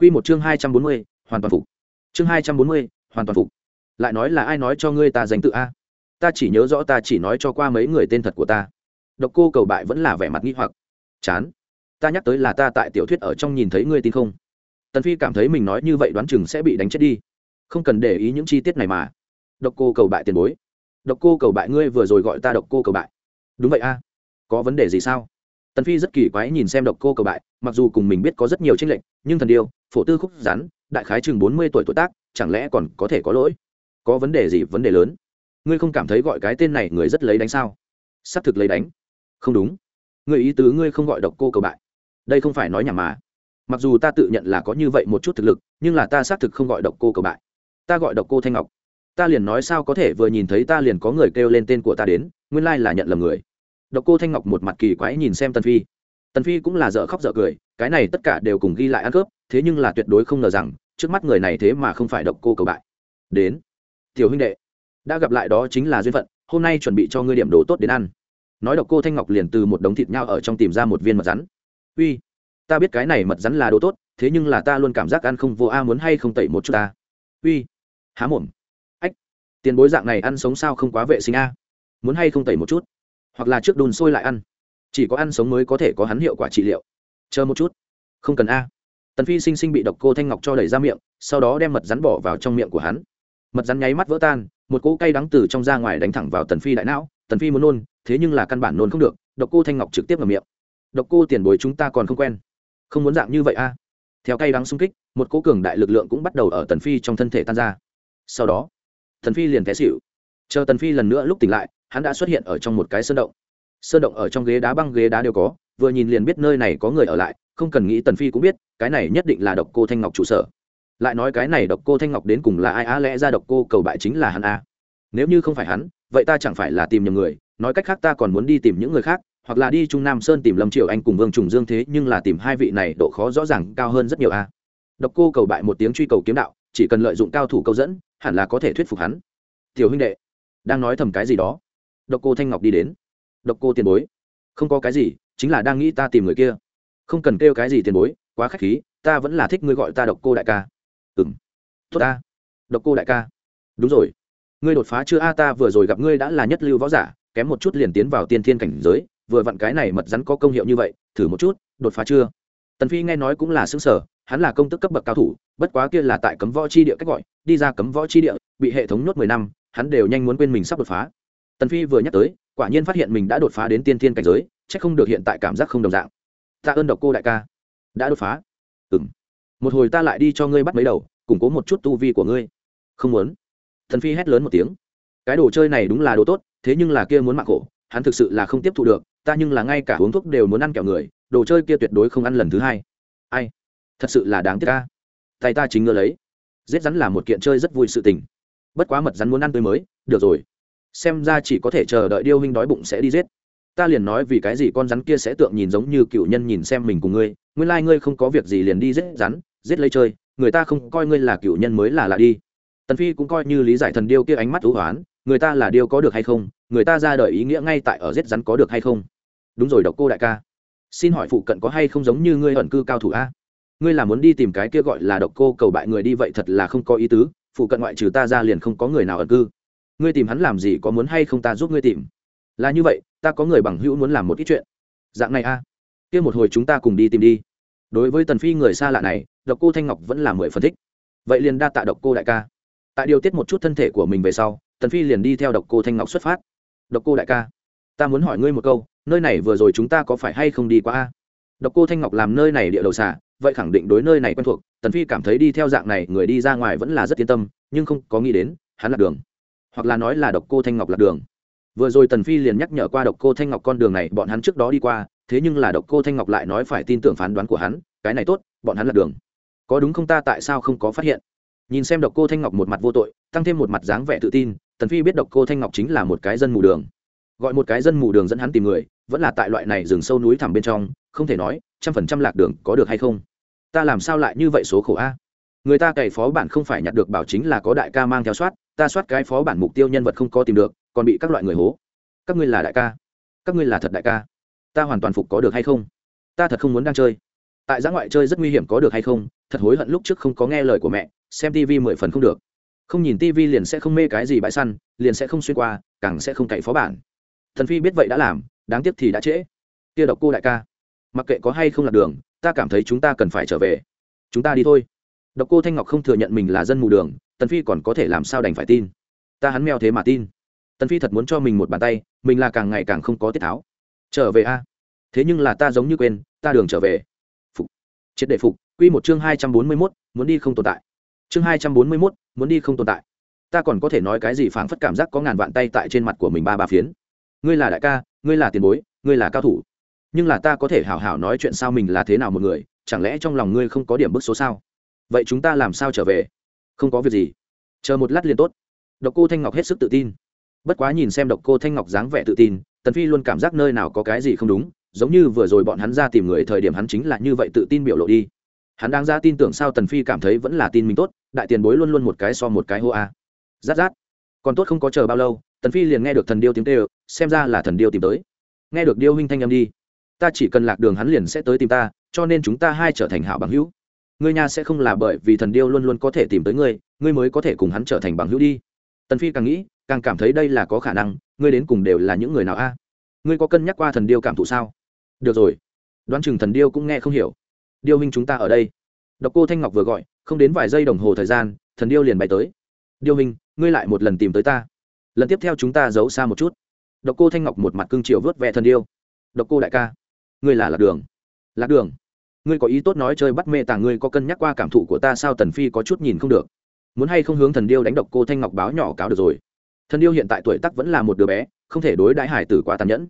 Quy một chương hai trăm bốn mươi, hoàn toàn phục. Chương hai trăm bốn mươi, hoàn toàn phục. Lại nói là ai nói cho ngươi ta danh tự a? Ta chỉ nhớ rõ ta chỉ nói cho qua mấy người tên thật của ta. Độc Cô cầu bại vẫn là vẻ mặt nghi hoặc. Chán. Ta nhắc tới là ta tại tiểu thuyết ở trong nhìn thấy ngươi tin không? Tần Phi cảm thấy mình nói như vậy đoán chừng sẽ bị đánh chết đi. Không cần để ý những chi tiết này mà. Độc Cô cầu bại tiền bối. Độc Cô cầu bại ngươi vừa rồi gọi ta Độc Cô cầu bại. Đúng vậy a. Có vấn đề gì sao? Tần Phi rất kỳ quái nhìn xem Độc Cô cầu bại, mặc dù cùng mình biết có rất nhiều tranh lệch, nhưng thần điêu, phổ tư khúc rắn, đại khái chừng bốn mươi tuổi tuổi tác, chẳng lẽ còn có thể có lỗi? Có vấn đề gì, vấn đề lớn? Ngươi không cảm thấy gọi cái tên này người rất lấy đánh sao? Sắp thực lấy đánh. Không đúng. Ngươi ý tứ ngươi không gọi Độc Cô cầu bại. Đây không phải nói nhảm mà. Mặc dù ta tự nhận là có như vậy một chút thực lực, nhưng là ta xác thực không gọi Độc Cô cầu bại. Ta gọi Độc Cô Thanh Ngọc. Ta liền nói sao có thể vừa nhìn thấy ta liền có người kêu lên tên của ta đến, nguyên lai là nhận lầm người. Độc Cô Thanh Ngọc một mặt kỳ quái nhìn xem Tần Phi. Tần phi cũng là dở khóc dở cười, cái này tất cả đều cùng ghi lại ăn cướp, thế nhưng là tuyệt đối không ngờ rằng, trước mắt người này thế mà không phải độc cô cầu bại. Đến, tiểu huynh đệ, đã gặp lại đó chính là duyên phận, hôm nay chuẩn bị cho ngươi điểm đồ tốt đến ăn. Nói độc cô thanh ngọc liền từ một đống thịt nhau ở trong tìm ra một viên mật rắn. Uy, ta biết cái này mật rắn là đồ tốt, thế nhưng là ta luôn cảm giác ăn không vô a, muốn hay không tẩy một chút ta. Uy, há mồm. Ách, tiền bối dạng này ăn sống sao không quá vệ sinh a? Muốn hay không tẩy một chút? Hoặc là trước đun sôi lại ăn. Chỉ có ăn sống mới có thể có hắn hiệu quả trị liệu. Chờ một chút. Không cần a. Tần phi sinh sinh bị độc cô thanh ngọc cho đẩy ra miệng, sau đó đem mật rắn bỏ vào trong miệng của hắn. Mật rắn nháy mắt vỡ tan, một cỗ cay đắng từ trong ra ngoài đánh thẳng vào tần phi đại não. Tần phi muốn nôn, thế nhưng là căn bản nôn không được, độc cô thanh ngọc trực tiếp vào miệng. Độc cô tiền bối chúng ta còn không quen. Không muốn dạng như vậy a. Theo cay đắng xung kích, một cỗ cường đại lực lượng cũng bắt đầu ở tần phi trong thân thể tan ra. Sau đó, tần phi liền té xịu chờ tần phi lần nữa lúc tỉnh lại hắn đã xuất hiện ở trong một cái sơn động. Sơn động ở trong ghế đá băng ghế đá đều có, vừa nhìn liền biết nơi này có người ở lại, không cần nghĩ tần phi cũng biết, cái này nhất định là độc cô thanh ngọc trụ sở. Lại nói cái này độc cô thanh ngọc đến cùng là ai? Á lẽ ra độc cô cầu bại chính là hắn a nếu như không phải hắn, vậy ta chẳng phải là tìm nhầm người. Nói cách khác ta còn muốn đi tìm những người khác, hoặc là đi trung nam sơn tìm lâm triều anh cùng vương trùng dương thế, nhưng là tìm hai vị này độ khó rõ ràng cao hơn rất nhiều a độc cô cầu bại một tiếng truy cầu kiếm đạo, chỉ cần lợi dụng cao thủ câu dẫn, hẳn là có thể thuyết phục hắn. Tiểu huynh đệ, đang nói thầm cái gì đó? Độc cô thanh ngọc đi đến. Độc cô tiền bối. Không có cái gì, chính là đang nghĩ ta tìm người kia. Không cần kêu cái gì tiền bối, quá k h á c h khí, ta vẫn là thích ngươi gọi ta độc cô đại ca. Ừ m tốt ta. Độc cô đại ca. Đúng rồi. Ngươi đột phá chưa? A, ta vừa rồi gặp ngươi đã là nhất lưu võ giả, kém một chút liền tiến vào tiên thiên cảnh giới, vừa vặn cái này mật rắn có công hiệu như vậy, thử một chút, đột phá chưa? Tần phi nghe nói cũng là xứng sở hắn là công tức cấp bậc cao thủ, bất quá kia là tại cấm võ chi địa cách gọi, đi ra cấm võ chi địa, bị hệ thống nhốt mười năm, hắn đều nhanh muốn quên mình sắp đột phá tần phi vừa nhắc tới, quả nhiên phát hiện mình đã đột phá đến tiên thiên cảnh giới, chắc không được hiện tại cảm giác không đồng dạng. Tạ ơn độc cô đại ca. Đã đột phá. Ừm. Một hồi ta lại đi cho ngươi bắt mấy đầu, củng cố một chút tu vi của ngươi. Không muốn. Thần phi hét lớn một tiếng. Cái đồ chơi này đúng là đồ tốt, thế nhưng là kia muốn mạng khổ, hắn thực sự là không tiếp thu được, ta nhưng là ngay cả uống thuốc đều muốn ăn kẹo người, đồ chơi kia tuyệt đối không ăn lần thứ hai. Ai? Thật sự là đáng tiếc ca tay ta chính ngơ lấy. Giết rắn là một kiện chơi rất vui sự tình. Bất quá mật rắn muốn ăn tươi mới, được rồi xem ra chỉ có thể chờ đợi điêu huynh đói bụng sẽ đi giết. Ta liền nói vì cái gì con rắn kia sẽ tượng nhìn giống như cựu nhân nhìn xem mình cùng ngươi. Nguyên lai、like、ngươi không có việc gì liền đi giết rắn, giết lấy chơi, người ta không coi ngươi là cựu nhân mới là lạ đi. Tần phi cũng coi như lý giải thần điêu kia ánh mắt thú hoán, người ta là điêu có được hay không, người ta ra đời ý nghĩa ngay tại ở giết rắn có được hay không. Đúng rồi độc cô đại ca. Xin hỏi phụ cận có hay không giống như ngươi ẩn cư cao thủ a? Ngươi là muốn đi tìm cái kia gọi là độc cô cầu bại người đi vậy thật là không có ý tứ, phụ cận ngoại trừ ta ra liền không có người nào ẩn cư ngươi tìm hắn làm gì có muốn hay không ta giúp ngươi tìm? Là như vậy, ta có người bằng hữu muốn làm một ít chuyện. Dạng này a. À? kia một hồi chúng ta cùng đi tìm đi. Đối với tần phi người xa lạ này, độc cô thanh ngọc vẫn là mười phân thích. Vậy liền đa tạ độc cô đại ca. Tại điều tiết một chút thân thể của mình về sau, tần phi liền đi theo độc cô thanh ngọc xuất phát. Độc cô đại ca, ta muốn hỏi ngươi một câu, nơi này vừa rồi chúng ta có phải hay không đi qua a? Độc cô thanh ngọc làm nơi này địa đầu xả vậy khẳng định đối nơi này quen thuộc. Tần phi cảm thấy đi theo dạng này người đi ra ngoài vẫn là rất yên tâm, nhưng không có nghĩ đến, hắn là đường hoặc là nói là độc cô thanh ngọc lạc đường. Vừa rồi tần phi liền nhắc nhở qua độc cô thanh ngọc con đường này, bọn hắn trước đó đi qua, thế nhưng là độc cô thanh ngọc lại nói phải tin tưởng phán đoán của hắn, cái này tốt, bọn hắn lạc đường. Có đúng không ta, tại sao không có phát hiện? Nhìn xem độc cô thanh ngọc một mặt vô tội, tăng thêm một mặt dáng vẻ tự tin, tần phi biết độc cô thanh ngọc chính là một cái dân mù đường. Gọi một cái dân mù đường dẫn hắn tìm người, vẫn là tại loại này rừng sâu núi thẳm bên trong, không thể nói, trăm phần trăm lạc đường có được hay không? Ta làm sao lại như vậy số khổ a? Người ta cày phó bản không phải nhặt được bảo chính là có đại ca mang theo soát ta soát cái phó bản mục tiêu nhân vật không có tìm được, còn bị các loại người hố. Các ngươi là đại ca. Các ngươi là thật đại ca. Ta hoàn toàn phục có được hay không? Ta thật không muốn đang chơi. Tại giã ngoại chơi rất nguy hiểm có được hay không? Thật hối hận lúc trước không có nghe lời của mẹ, xem tv mười phần không được. Không nhìn tv liền sẽ không mê cái gì bãi săn, liền sẽ không xuyên qua, càng sẽ không cậy phó bản. Thần phi biết vậy đã làm, đáng tiếc thì đã trễ. Kia độc cô đại ca. Mặc kệ có hay không là đường, ta cảm thấy chúng ta cần phải trở về. Chúng ta đi thôi. Độc cô thanh ngọc không thừa nhận mình là dân mù đường tần phi còn có thể làm sao đành phải tin? Ta hắn mèo thế mà tin. Tần phi thật muốn cho mình một bàn tay, mình là càng ngày càng không có tiết tháo. Trở về a. Thế nhưng là ta giống như quên, ta đường trở về. Phục. Triệt để phục. Quy một chương hai trăm bốn mươi mốt, muốn đi không tồn tại. Chương hai trăm bốn mươi mốt, muốn đi không tồn tại. Ta còn có thể nói cái gì phảng phất cảm giác có ngàn vạn tay tại trên mặt của mình ba ba phiến. Ngươi là đại ca, ngươi là tiền bối, ngươi là cao thủ. Nhưng là ta có thể hảo hảo nói chuyện sao mình là thế nào một người, chẳng lẽ trong lòng ngươi không có điểm bức số sao? Vậy chúng ta làm sao trở về? Không có việc gì. Chờ một lát liền tốt. Độc cô thanh ngọc hết sức tự tin. Bất quá nhìn xem độc cô thanh ngọc dáng vẻ tự tin, tần phi luôn cảm giác nơi nào có cái gì không đúng, giống như vừa rồi bọn hắn ra tìm người thời điểm hắn chính là như vậy tự tin biểu lộ đi. Hắn đang ra tin tưởng sao tần phi cảm thấy vẫn là tin mình tốt, đại tiền bối luôn luôn một cái so một cái hô a. À. rát rát. Còn tốt không có chờ bao lâu, tần phi liền nghe được thần điêu tiếng tê xem ra là thần điêu tìm tới. Nghe được điêu huynh thanh âm đi, ta chỉ cần lạc đường hắn liền sẽ tới tìm ta, cho nên chúng ta hai trở thành hảo bằng hữu ngươi nha sẽ không là bởi vì thần điêu luôn luôn có thể tìm tới ngươi ngươi mới có thể cùng hắn trở thành bằng hữu đi. Tần phi càng nghĩ, càng cảm thấy đây là có khả năng, ngươi đến cùng đều là những người nào a? Ngươi có cân nhắc qua thần điêu cảm thụ sao? Được rồi. Đoán chừng thần điêu cũng nghe không hiểu. Điêu huynh chúng ta ở đây. Độc cô thanh ngọc vừa gọi, không đến vài giây đồng hồ thời gian, thần điêu liền bay tới. Điêu huynh, ngươi lại một lần tìm tới ta. Lần tiếp theo chúng ta giấu xa một chút. Độc cô thanh ngọc một mặt cưng chiều vớt vẹ thần điêu. Độc cô đại ca, ngươi là lạc đường. Lạc đường? Ngươi có ý tốt nói chơi bắt mê tàng ngươi có cân nhắc qua cảm thụ của ta sao tần phi có chút nhìn không được. Muốn hay không hướng thần điêu đánh độc cô thanh ngọc báo nhỏ cáo được rồi. Thần điêu hiện tại tuổi tắc vẫn là một đứa bé, không thể đối đãi hải tử quá tàn nhẫn.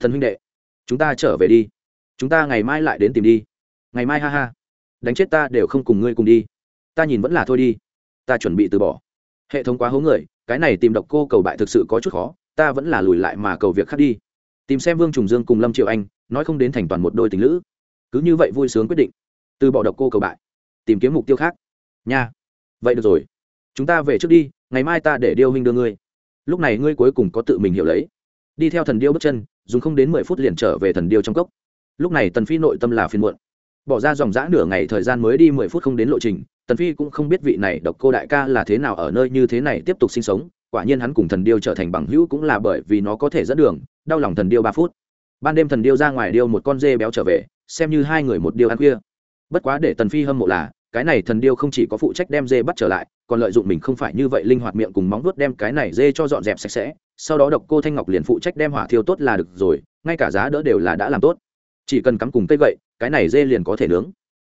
Thần huynh đệ, chúng ta trở về đi. Chúng ta ngày mai lại đến tìm đi. Ngày mai ha ha. Đánh chết ta đều không cùng ngươi cùng đi. Ta nhìn vẫn là thôi đi. Ta chuẩn bị từ bỏ. Hệ thống quá hố người, cái này tìm độc cô cầu bại thực sự có chút khó, ta vẫn là lùi lại mà cầu việc khác đi. Tìm xem vương trùng dương cùng lâm triệu anh, nói không đến thành toàn một đôi tình lữ cứ như vậy vui sướng quyết định. Từ bỏ độc cô cầu bại, tìm kiếm mục tiêu khác. Nha, vậy được rồi. Chúng ta về trước đi, ngày mai ta để điêu huynh đưa ngươi. Lúc này ngươi cuối cùng có tự mình hiểu lấy. Đi theo thần điêu bước chân, dùng không đến mười phút liền trở về thần điêu trong cốc. Lúc này tần phi nội tâm là phiên muộn. Bỏ ra dòng dã nửa ngày thời gian mới đi mười phút không đến lộ trình, tần phi cũng không biết vị này độc cô đại ca là thế nào ở nơi như thế này tiếp tục sinh sống, quả nhiên hắn cùng thần điêu trở thành bằng hữu cũng là bởi vì nó có thể dẫn đường, đau lòng thần điêu ba phút. Ban đêm thần điêu ra ngoài điêu một con dê béo trở về xem như hai người một điều ăn khuya. Bất quá để tần phi hâm mộ là, cái này thần điêu không chỉ có phụ trách đem dê bắt trở lại, còn lợi dụng mình không phải như vậy linh hoạt miệng cùng móng vuốt đem cái này dê cho dọn dẹp sạch sẽ, sau đó độc cô thanh ngọc liền phụ trách đem hỏa thiêu tốt là được rồi, ngay cả giá đỡ đều là đã làm tốt. Chỉ cần cắm cùng cây gậy, cái này dê liền có thể nướng.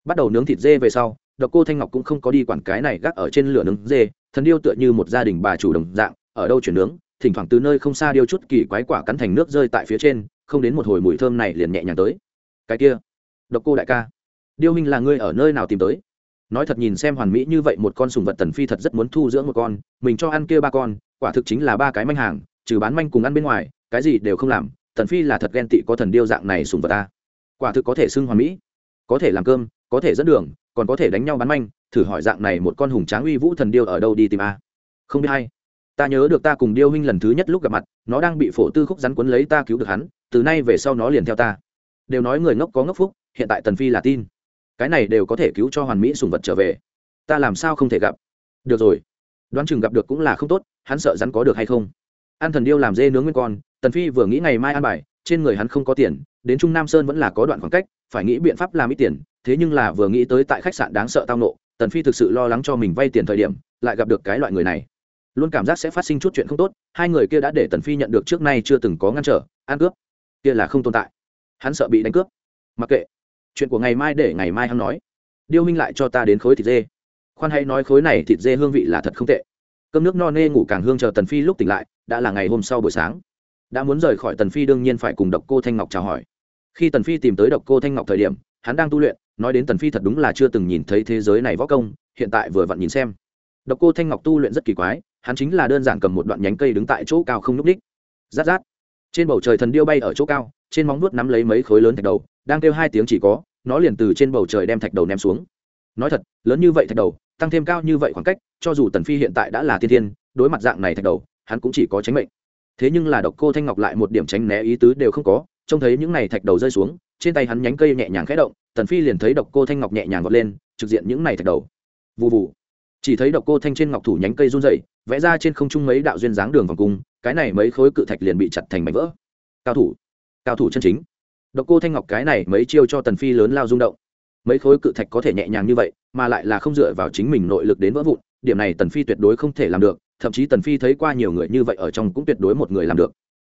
Bắt đầu nướng thịt dê về sau, độc cô thanh ngọc cũng không có đi quản cái này gác ở trên lửa nướng dê, thần điêu tựa như một gia đình bà chủ đồng dạng, ở đâu chuyển nướng, thỉnh thoảng từ nơi không xa điêu chút kỳ quái quả cắn thành nước rơi tại phía trên, không đến một hồi mùi thơm này liền nhẹ nhàng tới cái kia. Độc cô đại ca, điêu minh là ngươi ở nơi nào tìm tới? Nói thật nhìn xem hoàn mỹ như vậy một con sùng vật tần phi thật rất muốn thu dưỡng một con, mình cho ăn kia ba con, quả thực chính là ba cái manh hàng, trừ bán manh cùng ăn bên ngoài, cái gì đều không làm, tần phi là thật ghen tị có thần điêu dạng này sùng vật ta. Quả thực có thể xưng hoàn mỹ, có thể làm cơm, có thể dẫn đường, còn có thể đánh nhau bán manh, thử hỏi dạng này một con hùng tráng uy vũ thần điêu ở đâu đi tìm a? Không biết hay. Ta nhớ được ta cùng điêu huynh lần thứ nhất lúc gặp mặt, nó đang bị phổ tư khúc rắn quấn lấy ta cứu được hắn, từ nay về sau nó liền theo ta đều nói người ngốc có ngốc phúc, hiện tại tần phi là tin. Cái này đều có thể cứu cho hoàn mỹ sùng vật trở về. Ta làm sao không thể gặp? Được rồi. Đoán chừng gặp được cũng là không tốt, hắn sợ rắn có được hay không? An thần điêu làm dê nướng nguyên con, tần phi vừa nghĩ ngày mai ăn bài, trên người hắn không có tiền, đến trung nam sơn vẫn là có đoạn khoảng cách, phải nghĩ biện pháp làm ít tiền, thế nhưng là vừa nghĩ tới tại khách sạn đáng sợ tao nộ, tần phi thực sự lo lắng cho mình vay tiền thời điểm, lại gặp được cái loại người này. Luôn cảm giác sẽ phát sinh chút chuyện không tốt, hai người kia đã để tần phi nhận được trước nay chưa từng có ngăn trở, ăn cướp. Kia là không tồn tại hắn sợ bị đánh cướp. Mặc kệ. Chuyện của ngày mai để ngày mai hắn nói. Điêu minh lại cho ta đến khối thịt dê. Khoan hay nói khối này thịt dê hương vị là thật không tệ. Cơm nước no nê ngủ càng hương chờ tần phi lúc tỉnh lại, đã là ngày hôm sau buổi sáng. Đã muốn rời khỏi tần phi đương nhiên phải cùng độc cô thanh ngọc chào hỏi. Khi tần phi tìm tới độc cô thanh ngọc thời điểm, hắn đang tu luyện, nói đến tần phi thật đúng là chưa từng nhìn thấy thế giới này võ công, hiện tại vừa vặn nhìn xem. Độc cô thanh ngọc tu luyện rất kỳ quái, hắn chính là đơn giản cầm một đoạn nhánh cây đứng tại chỗ cao không n ú c đích rát rát trên bầu trời thần điêu bay ở chỗ cao, trên móng nuốt nắm lấy mấy khối lớn thạch đầu, đang kêu hai tiếng chỉ có, nó liền từ trên bầu trời đem thạch đầu ném xuống. Nói thật, lớn như vậy thạch đầu, tăng thêm cao như vậy khoảng cách, cho dù tần phi hiện tại đã là thiên thiên, đối mặt dạng này thạch đầu, hắn cũng chỉ có tránh mệnh. Thế nhưng là độc cô thanh ngọc lại một điểm tránh né ý tứ đều không có, trông thấy những này thạch đầu rơi xuống, trên tay hắn nhánh cây nhẹ nhàng khẽ động, tần phi liền thấy độc cô thanh ngọc nhẹ nhàng vọt lên, trực diện những này thạch đầu. Vụ vụ chỉ thấy độc cô thanh trên ngọc thủ nhánh cây run dậy vẽ ra trên không trung mấy đạo duyên dáng đường vòng cung, cái này mấy khối cự thạch liền bị chặt thành mảnh vỡ. Cao thủ cao thủ chân chính. Độc cô thanh ngọc cái này mấy chiêu cho tần phi lớn lao rung động. Mấy khối cự thạch có thể nhẹ nhàng như vậy, mà lại là không dựa vào chính mình nội lực đến vỡ vụn, điểm này tần phi tuyệt đối không thể làm được, thậm chí tần phi thấy qua nhiều người như vậy ở trong cũng tuyệt đối một người làm được.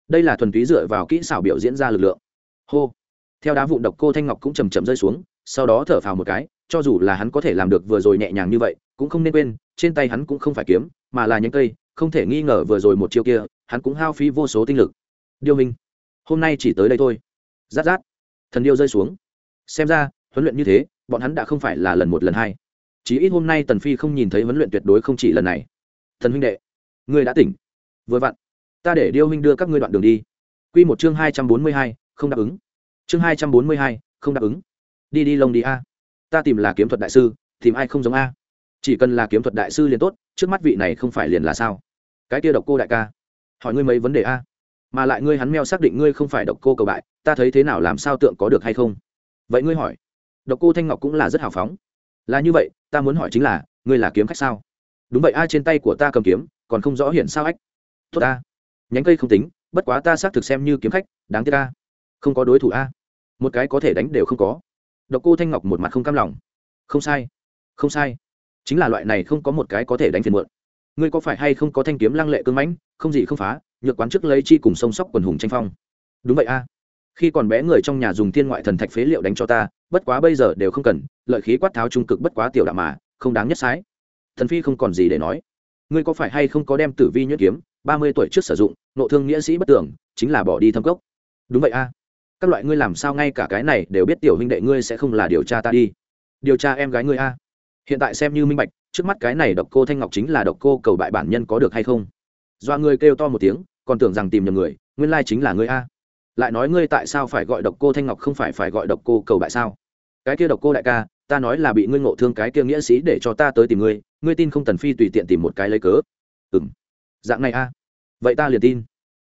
Đây là thuần túy dựa vào kỹ xảo biểu diễn ra lực lượng. Hô. Theo đá vụn độc cô thanh ngọc cũng chầm chậm rơi xuống, sau đó thở phào một cái, cho dù là hắn có thể làm được vừa rồi nhẹ nhàng như vậy cũng không nên quên trên tay hắn cũng không phải kiếm mà là những cây không thể nghi ngờ vừa rồi một chiêu kia hắn cũng hao phí vô số tinh lực. Điêu minh hôm nay chỉ tới đây thôi. Rát rát thần điêu rơi xuống. Xem ra huấn luyện như thế bọn hắn đã không phải là lần một lần hai. Chỉ ít hôm nay tần phi không nhìn thấy huấn luyện tuyệt đối không chỉ lần này. Thần huynh đệ ngươi đã tỉnh. Vừa vặn ta để điêu huynh đưa các ngươi đoạn đường đi. Quy một chương hai trăm bốn mươi hai, không đáp ứng. Chương hai trăm bốn mươi hai, không đáp ứng. Đi đi lông đi a. Ta tìm là kiếm thuật đại sư tìm ai không giống a? Chỉ cần là kiếm thuật đại sư liền tốt, trước mắt vị này không phải liền là sao? Cái kia độc cô đại ca, hỏi ngươi mấy vấn đề a? Mà lại ngươi hắn meo xác định ngươi không phải độc cô cầu bại, ta thấy thế nào làm sao tượng có được hay không? Vậy ngươi hỏi. Độc cô thanh ngọc cũng là rất hào phóng. Là như vậy, ta muốn hỏi chính là, ngươi là kiếm khách sao? Đúng vậy, ai trên tay của ta cầm kiếm, còn không rõ hiện sao ách? Tốt ta. Nhánh cây không tính, bất quá ta xác thực xem như kiếm khách, đáng tiếc ta không có đối thủ a. Một cái có thể đánh đều không có. Độc cô thanh ngọc một mặt không cam lòng. Không sai. Không sai chính là loại này không có một cái có thể đánh phiền muộn. Ngươi có phải hay không có thanh kiếm lăng lệ cưng mãnh, không gì không phá, nhược quán trước lấy chi cùng sông sóc quần hùng tranh phong. Đúng vậy a. Khi còn bé người trong nhà dùng thiên ngoại thần thạch phế liệu đánh cho ta, bất quá bây giờ đều không cần, lợi khí quát tháo trung cực bất quá tiểu đạo mà, không đáng nhất sái. Thần phi không còn gì để nói. Ngươi có phải hay không có đem tử vi nhuyễn kiếm, ba mươi tuổi trước sử dụng, nộ thương nghĩa sĩ bất tưởng, chính là bỏ đi thâm cốc. Đúng vậy a. Các loại ngươi làm sao ngay cả cái này đều biết tiểu huynh đệ ngươi sẽ không là điều tra ta đi. Điều tra em gái ngươi a hiện tại xem như minh bạch, trước mắt cái này độc cô thanh ngọc chính là độc cô cầu bại bản nhân có được hay không? Do ngươi kêu to một tiếng, còn tưởng rằng tìm nhầm người, nguyên lai chính là ngươi a. Lại nói ngươi tại sao phải gọi độc cô thanh ngọc không phải phải gọi độc cô cầu bại sao? Cái kia độc cô đại ca, ta nói là bị ngươi ngộ thương cái kia nghĩa sĩ để cho ta tới tìm ngươi ngươi tin không tần phi tùy tiện tìm một cái lấy cớ? Ừ m dạng này a. Vậy ta liền tin.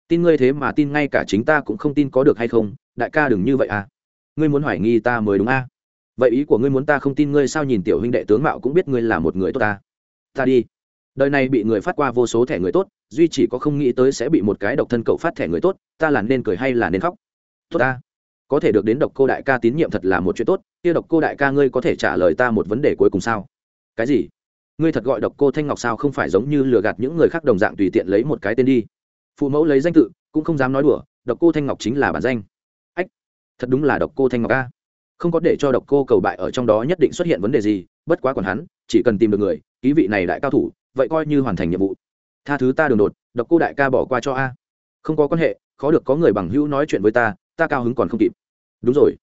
Tin ngươi thế mà tin ngay cả chính ta cũng không tin có được hay không, đại ca đừng như vậy a. Ngươi muốn hoài nghi ta mới đúng a vậy ý của ngươi muốn ta không tin ngươi sao nhìn tiểu huynh đệ tướng mạo cũng biết ngươi là một người tốt ta. Ta đi. Đời này bị người phát qua vô số thẻ người tốt, duy chỉ có không nghĩ tới sẽ bị một cái độc thân cậu phát thẻ người tốt, ta là nên cười hay là nên khóc? Tốt ta. Có thể được đến độc cô đại ca tín nhiệm thật là một chuyện tốt, kia độc cô đại ca ngươi có thể trả lời ta một vấn đề cuối cùng sao? Cái gì? Ngươi thật gọi độc cô thanh ngọc sao không phải giống như lừa gạt những người khác đồng dạng tùy tiện lấy một cái tên đi. Phụ mẫu lấy danh tự, cũng không dám nói đùa, độc cô thanh ngọc chính là bản danh. Ách, thật đúng là độc cô thanh ngọc a không có để cho độc cô cầu bại ở trong đó nhất định xuất hiện vấn đề gì, bất quá còn hắn, chỉ cần tìm được người, ký vị này đại cao thủ, vậy coi như hoàn thành nhiệm vụ. Tha thứ ta đường đột, độc cô đại ca bỏ qua cho a. Không có quan hệ, khó được có người bằng hữu nói chuyện với ta ta cao hứng còn không kịp. Đúng rồi.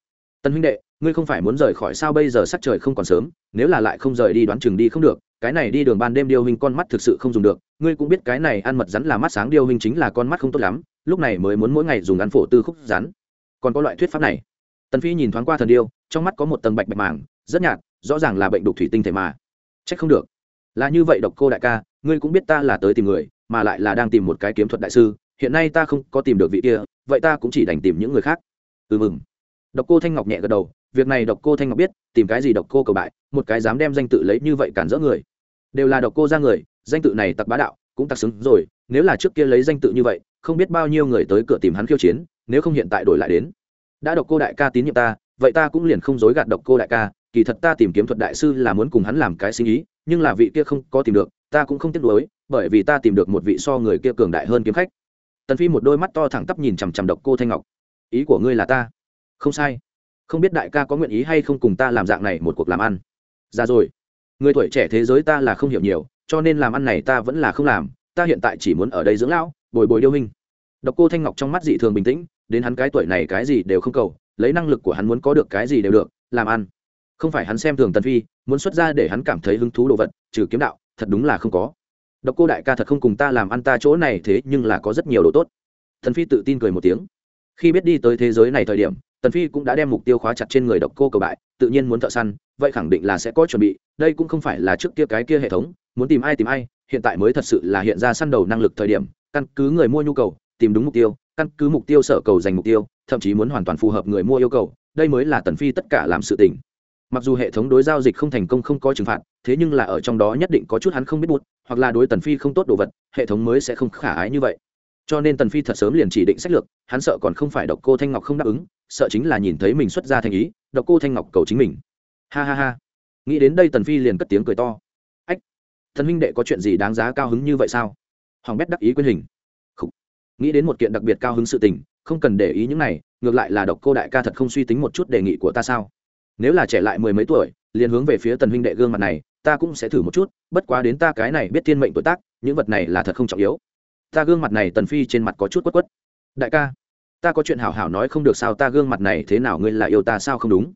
Tân huynh đệ, ngươi không phải muốn rời khỏi sao bây giờ sắc trời không còn sớm, nếu là lại không rời đi đoán chừng đi không được, cái này đi đường ban đêm điêu hình con mắt thực sự không dùng được, ngươi cũng biết cái này ăn mật rắn là mắt sáng điêu hình chính là con mắt không tốt lắm, lúc này mới muốn mỗi ngày dùng ăn phổ tư khúc rắn. Còn có loại thuyết pháp này tần phi nhìn thoáng qua thần điêu, trong mắt có một tầng bạch bạch màng, rất nhạt, rõ ràng là bệnh đục thủy tinh thể mà. Trách không được. Là như vậy độc cô đại ca, ngươi cũng biết ta là tới tìm người, mà lại là đang tìm một cái kiếm thuật đại sư, hiện nay ta không có tìm được vị kia, vậy ta cũng chỉ đành tìm những người khác. Ừ mừng. Độc cô thanh ngọc nhẹ gật đầu, việc này độc cô thanh ngọc biết, tìm cái gì độc cô cầu bại, một cái dám đem danh tự lấy như vậy cản rỡ người. Đều là độc cô ra người, danh tự này tặc bá đạo, cũng tặc xứng rồi, nếu là trước kia lấy danh tự như vậy, không biết bao nhiêu người tới cửa tìm hắn khiêu chiến, nếu không hiện tại đổi lại đến đã độc cô đại ca tín nhiệm ta, vậy ta cũng liền không dối gạt độc cô đại ca, kỳ thật ta tìm kiếm thuật đại sư là muốn cùng hắn làm cái sinh ý, nhưng là vị kia không có tìm được, ta cũng không tiếc nuối, bởi vì ta tìm được một vị so người kia cường đại hơn kiếm khách. Tần phi một đôi mắt to thẳng tắp nhìn chằm chằm độc cô thanh ngọc. Ý của ngươi là ta? Không sai. Không biết đại ca có nguyện ý hay không cùng ta làm dạng này một cuộc làm ăn? Ra rồi. Người tuổi trẻ thế giới ta là không hiểu nhiều, cho nên làm ăn này ta vẫn là không làm, ta hiện tại chỉ muốn ở đây dưỡng lão, bồi bồi điêu hình độc cô thanh ngọc trong mắt dị thường bình tĩnh đến hắn cái tuổi này cái gì đều không cầu, lấy năng lực của hắn muốn có được cái gì đều được, làm ăn. Không phải hắn xem thường tần phi, muốn xuất ra để hắn cảm thấy hứng thú đồ vật, trừ kiếm đạo, thật đúng là không có. Độc cô đại ca thật không cùng ta làm ăn ta chỗ này thế nhưng là có rất nhiều đồ tốt. Tần phi tự tin cười một tiếng. Khi biết đi tới thế giới này thời điểm, tần phi cũng đã đem mục tiêu khóa chặt trên người độc cô cầu bại, tự nhiên muốn thợ săn, vậy khẳng định là sẽ có chuẩn bị, đây cũng không phải là trước kia cái kia hệ thống, muốn tìm ai tìm ai, hiện tại mới thật sự là hiện ra săn đầu năng lực thời điểm, căn cứ người mua nhu cầu, tìm đúng mục tiêu căn cứ mục tiêu sở cầu dành mục tiêu, thậm chí muốn hoàn toàn phù hợp người mua yêu cầu, đây mới là tần phi tất cả làm sự tình. Mặc dù hệ thống đối giao dịch không thành công không có trừng phạt, thế nhưng là ở trong đó nhất định có chút hắn không biết bút hoặc là đối tần phi không tốt đồ vật, hệ thống mới sẽ không khả ái như vậy. Cho nên tần phi thật sớm liền chỉ định sách lược, hắn sợ còn không phải độc cô thanh ngọc không đáp ứng, sợ chính là nhìn thấy mình xuất ra thành ý, độc cô thanh ngọc cầu chính mình. Ha ha ha. Nghĩ đến đây tần phi liền cất tiếng cười to. Ách, thần huynh đệ có chuyện gì đáng giá cao hứng như vậy sao? Hoàng bét đắc ý quyên hình nghĩ đến một kiện đặc biệt cao hứng sự tình, không cần để ý những này, ngược lại là độc cô đại ca thật không suy tính một chút đề nghị của ta sao? Nếu là trẻ lại mười mấy tuổi, liền hướng về phía tần huynh đệ gương mặt này, ta cũng sẽ thử một chút, bất quá đến ta cái này biết thiên mệnh tuổi tác, những vật này là thật không trọng yếu. Ta gương mặt này tần phi trên mặt có chút quất quất. Đại ca, ta có chuyện hảo hảo nói không được sao, ta gương mặt này thế nào, ngươi lại yêu ta sao không đúng?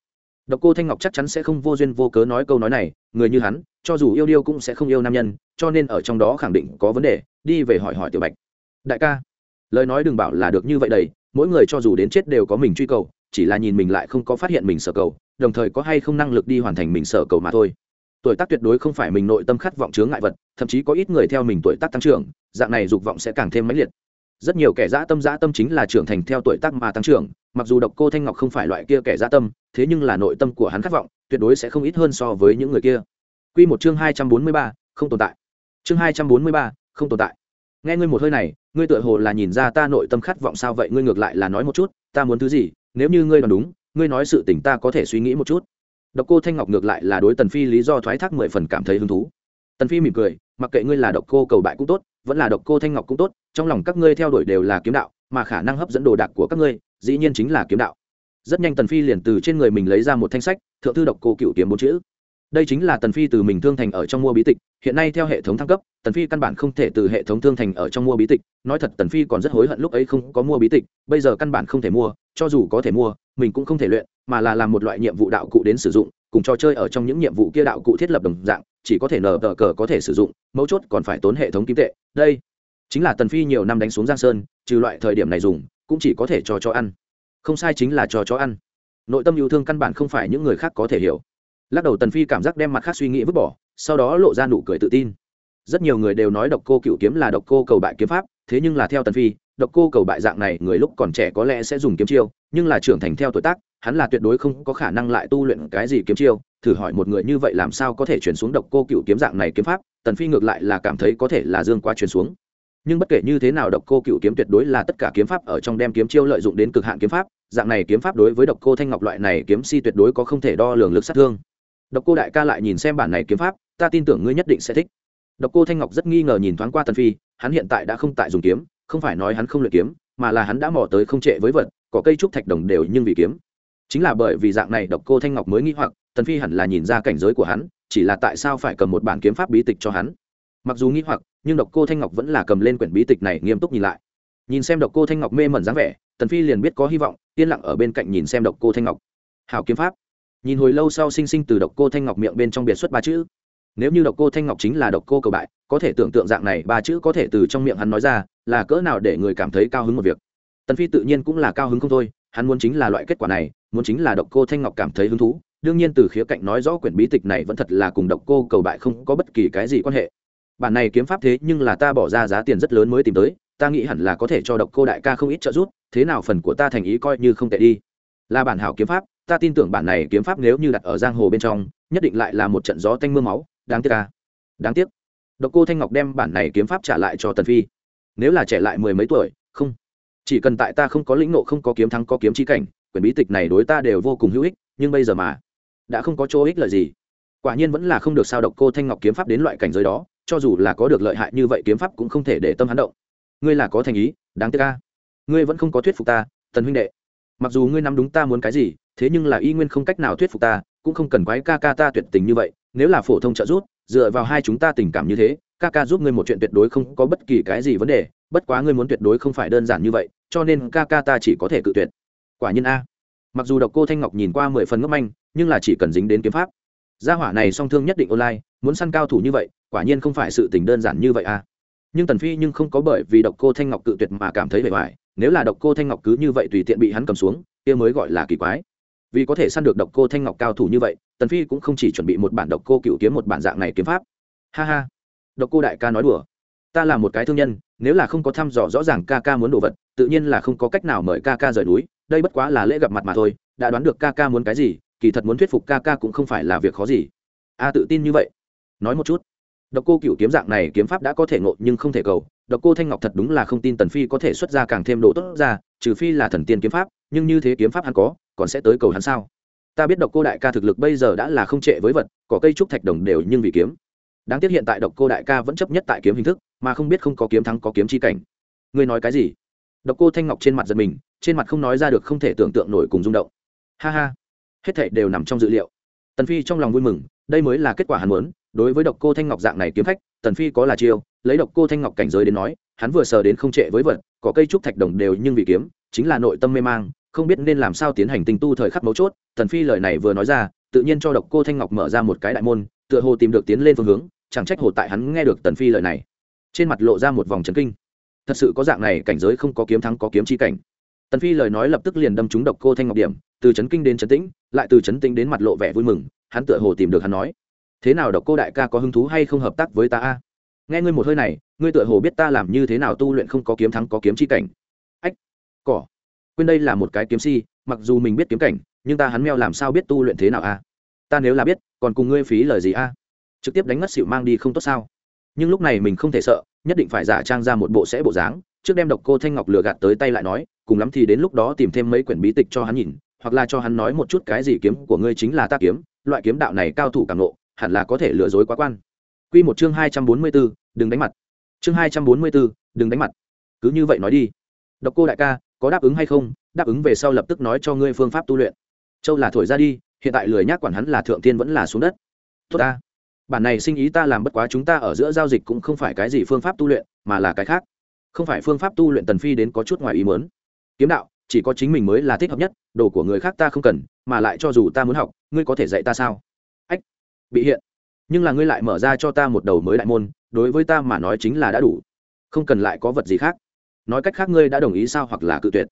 Độc cô thanh ngọc chắc chắn sẽ không vô duyên vô cớ nói câu nói này, người như hắn, cho dù yêu điêu cũng sẽ không yêu nam nhân, cho nên ở trong đó khẳng định có vấn đề, đi về hỏi hỏi tiểu bạch. Đại ca lời nói đừng bảo là được như vậy đầy mỗi người cho dù đến chết đều có mình truy cầu chỉ là nhìn mình lại không có phát hiện mình sở cầu đồng thời có hay không năng lực đi hoàn thành mình sở cầu mà thôi tuổi tác tuyệt đối không phải mình nội tâm khát vọng chướng ngại vật thậm chí có ít người theo mình tuổi tác tăng trưởng dạng này dục vọng sẽ càng thêm mãnh liệt rất nhiều kẻ dã tâm dã tâm chính là trưởng thành theo tuổi tác mà tăng trưởng mặc dù độc cô thanh ngọc không phải loại kia kẻ dã tâm thế nhưng là nội tâm của hắn khát vọng tuyệt đối sẽ không ít hơn so với những người kia Quy một chương hai trăm bốn mươi ba, không tồn tại. Chương hai trăm bốn mươi ba, không tồn tại. Nghe ngươi một hơi này, ngươi tựa hồ là nhìn ra ta nội tâm khát vọng sao vậy, ngươi ngược lại là nói một chút, ta muốn thứ gì, nếu như ngươi đoán đúng, ngươi nói sự tình ta có thể suy nghĩ một chút. Độc Cô Thanh Ngọc ngược lại là đối Tần Phi lý do thoái thác mười phần cảm thấy hứng thú. Tần Phi mỉm cười, mặc kệ ngươi là Độc Cô cầu bại cũng tốt, vẫn là Độc Cô Thanh Ngọc cũng tốt, trong lòng các ngươi theo đuổi đều là kiếm đạo, mà khả năng hấp dẫn đồ đạc của các ngươi, dĩ nhiên chính là kiếm đạo. Rất nhanh Tần Phi liền từ trên người mình lấy ra một thanh sách, thượng thư Độc Cô Cựu kiếm bốn chữ đây chính là tần phi từ mình thương thành ở trong mua bí tịch hiện nay theo hệ thống thăng cấp, tần phi căn bản không thể từ hệ thống thương thành ở trong mua bí tịch. Nói thật, tần phi còn rất hối hận lúc ấy không có mua bí tịch, bây giờ căn bản không thể mua, cho dù có thể mua, mình cũng không thể luyện, mà là làm một loại nhiệm vụ đạo cụ đến sử dụng, cùng trò chơi ở trong những nhiệm vụ kia đạo cụ thiết lập đồng dạng, chỉ có thể nở tờ cờ có thể sử dụng, mấu chốt còn phải tốn hệ thống kim tệ. Đây chính là tần phi nhiều năm đánh xuống giang sơn, trừ loại thời điểm này dùng, cũng chỉ có thể cho cho ăn. Không sai chính là cho chó ăn. Nội tâm yêu thương căn bản không phải những người khác có thể hiểu. Lắc đầu, tần phi cảm giác đem mặt khác suy nghĩ vứt bỏ sau đó lộ ra nụ cười tự tin. Rất nhiều người đều nói độc cô cựu kiếm là độc cô cầu bại kiếm pháp, thế nhưng là theo tần phi, độc cô cầu bại dạng này, người lúc còn trẻ có lẽ sẽ dùng kiếm chiêu, nhưng là trưởng thành theo tuổi tác, hắn là tuyệt đối không có khả năng lại tu luyện cái gì kiếm chiêu, thử hỏi một người như vậy làm sao có thể chuyển xuống độc cô cựu kiếm dạng này kiếm pháp, tần phi ngược lại là cảm thấy có thể là dương quá chuyển xuống. Nhưng bất kể như thế nào độc cô cựu kiếm tuyệt đối là tất cả kiếm pháp ở trong đem kiếm chiêu lợi dụng đến cực hạn kiếm pháp, dạng này kiếm pháp đối với độc cô thanh ngọc loại này kiếm si tuyệt đối có không thể đo lường lực sát thương. Độc cô đại ca lại nhìn xem bản này kiếm pháp ta tin tưởng ngươi nhất định sẽ thích. Độc cô thanh ngọc rất nghi ngờ nhìn thoáng qua tần phi, hắn hiện tại đã không tại dùng kiếm, không phải nói hắn không luyện kiếm, mà là hắn đã mò tới không trệ với vật, có cây trúc thạch đồng đều nhưng vì kiếm. Chính là bởi vì dạng này độc cô thanh ngọc mới nghi hoặc, tần phi hẳn là nhìn ra cảnh giới của hắn, chỉ là tại sao phải cầm một bản kiếm pháp bí tịch cho hắn. Mặc dù nghi hoặc, nhưng độc cô thanh ngọc vẫn là cầm lên quyển bí tịch này nghiêm túc nhìn lại. Nhìn xem độc cô thanh ngọc mê mẩn dáng vẻ, tần phi liền biết có hy vọng, yên lặng ở bên cạnh nhìn xem độc cô thanh ngọc. Hảo kiếm pháp. Nhìn hồi lâu sau sinh sinh từ độc cô thanh ngọc miệng bên trong biệt xuất ba chữ nếu như độc cô thanh ngọc chính là độc cô cầu bại, có thể tưởng tượng dạng này ba chữ có thể từ trong miệng hắn nói ra, là cỡ nào để người cảm thấy cao hứng một việc. Tần phi tự nhiên cũng là cao hứng không thôi, hắn muốn chính là loại kết quả này, muốn chính là độc cô thanh ngọc cảm thấy hứng thú. Đương nhiên từ khía cạnh nói rõ quyển bí tịch này vẫn thật là cùng độc cô cầu bại không có bất kỳ cái gì quan hệ. Bản này kiếm pháp thế nhưng là ta bỏ ra giá tiền rất lớn mới tìm tới, ta nghĩ hẳn là có thể cho độc cô đại ca không ít trợ giúp, thế nào phần của ta thành ý coi như không tệ đi. Là bản hảo kiếm pháp, ta tin tưởng bản này kiếm pháp nếu như đặt ở giang hồ bên trong, nhất định lại là một trận gió tanh m ư a máu đáng tiếc à, đáng tiếc. Độc cô thanh ngọc đem bản này kiếm pháp trả lại cho tần phi. Nếu là trẻ lại mười mấy tuổi không. Chỉ cần tại ta không có lĩnh nộ không có kiếm thắng có kiếm chi cảnh quyển bí tịch này đối ta đều vô cùng hữu ích nhưng bây giờ mà đã không có chỗ ích lợi gì. Quả nhiên vẫn là không được sao độc cô thanh ngọc kiếm pháp đến loại cảnh giới đó cho dù là có được lợi hại như vậy kiếm pháp cũng không thể để tâm hắn động. Ngươi là có thành ý đáng tiếc ca ngươi vẫn không có thuyết phục ta tần huynh đệ. Mặc dù ngươi nắm đúng ta muốn cái gì thế nhưng là y nguyên không cách nào thuyết phục ta cũng không cần quái ca ca ta tuyệt tình như vậy nếu là phổ thông trợ giúp, dựa vào hai chúng ta tình cảm như thế, ca ca giúp ngươi một chuyện tuyệt đối không có bất kỳ cái gì vấn đề, bất quá ngươi muốn tuyệt đối không phải đơn giản như vậy, cho nên ca ca ta chỉ có thể cự tuyệt. Quả nhiên a. Mặc dù độc cô thanh ngọc nhìn qua mười phần ngốc manh, nhưng là chỉ cần dính đến kiếm pháp. Gia hỏa này song thương nhất định online, muốn săn cao thủ như vậy, quả nhiên không phải sự tình đơn giản như vậy a. Nhưng tần phi nhưng không có bởi vì độc cô thanh ngọc cự tuyệt mà cảm thấy vẻ vải nếu là độc cô thanh ngọc cứ như vậy tùy tiện bị hắn cầm xuống, kia mới gọi là kỳ quái vì có thể săn được độc cô thanh ngọc cao thủ như vậy, tần phi cũng không chỉ chuẩn bị một bản độc cô cựu kiếm một bản dạng này kiếm pháp. Ha ha. Độc cô đại ca nói đùa. Ta là một cái thương nhân, nếu là không có thăm dò rõ ràng ca ca muốn đồ vật, tự nhiên là không có cách nào mời ca ca rời núi, đây bất quá là lễ gặp mặt mà thôi, đã đoán được ca ca muốn cái gì, kỳ thật muốn thuyết phục ca ca cũng không phải là việc khó gì. A tự tin như vậy. Nói một chút. Độc cô cựu kiếm dạng này kiếm pháp đã có thể ngộ nhưng không thể cầu. Độc cô thanh ngọc thật đúng là không tin tần phi có thể xuất ra càng thêm độ tốt ra, trừ phi là thần tiên kiếm pháp, nhưng như thế kiếm pháp hắn có còn sẽ tới cầu hắn sao? Ta biết độc cô đại ca thực lực bây giờ đã là không trệ với vật có cây trúc thạch đồng đều nhưng vì kiếm. Đáng tiếc hiện tại độc cô đại ca vẫn chấp nhất tại kiếm hình thức, mà không biết không có kiếm thắng có kiếm chi cảnh. Ngươi nói cái gì? Độc cô thanh ngọc trên mặt giật mình, trên mặt không nói ra được không thể tưởng tượng nổi cùng rung động. Ha ha. Hết thảy đều nằm trong dự liệu. Tần phi trong lòng vui mừng, đây mới là kết quả hắn muốn. Đối với độc cô thanh ngọc dạng này kiếm khách, tần phi có là chiêu, lấy độc cô thanh ngọc cảnh giới đến nói, hắn vừa sờ đến không trệ với vật có cây trúc thạch đồng đều nhưng vì kiếm, chính là nội tâm mê mang không biết nên làm sao tiến hành tinh tu thời khắc mấu chốt, tần phi lời này vừa nói ra, tự nhiên cho độc cô thanh ngọc mở ra một cái đại môn, tựa hồ tìm được tiến lên phương hướng, chẳng trách hồ tại hắn nghe được tần phi lời này. Trên mặt lộ ra một vòng chấn kinh. Thật sự có dạng này, cảnh giới không có kiếm thắng có kiếm chi cảnh. Tần phi lời nói lập tức liền đâm trúng độc cô thanh ngọc điểm, từ chấn kinh đến chấn tĩnh, lại từ chấn tĩnh đến mặt lộ vẻ vui mừng, hắn tựa hồ tìm được hắn nói. Thế nào độc cô đại ca có hứng thú hay không hợp tác với ta a? Nghe ngươi một hơi này, ngươi tựa hồ biết ta làm như thế nào tu luyện không có kiếm thắng có kiếm chi cảnh. Ách, cỏ quên đây là một cái kiếm si mặc dù mình biết kiếm cảnh nhưng ta hắn meo làm sao biết tu luyện thế nào a ta nếu là biết còn cùng ngươi phí lời gì a trực tiếp đánh ngất xỉu mang đi không tốt sao nhưng lúc này mình không thể sợ nhất định phải giả trang ra một bộ sẽ bộ dáng trước đem độc cô thanh ngọc lừa gạt tới tay lại nói cùng lắm thì đến lúc đó tìm thêm mấy quyển bí tịch cho hắn nhìn hoặc là cho hắn nói một chút cái gì kiếm của ngươi chính là ta kiếm loại kiếm đạo này cao thủ càng nộ hẳn là có thể lừa dối quá quan Quy một chương hai trăm bốn mươi 244, đừng đánh mặt. Chương hai trăm bốn mươi 244, đừng đánh mặt. Cứ như vậy nói đi. Độc Cô đại ca, có đáp ứng hay không? Đáp ứng về sau lập tức nói cho ngươi phương pháp tu luyện. Châu là thổi ra đi, hiện tại lười nhác quản hắn là thượng tiên vẫn là xuống đất. Tốt ta. Bản này sinh ý ta làm bất quá chúng ta ở giữa giao dịch cũng không phải cái gì phương pháp tu luyện, mà là cái khác. Không phải phương pháp tu luyện Tần Phi đến có chút ngoài ý muốn. Kiếm đạo, chỉ có chính mình mới là thích hợp nhất, đồ của người khác ta không cần, mà lại cho dù ta muốn học, ngươi có thể dạy ta sao? Ách, bị hiện nhưng là ngươi lại mở ra cho ta một đầu mới đại môn đối với ta mà nói chính là đã đủ không cần lại có vật gì khác nói cách khác ngươi đã đồng ý sao hoặc là cự tuyệt.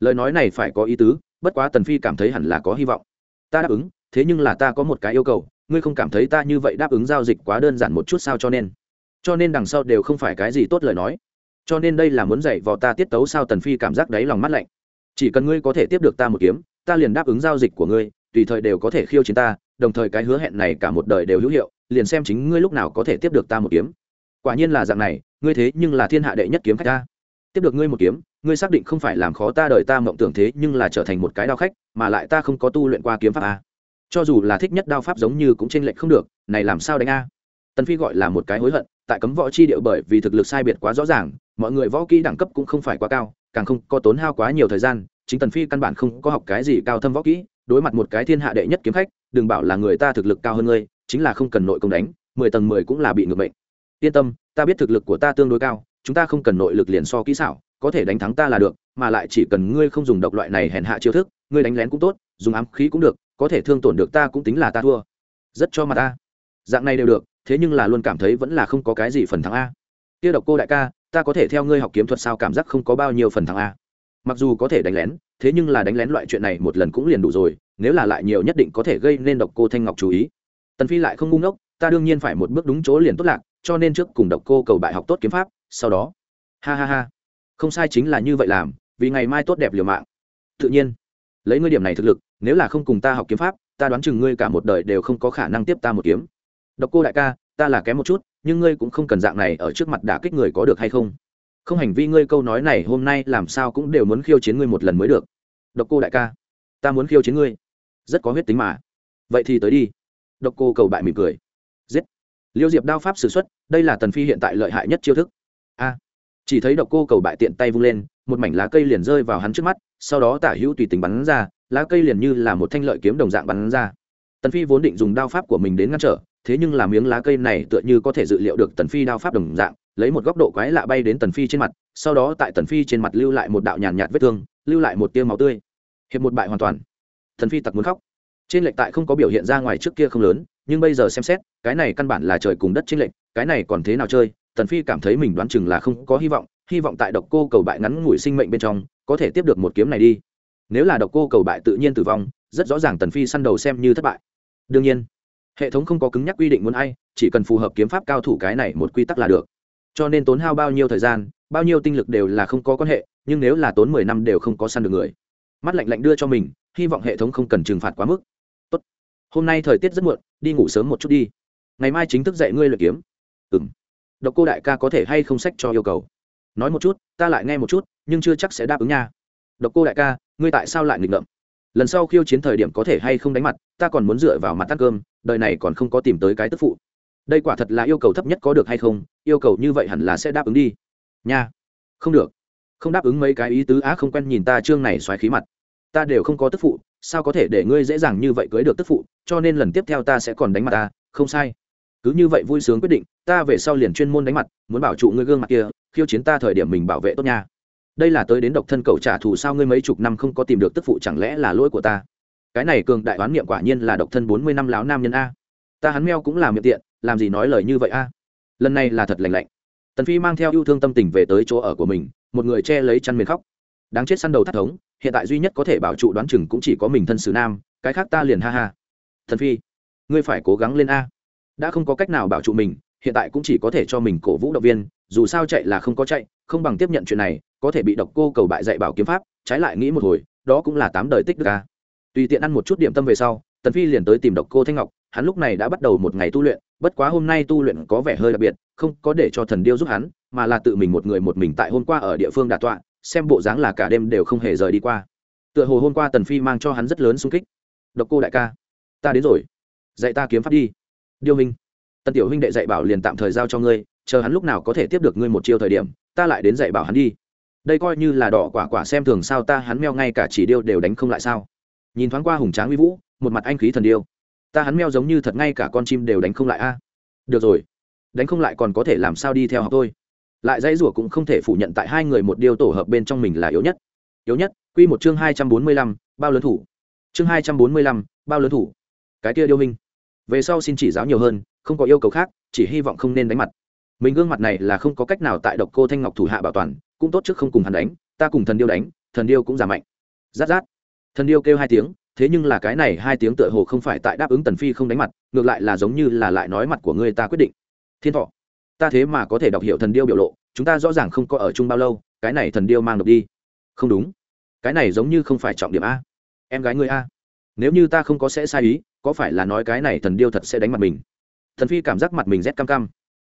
Lời nói này phải có ý tứ, bất quá tần phi cảm thấy hẳn là có hy vọng. Ta đáp ứng, thế nhưng là ta có một cái yêu cầu, ngươi không cảm thấy ta như vậy đáp ứng giao dịch quá đơn giản một chút sao cho nên? Cho nên đằng sau đều không phải cái gì tốt lời nói. Cho nên đây là muốn dạy vò ta tiết tấu sao tần phi cảm giác đáy lòng mắt lạnh. Chỉ cần ngươi có thể tiếp được ta một kiếm, ta liền đáp ứng giao dịch của ngươi, tùy thời đều có thể khiêu chiến ta, đồng thời cái hứa hẹn này cả một đời đều hữu hiệu, liền xem chính ngươi lúc nào có thể tiếp được ta một kiếm. Quả nhiên là dạng này, ngươi thế nhưng là thiên hạ đệ nhất kiếm khách ta tiếp được ngươi một kiếm, ngươi xác định không phải làm khó ta đời ta mộng tưởng thế nhưng là trở thành một cái đao khách, mà lại ta không có tu luyện qua kiếm pháp a. Cho dù là thích nhất đao pháp giống như cũng t r ê n lệch không được, này làm sao đánh a? Tần phi gọi là một cái hối hận, tại cấm võ chi điệu bởi vì thực lực sai biệt quá rõ ràng, mọi người võ kỹ đẳng cấp cũng không phải quá cao, càng không có tốn hao quá nhiều thời gian, chính tần phi căn bản không có học cái gì cao thâm võ kỹ, đối mặt một cái thiên hạ đệ nhất kiếm khách, đừng bảo là người ta thực lực cao hơn ngươi, chính là không cần nội công đánh, mười tầng mười cũng là bị ngược bệnh yên tâm, ta biết thực lực của ta tương đối cao chúng ta không cần nội lực liền so kỹ xảo, có thể đánh thắng ta là được, mà lại chỉ cần ngươi không dùng độc loại này hèn hạ chiêu thức, ngươi đánh lén cũng tốt, dùng ám khí cũng được, có thể thương tổn được ta cũng tính là ta thua. Rất cho mà ta. Dạng này đều được, thế nhưng là luôn cảm thấy vẫn là không có cái gì phần thắng a. Tiêu độc cô đại ca, ta có thể theo ngươi học kiếm thuật sao cảm giác không có bao nhiêu phần thắng a. Mặc dù có thể đánh lén, thế nhưng là đánh lén loại chuyện này một lần cũng liền đủ rồi, nếu là lại nhiều nhất định có thể gây nên độc cô thanh ngọc chú ý. Tần phi lại không ngu ngốc, ta đương nhiên phải một bước đúng chỗ liền tốt lạc, cho nên trước cùng độc cô cầu bại học tốt kiếm pháp sau đó. Ha ha ha. Không sai chính là như vậy làm, vì ngày mai tốt đẹp liều mạng. Tự nhiên. Lấy ngươi điểm này thực lực, nếu là không cùng ta học kiếm pháp, ta đoán chừng ngươi cả một đời đều không có khả năng tiếp ta một kiếm. Độc cô đại ca, ta là kém một chút, nhưng ngươi cũng không cần dạng này ở trước mặt đả kích người có được hay không? Không hành vi ngươi câu nói này hôm nay làm sao cũng đều muốn khiêu chiến ngươi một lần mới được. Độc cô đại ca, ta muốn khiêu chiến ngươi. Rất có huyết tính mà. Vậy thì tới đi. Độc cô cầu bại mỉm cười. Giết. Liêu diệp đao pháp s ử x u ấ t đây là tần phi hiện tại lợi hại nhất chiêu thức a. Chỉ thấy độc cô cầu bại tiện tay vung lên, một mảnh lá cây liền rơi vào hắn trước mắt, sau đó tả hữu tùy tình bắn ra, lá cây liền như là một thanh lợi kiếm đồng dạng bắn ra. Tần phi vốn định dùng đao pháp của mình đến ngăn trở, thế nhưng là miếng lá cây này tựa như có thể dự liệu được tần phi đao pháp đồng dạng, lấy một góc độ quái lạ bay đến tần phi trên mặt, sau đó tại tần phi trên mặt lưu lại một đạo nhàn nhạt vết thương, lưu lại một tiêu máu tươi. Hiệp một bại hoàn toàn. Tần phi tặc muốn khóc. Trên lệch tại không có biểu hiện ra ngoài trước kia không lớn, nhưng bây giờ xem xét, cái này căn bản là trời cùng đất trên lệch, cái này còn thế nào chơi tần phi cảm thấy mình đoán chừng là không có hy vọng hy vọng tại độc cô cầu bại ngắn ngủi sinh mệnh bên trong, có thể tiếp được một kiếm này đi. Nếu là độc cô cầu bại tự nhiên tử vong, rất rõ ràng tần phi săn đầu xem như thất bại. Đương nhiên, hệ thống không có cứng nhắc quy định muốn ai, chỉ cần phù hợp kiếm pháp cao thủ cái này một quy tắc là được. Cho nên tốn hao bao nhiêu thời gian, bao nhiêu tinh lực đều là không có quan hệ, nhưng nếu là tốn mười năm đều không có săn được người. Mắt lạnh lạnh đưa cho mình, hy vọng hệ thống không cần trừng phạt quá mức. Tốt. hôm nay thời tiết rất muộn, đi ngủ sớm một chút đi. Ngày mai chính thức dạy ngươi luyện kiếm. Ừ m độc cô đại ca có thể hay không sách cho yêu cầu? Nói một chút, ta lại nghe một chút, nhưng chưa chắc sẽ đáp ứng nha. Độc cô đại ca, ngươi tại sao lại nghịch ngợm? Lần sau khiêu chiến thời điểm có thể hay không đánh mặt, ta còn muốn dựa vào mặt ăn cơm, đời này còn không có tìm tới cái tức phụ. Đây quả thật là yêu cầu thấp nhất có được hay không, yêu cầu như vậy hẳn là sẽ đáp ứng đi. Nha. Không được. Không đáp ứng mấy cái ý tứ á không quen nhìn ta trương này xoáy khí mặt. Ta đều không có tức phụ, sao có thể để ngươi dễ dàng như vậy cưới được tức phụ, cho nên lần tiếp theo ta sẽ còn đánh mặt ta. Không sai. Cứ như vậy vui sướng quyết định ta về sau liền chuyên môn đánh mặt, muốn bảo trụ ngươi gương mặt kia, khiêu chiến ta thời điểm mình bảo vệ tốt nha. Đây là tới đến độc thân cậu trả thù sao ngươi mấy chục năm không có tìm được tức phụ chẳng lẽ là lỗi của ta? Cái này cường đại oán niệm quả nhiên là độc thân bốn mươi năm láo nam nhân a. Ta hắn meo cũng là miệng tiện, làm gì nói lời như vậy a? Lần này là thật lành lạnh. Tần phi mang theo yêu thương tâm tình về tới chỗ ở của mình, một người che lấy chăn miền khóc. Đáng chết săn đầu thắt thống, hiện tại duy nhất có thể bảo trụ đoán chừng cũng chỉ có mình thân sử nam, cái khác ta liền ha ha. Thần phi, ngươi phải cố gắng lên a. Đã không có cách nào bảo trụ mình hiện tại cũng chỉ có thể cho mình cổ vũ động viên, dù sao chạy là không có chạy, không bằng tiếp nhận chuyện này, có thể bị độc cô cầu bại dạy bảo kiếm pháp, trái lại nghĩ một hồi, đó cũng là tám đời tích đức ca tùy tiện ăn một chút điểm tâm về sau, tần phi liền tới tìm độc cô thanh ngọc, hắn lúc này đã bắt đầu một ngày tu luyện, bất quá hôm nay tu luyện có vẻ hơi đặc biệt, không có để cho thần điêu giúp hắn, mà là tự mình một người một mình tại hôm qua ở địa phương đà tọa, xem bộ dáng là cả đêm đều không hề rời đi qua. Tựa hồ hôm qua tần phi mang cho hắn rất lớn sung kích. Độc cô đại ca, ta đến rồi. Dạy ta kiếm pháp đi. Điêu minh tần tiểu huynh đệ dạy bảo liền tạm thời giao cho ngươi, chờ hắn lúc nào có thể tiếp được ngươi một chiêu thời điểm, ta lại đến dạy bảo hắn đi. Đây coi như là đỏ quả quả xem thường sao ta hắn meo ngay cả chỉ điêu đều đánh không lại sao? Nhìn thoáng qua hùng tráng uy vũ, một mặt anh khí thần điêu. Ta hắn meo giống như thật ngay cả con chim đều đánh không lại a. Được rồi, đánh không lại còn có thể làm sao đi theo học tôi? Lại dãy rủa cũng không thể phủ nhận tại hai người một điêu tổ hợp bên trong mình là yếu nhất. Yếu nhất, quy một chương hai trăm bốn mươi lăm, bao lớn thủ. Chương hai trăm bốn mươi lăm, bao lớn thủ. Cái kia điêu minh về sau xin chỉ giáo nhiều hơn không có yêu cầu khác, chỉ hy vọng không nên đánh mặt. Mình gương mặt này là không có cách nào tại độc cô thanh ngọc thủ hạ bảo toàn, cũng tốt trước không cùng hắn đánh, ta cùng thần điêu đánh, thần điêu cũng giảm mạnh. Rát rát. Thần điêu kêu hai tiếng, thế nhưng là cái này hai tiếng tựa hồ không phải tại đáp ứng tần phi không đánh mặt, ngược lại là giống như là lại nói mặt của ngươi ta quyết định. Thiên thọ, ta thế mà có thể đọc hiểu thần điêu biểu lộ, chúng ta rõ ràng không có ở chung bao lâu, cái này thần điêu mang độc đi. Không đúng. Cái này giống như không phải trọng điểm a. Em gái ngươi a. Nếu như ta không có sẽ sai ý, có phải là nói cái này thần điêu thật sẽ đánh mặt mình? Thần phi cảm giác mặt mình rét cam cam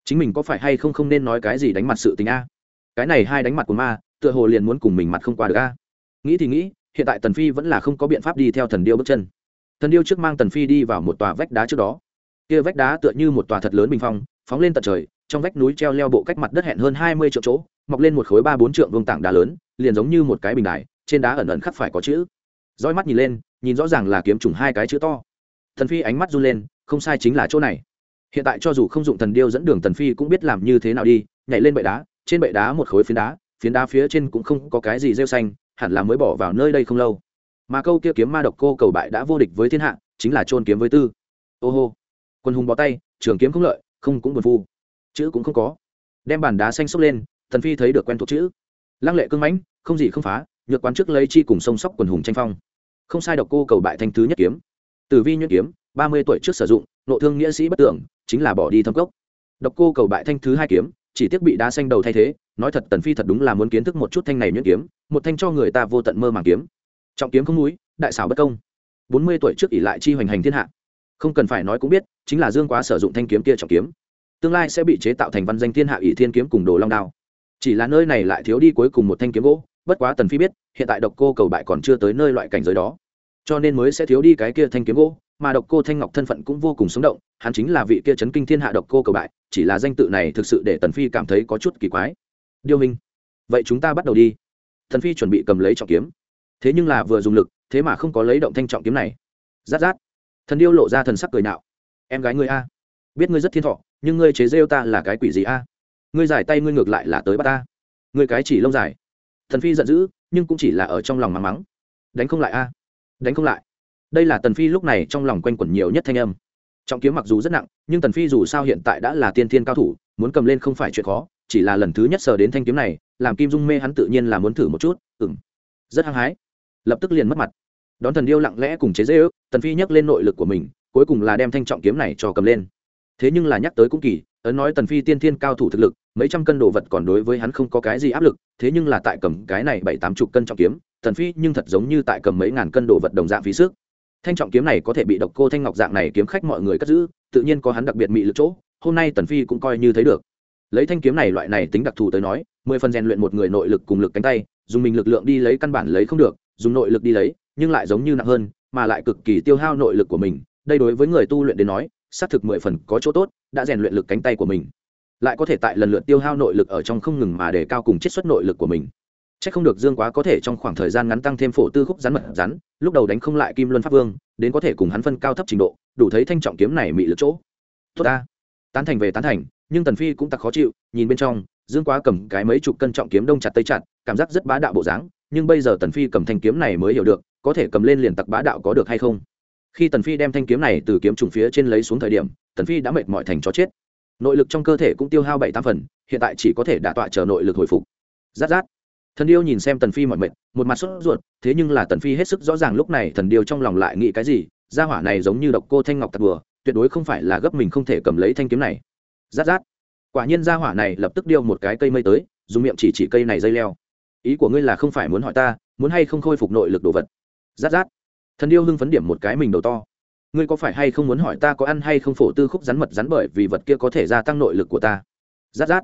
chính mình có phải hay không không nên nói cái gì đánh mặt sự tình a? Cái này hai đánh mặt của ma, tựa hồ liền muốn cùng mình mặt không qua được a. Nghĩ thì nghĩ, hiện tại tần phi vẫn là không có biện pháp đi theo thần điêu bước chân. Thần điêu trước mang tần phi đi vào một tòa vách đá trước đó. Kia vách đá tựa như một tòa thật lớn bình phong, phóng lên tận trời, trong vách núi treo leo bộ cách mặt đất hẹn hơn hai mươi triệu chỗ, mọc lên một khối ba bốn trượng vương tảng đá lớn, liền giống như một cái bình đài, trên đá ẩn ẩn khắc phải có chữ. Roi mắt nhìn lên, nhìn rõ ràng là kiếm trùng hai cái chữ to. Thần phi ánh mắt run lên, không sai chính là chỗ này hiện tại cho dù không dụng thần điêu dẫn đường tần phi cũng biết làm như thế nào đi, nhảy lên bệ đá, trên bệ đá một khối phiến đá phiến đá phía trên cũng không có cái gì rêu xanh, hẳn là mới bỏ vào nơi đây không lâu. Mà câu kia kiếm ma độc cô cầu bại đã vô địch với thiên hạ, chính là trôn kiếm với tư. Ô hô. Quân hùng bó tay, trường kiếm không lợi, không cũng buồn phu. Chữ cũng không có. Đem bàn đá xanh xốc lên thần phi thấy được quen thuộc chữ. Lăng lệ cưng mãnh, không gì không phá, nhược quán trước lấy chi cùng sông sóc quần hùng tranh phong. Không sai độc cô cầu bại thanh thứ nhất kiếm. Tử vi nhuyễn kiếm, ba mươi tuổi trước sử dụng, nộ thương nghĩa sĩ bất tưởng chính là bỏ đi thâm cốc. Độc cô cầu bại thanh thứ hai kiếm, chỉ tiếc bị đá xanh đầu thay thế, nói thật tần phi thật đúng là muốn kiến thức một chút thanh này nhuyễn kiếm, một thanh cho người ta vô tận mơ màng kiếm. Trọng kiếm không núi, đại xảo bất công. Bốn mươi tuổi trước ỷ lại chi hoành hành thiên hạ. Không cần phải nói cũng biết, chính là dương quá sử dụng thanh kiếm kia trọng kiếm. Tương lai sẽ bị chế tạo thành văn danh thiên hạ ỷ thiên kiếm cùng đồ long đao. Chỉ là nơi này lại thiếu đi cuối cùng một thanh kiếm gỗ, bất quá tần phi biết, hiện tại độc cô cầu bại còn chưa tới nơi loại cảnh giới đó. Cho nên mới sẽ thiếu đi cái kia thanh kiếm gỗ mà độc cô thanh ngọc thân phận cũng vô cùng sống động, hắn chính là vị kia chấn kinh thiên hạ độc cô cầu bại, chỉ là danh tự này thực sự để tần phi cảm thấy có chút kỳ quái. Điêu minh, vậy chúng ta bắt đầu đi. Tần phi chuẩn bị cầm lấy trọng kiếm. Thế nhưng là vừa dùng lực, thế mà không có lấy động thanh trọng kiếm này. Rát rát. Thần điêu lộ ra thần sắc cười nạo em gái ngươi a. Biết ngươi rất thiên thọ, nhưng ngươi chế rêu ta là cái quỷ gì a? Ngươi giải tay ngươi ngược lại là tới bắt ta. Ngươi cái chỉ lông dài. Thần phi giận dữ, nhưng cũng chỉ là ở trong lòng mắng mắng. Đánh không lại a. Đánh không lại đây là tần phi lúc này trong lòng quanh quẩn nhiều nhất thanh âm. Trọng kiếm mặc dù rất nặng, nhưng tần phi dù sao hiện tại đã là tiên thiên cao thủ, muốn cầm lên không phải chuyện khó, chỉ là lần thứ nhất sờ đến thanh kiếm này, làm kim dung mê hắn tự nhiên là muốn thử một chút ừng rất hăng hái. Lập tức liền mất mặt. Đón thần điêu lặng lẽ cùng chế dễ ước, tần phi nhắc lên nội lực của mình, cuối cùng là đem thanh trọng kiếm này cho cầm lên. Thế nhưng là nhắc tới cũng kỳ, ấn nói tần phi tiên thiên cao thủ thực lực, mấy trăm cân đồ vật còn đối với hắn không có cái gì áp lực, thế nhưng là tại cầm cái này bảy tám chục cân trọng kiếm, tần phi nhưng thật giống như tại cầm mấy ngàn cân đồ vật đồng dạng phí sức thanh trọng kiếm này có thể bị độc cô thanh ngọc dạng này kiếm khách mọi người cất giữ tự nhiên có hắn đặc biệt mị lực chỗ hôm nay tần phi cũng coi như thấy được. Lấy thanh kiếm này loại này tính đặc thù tới nói mười phần rèn luyện một người nội lực cùng lực cánh tay dùng mình lực lượng đi lấy căn bản lấy không được dùng nội lực đi lấy nhưng lại giống như nặng hơn mà lại cực kỳ tiêu hao nội lực của mình. Đây đối với người tu luyện đến nói xác thực mười phần có chỗ tốt đã rèn luyện lực cánh tay của mình. Lại có thể tại lần lượt tiêu hao nội lực ở trong không ngừng mà để cao cùng chiết xuất nội lực của mình. Chắc không được Dương Quá có thể trong khoảng thời gian ngắn tăng thêm phổ tư khúc rắn mật rắn, lúc đầu đánh không lại Kim Luân Pháp Vương, đến có thể cùng hắn phân cao thấp trình độ, đủ thấy thanh trọng kiếm này mị lực chỗ. Tốt ta. Tán thành về tán thành, nhưng Tần Phi cũng tặc khó chịu, nhìn bên trong, Dương Quá cầm cái mấy chục cân trọng kiếm đông chặt tây chặt, cảm giác rất bá đạo bộ dáng, nhưng bây giờ Tần Phi cầm thanh kiếm này mới hiểu được, có thể cầm lên liền tặc bá đạo có được hay không. Khi Tần Phi đem thanh kiếm này từ kiếm trùng phía trên lấy xuống thời điểm, Tần Phi đã mệt mỏi thành chó chết. Nội lực trong cơ thể cũng tiêu hao bảy tám phần, hiện tại chỉ có thể đả tọa chờ nội lực hồi phục. Rát rát thần điêu nhìn xem tần phi mọi mệt, một mặt sốt ruột, thế nhưng là tần phi hết sức rõ ràng lúc này thần điêu trong lòng lại nghĩ cái gì, gia hỏa này giống như độc cô thanh ngọc tạt bừa, tuyệt đối không phải là gấp mình không thể cầm lấy thanh kiếm này. Rát rát. Quả nhiên gia hỏa này lập tức điêu một cái cây mây tới, dùng miệng chỉ chỉ cây này dây leo. Ý của ngươi là không phải muốn hỏi ta, muốn hay không khôi phục nội lực đồ vật? Rát rát. Thần điêu hưng phấn điểm một cái mình đầu to. Ngươi có phải hay không muốn hỏi ta có ăn hay không phổ tư khúc rắn mật rắn bởi vì vật kia có thể gia tăng nội lực của ta? Rát rát.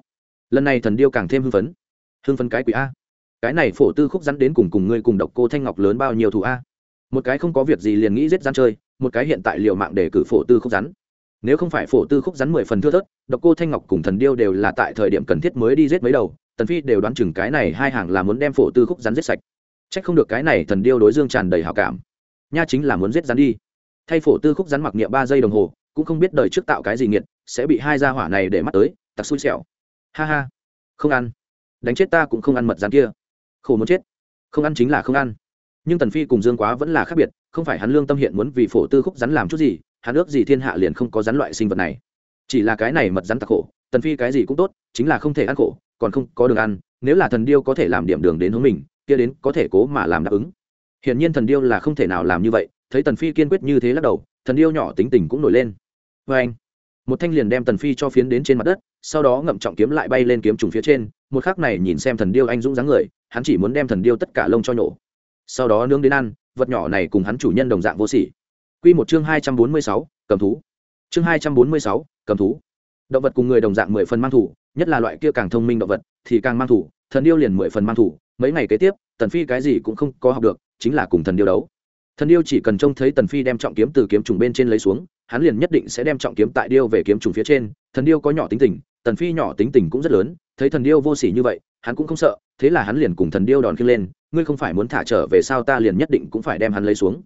Lần này thần điêu càng thêm hưng phấn. Hưng phấn cái quỷ a cái này phổ tư khúc rắn đến cùng cùng ngươi cùng độc cô thanh ngọc lớn bao nhiêu thù a? Một cái không có việc gì liền nghĩ giết rắn chơi, một cái hiện tại liệu mạng để cử phổ tư khúc rắn. Nếu không phải phổ tư khúc rắn mười phần thưa thớt, độc cô thanh ngọc cùng thần điêu đều là tại thời điểm cần thiết mới đi giết mấy đầu, tần phi đều đoán chừng cái này hai hàng là muốn đem phổ tư khúc rắn giết sạch. Trách không được cái này thần điêu đối dương tràn đầy hào cảm. Nha chính là muốn giết rắn đi. Thay phổ tư khúc rắn mặc niệm ba giây đồng hồ, cũng không biết đời trước tạo cái gì nghiệt, sẽ bị hai gia hỏa này để mắt tới, tặc xui xẻo. Ha ha. Không ăn. Đánh chết ta cũng không ăn mật rắn kia khổ muốn chết. Không ăn chính là không ăn. Nhưng tần phi cùng dương quá vẫn là khác biệt, không phải hắn lương tâm hiện muốn vì phổ tư khúc rắn làm chút gì, hắn ước gì thiên hạ liền không có rắn loại sinh vật này. Chỉ là cái này mật rắn tặc khổ, tần phi cái gì cũng tốt, chính là không thể ăn khổ, còn không có đường ăn, nếu là thần điêu có thể làm điểm đường đến hướng mình, kia đến có thể cố mà làm đáp ứng. Hiển nhiên thần điêu là không thể nào làm như vậy, thấy tần phi kiên quyết như thế lắc đầu, thần điêu nhỏ tính tình cũng nổi lên. Vê anh, một thanh liền đem tần phi cho phiến đến trên mặt đất, sau đó ngậm trọng kiếm lại bay lên kiếm trùng phía trên, một khắc này nhìn xem thần điêu anh dũng dáng người hắn chỉ muốn đem thần điêu tất cả lông cho nhổ sau đó nướng đến ăn vật nhỏ này cùng hắn chủ nhân đồng dạng vô sỉ Quy một chương hai trăm bốn mươi sáu, cầm thú. Chương hai trăm bốn mươi sáu, cầm thú. Động vật cùng người đồng dạng mười phần mang thủ, nhất là loại kia càng thông minh động vật thì càng mang thủ, thần điêu liền mười phần mang thủ, mấy ngày kế tiếp, Tần Phi cái gì cũng không có học được, chính là cùng thần điêu đấu. Thần điêu chỉ cần trông thấy Tần Phi đem trọng kiếm từ kiếm trùng bên trên lấy xuống, hắn liền nhất định sẽ đem trọng kiếm tại điêu về kiếm trùng phía trên, thần điêu có nhỏ tính tình, Tần Phi nhỏ tính tình cũng rất lớn, thấy thần điêu vô sỉ như vậy, hắn cũng không sợ, thế là hắn liền cùng thần điêu đòn khiêng lên ngươi không phải muốn thả trở về sao ta liền nhất định cũng phải đem hắn lấy xuống.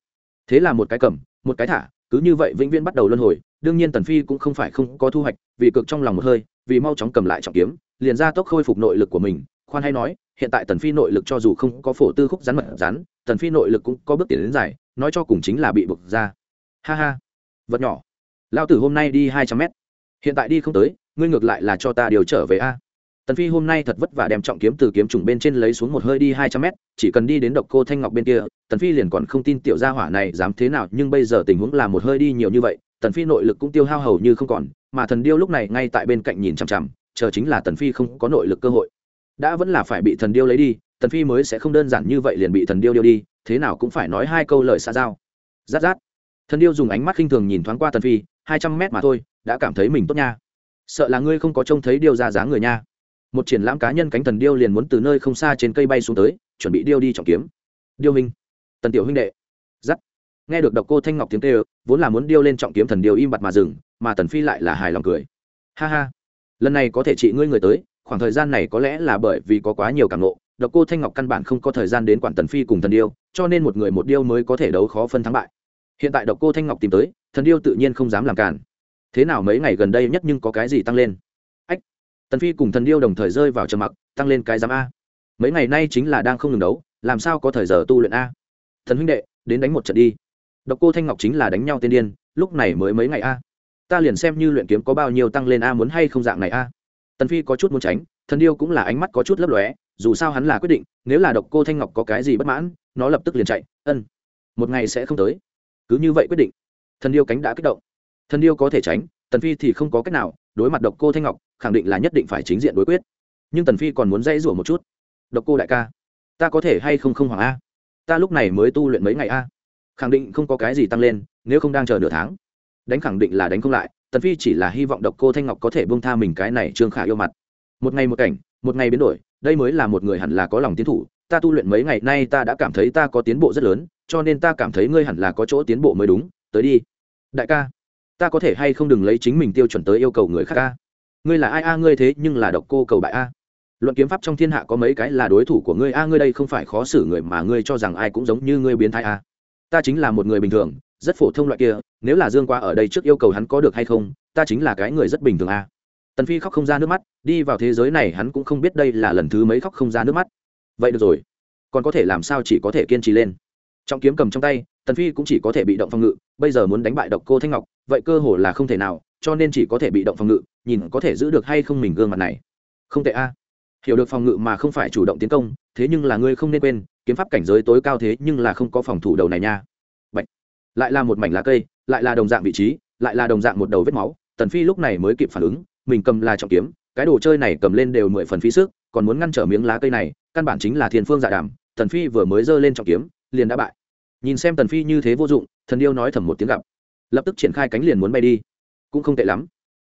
Thế là một cái cầm một cái thả cứ như vậy vĩnh viễn bắt đầu luân hồi đương nhiên tần phi cũng không phải không có thu hoạch vì cực trong lòng một hơi vì mau chóng cầm lại trọng kiếm liền ra tốc khôi phục nội lực của mình khoan hay nói hiện tại tần phi nội lực cho dù không có phổ tư khúc rắn mật rắn tần phi nội lực cũng có bước tiến đến dài nói cho cùng chính là bị buộc ra. Ha ha vật nhỏ. Lao tử hôm nay đi hai trăm mét. Hiện tại đi không tới ngươi ngược lại là cho ta điều trở về a tần phi hôm nay thật vất vả đem trọng kiếm từ kiếm trùng bên trên lấy xuống một hơi đi hai trăm mét, chỉ cần đi đến độc cô thanh ngọc bên kia, tần phi liền còn không tin tiểu gia hỏa này dám thế nào, nhưng bây giờ tình huống là một hơi đi nhiều như vậy, tần phi nội lực cũng tiêu hao hầu như không còn, mà thần điêu lúc này ngay tại bên cạnh nhìn chằm chằm, chờ chính là tần phi không có nội lực cơ hội. Đã vẫn là phải bị thần điêu lấy đi, tần phi mới sẽ không đơn giản như vậy liền bị thần điêu điêu đi, thế nào cũng phải nói hai câu lời xa giao. Rát rát. Thần điêu dùng ánh mắt khinh thường nhìn thoáng qua tần phi, hai trăm mét mà thôi, đã cảm thấy mình tốt nha. Sợ là ngươi không có trông thấy điêu ra dáng người nha một triển lãm cá nhân cánh thần điêu liền muốn từ nơi không xa trên cây bay xuống tới, chuẩn bị điêu đi trọng kiếm. Điêu minh, tần tiểu huynh đệ. Giắt. Nghe được độc cô thanh ngọc tiếng kêu, vốn là muốn điêu lên trọng kiếm thần điêu im bặt mà dừng, mà tần phi lại là hài lòng cười. Ha ha. Lần này có thể trị ngươi người tới, khoảng thời gian này có lẽ là bởi vì có quá nhiều cảm nộ độc cô thanh ngọc căn bản không có thời gian đến quản tần phi cùng thần điêu, cho nên một người một điêu mới có thể đấu khó phân thắng bại. Hiện tại độc cô thanh ngọc tìm tới, thần điêu tự nhiên không dám làm cản thế nào mấy ngày gần đây nhất nhưng có cái gì tăng lên? Tần phi cùng thần điêu đồng thời rơi vào trầm mặc, tăng lên cái giám a. Mấy ngày nay chính là đang không ngừng đấu, làm sao có thời giờ tu luyện a? Thần huynh đệ, đến đánh một trận đi. Độc cô thanh ngọc chính là đánh nhau tiên điên, lúc này mới mấy ngày a. Ta liền xem như luyện kiếm có bao nhiêu tăng lên a muốn hay không dạng này a. Tần phi có chút muốn tránh, thần điêu cũng là ánh mắt có chút lấp lóe, dù sao hắn là quyết định, nếu là độc cô thanh ngọc có cái gì bất mãn, nó lập tức liền chạy, ân, một ngày sẽ không tới. Cứ như vậy quyết định. Thần điêu cánh đã kích động. Thần điêu có thể tránh tần phi thì không có cách nào, đối mặt độc cô thanh ngọc, khẳng định là nhất định phải chính diện đối quyết. Nhưng tần phi còn muốn dãy rủa một chút. Độc cô đại ca, ta có thể hay không không hoàng a? Ta lúc này mới tu luyện mấy ngày a. Khẳng định không có cái gì tăng lên, nếu không đang chờ nửa tháng. Đánh khẳng định là đánh không lại, tần phi chỉ là hy vọng độc cô thanh ngọc có thể buông tha mình cái này trương khả yêu mặt. Một ngày một cảnh, một ngày biến đổi, đây mới là một người hẳn là có lòng tiến thủ. Ta tu luyện mấy ngày nay ta đã cảm thấy ta có tiến bộ rất lớn, cho nên ta cảm thấy ngươi hẳn là có chỗ tiến bộ mới đúng. Tới đi. Đại ca ta có thể hay không đừng lấy chính mình tiêu chuẩn tới yêu cầu người khác a? ngươi là ai a? Ngươi thế nhưng là độc cô cầu bại a? Luận kiếm pháp trong thiên hạ có mấy cái là đối thủ của ngươi a? Ngươi đây không phải khó xử người mà ngươi cho rằng ai cũng giống như ngươi biến thái a? Ta chính là một người bình thường, rất phổ thông loại kia, nếu là dương qua ở đây trước yêu cầu hắn có được hay không, ta chính là cái người rất bình thường a. Tần phi khóc không ra nước mắt, đi vào thế giới này hắn cũng không biết đây là lần thứ mấy khóc không ra nước mắt. Vậy được rồi, còn có thể làm sao chỉ có thể kiên trì lên? Trọng kiếm cầm trong tay, tần phi cũng chỉ có thể bị động phòng ngự, bây giờ muốn đánh bại độc cô thanh ngọc, vậy cơ hồ là không thể nào, cho nên chỉ có thể bị động phòng ngự, nhìn có thể giữ được hay không mình gương mặt này. Không tệ a. Hiểu được phòng ngự mà không phải chủ động tiến công, thế nhưng là ngươi không nên quên, kiếm pháp cảnh giới tối cao thế nhưng là không có phòng thủ đầu này nha. Bạch. lại là một mảnh lá cây, lại là đồng dạng vị trí, lại là đồng dạng một đầu vết máu, tần phi lúc này mới kịp phản ứng, mình cầm là trọng kiếm, cái đồ chơi này cầm lên đều mười phần phí sức, còn muốn ngăn trở miếng lá cây này, căn bản chính là thiên phương dạ đàm, tần phi vừa mới giơ lên trọng kiếm liền đã bại. Nhìn xem tần phi như thế vô dụng, thần điêu nói thầm một tiếng gặp. Lập tức triển khai cánh liền muốn bay đi. Cũng không tệ lắm.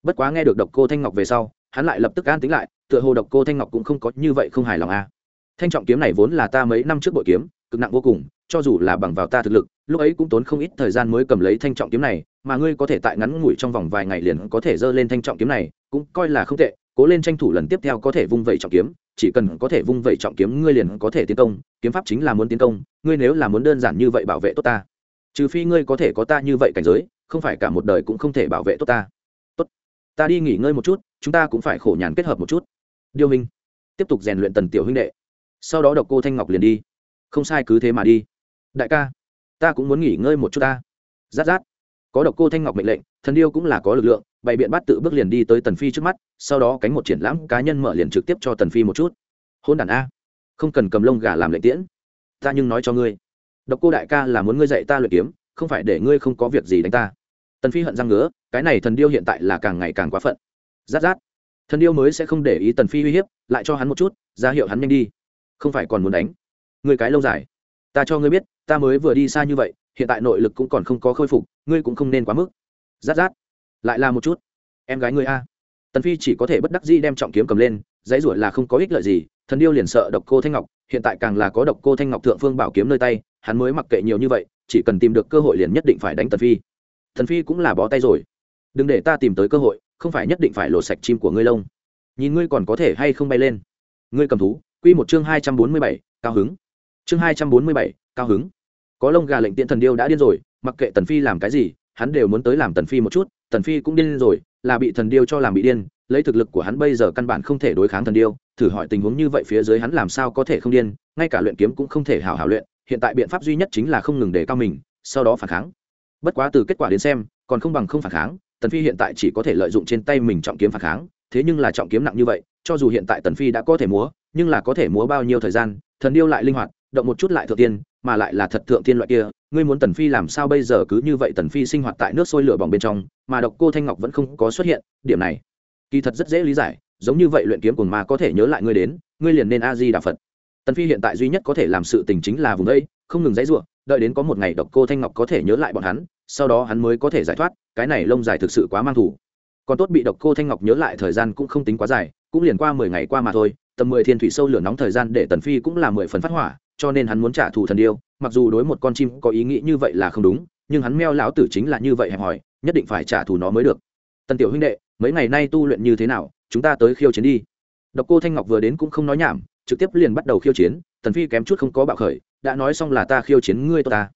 Bất quá nghe được độc cô thanh ngọc về sau, hắn lại lập tức an tính lại, tựa hồ độc cô thanh ngọc cũng không có như vậy không hài lòng a à. thanh trọng kiếm này vốn là ta mấy năm trước bội kiếm, cực nặng vô cùng, cho dù là bằng vào ta thực lực, lúc ấy cũng tốn không ít thời gian mới cầm lấy thanh trọng kiếm này, mà ngươi có thể tại ngắn ngủi trong vòng vài ngày liền có thể dơ lên thanh trọng kiếm này, cũng coi là không tệ cố lên tranh thủ lần tiếp theo có thể vung vẩy trọng kiếm, chỉ cần có thể vung vẩy trọng kiếm, ngươi liền có thể tiến công, kiếm pháp chính là muốn tiến công, ngươi nếu là muốn đơn giản như vậy bảo vệ tốt ta. Trừ phi ngươi có thể có ta như vậy cảnh giới, không phải cả một đời cũng không thể bảo vệ tốt ta. Tốt. Ta đi nghỉ ngơi một chút, chúng ta cũng phải khổ nhàn kết hợp một chút. Điêu minh. Tiếp tục rèn luyện tần tiểu huynh đệ. Sau đó độc cô thanh ngọc liền đi. Không sai cứ thế mà đi. Đại ca, ta cũng muốn nghỉ ngơi một chút ta. Rát rát. Có độc cô thanh ngọc mệnh lệnh, thần điêu cũng là có lực lượng bày biện bắt tự bước liền đi tới tần phi trước mắt, sau đó cánh một triển lãm cá nhân mở liền trực tiếp cho tần phi một chút. Hôn đàn a. Không cần cầm lông gà làm lệnh tiễn. Ta nhưng nói cho ngươi. Độc cô đại ca là muốn ngươi dạy ta luyện kiếm, không phải để ngươi không có việc gì đánh ta. Tần phi hận răng ngứa, cái này thần điêu hiện tại là càng ngày càng quá phận. Rát rát. Thần điêu mới sẽ không để ý tần phi uy hiếp, lại cho hắn một chút, ra hiệu hắn nhanh đi. Không phải còn muốn đánh. Ngươi cái lâu dài. Ta cho ngươi biết, ta mới vừa đi xa như vậy, hiện tại nội lực cũng còn không có khôi phục, ngươi cũng không nên quá mức. Rát rát lại là một chút. Em gái ngươi a. Tần phi chỉ có thể bất đắc dĩ đem trọng kiếm cầm lên, dãy ruổi là không có ích lợi gì, thần điêu liền sợ độc cô thanh ngọc, hiện tại càng là có độc cô thanh ngọc thượng phương bảo kiếm nơi tay, hắn mới mặc kệ nhiều như vậy, chỉ cần tìm được cơ hội liền nhất định phải đánh tần phi. Thần phi cũng là bó tay rồi. Đừng để ta tìm tới cơ hội, không phải nhất định phải lột sạch chim của ngươi lông. Nhìn ngươi còn có thể hay không bay lên. Ngươi cầm thú, quy một chương hai trăm bốn mươi bảy, cao hứng. Chương hai trăm bốn mươi bảy, cao hứng. Có lông gà lệnh tiện thần điêu đã điên rồi, mặc kệ tần phi làm cái gì, hắn đều muốn tới làm tần phi một chút tần phi cũng điên rồi, là bị thần điêu cho làm bị điên, lấy thực lực của hắn bây giờ căn bản không thể đối kháng thần điêu, thử hỏi tình huống như vậy phía dưới hắn làm sao có thể không điên, ngay cả luyện kiếm cũng không thể hào hào luyện, hiện tại biện pháp duy nhất chính là không ngừng để cao mình, sau đó phản kháng. Bất quá từ kết quả đến xem, còn không bằng không phản kháng, tần phi hiện tại chỉ có thể lợi dụng trên tay mình trọng kiếm phản kháng, thế nhưng là trọng kiếm nặng như vậy, cho dù hiện tại tần phi đã có thể múa, nhưng là có thể múa bao nhiêu thời gian, thần điêu lại linh hoạt, động một chút lại thượng tiên mà lại là thật thượng tiên loại kia, ngươi muốn tần phi làm sao bây giờ cứ như vậy tần phi sinh hoạt tại nước sôi lửa bỏng bên trong, mà độc cô thanh ngọc vẫn không có xuất hiện, điểm này, kỳ thật rất dễ lý giải, giống như vậy luyện kiếm của ma có thể nhớ lại ngươi đến, ngươi liền nên a di đà phật. Tần phi hiện tại duy nhất có thể làm sự tình chính là vùng đây, không ngừng dãy ruộng đợi đến có một ngày độc cô thanh ngọc có thể nhớ lại bọn hắn, sau đó hắn mới có thể giải thoát, cái này lông dài thực sự quá mang thủ. Còn tốt bị độc cô thanh ngọc nhớ lại thời gian cũng không tính quá dài, cũng liền qua mười ngày qua mà thôi, tầm mười thiên thủy sâu lửa nóng thời gian để tần phi cũng là mười phần phát hỏa cho nên hắn muốn trả thù thần điêu, mặc dù đối một con chim có ý nghĩ như vậy là không đúng, nhưng hắn meo lão tử chính là như vậy hẹp hòi, nhất định phải trả thù nó mới được. Tần tiểu huynh đệ, mấy ngày nay tu luyện như thế nào? Chúng ta tới khiêu chiến đi. Độc cô thanh ngọc vừa đến cũng không nói nhảm, trực tiếp liền bắt đầu khiêu chiến, tần phi kém chút không có bạo khởi, đã nói xong là ta khiêu chiến ngươi ta.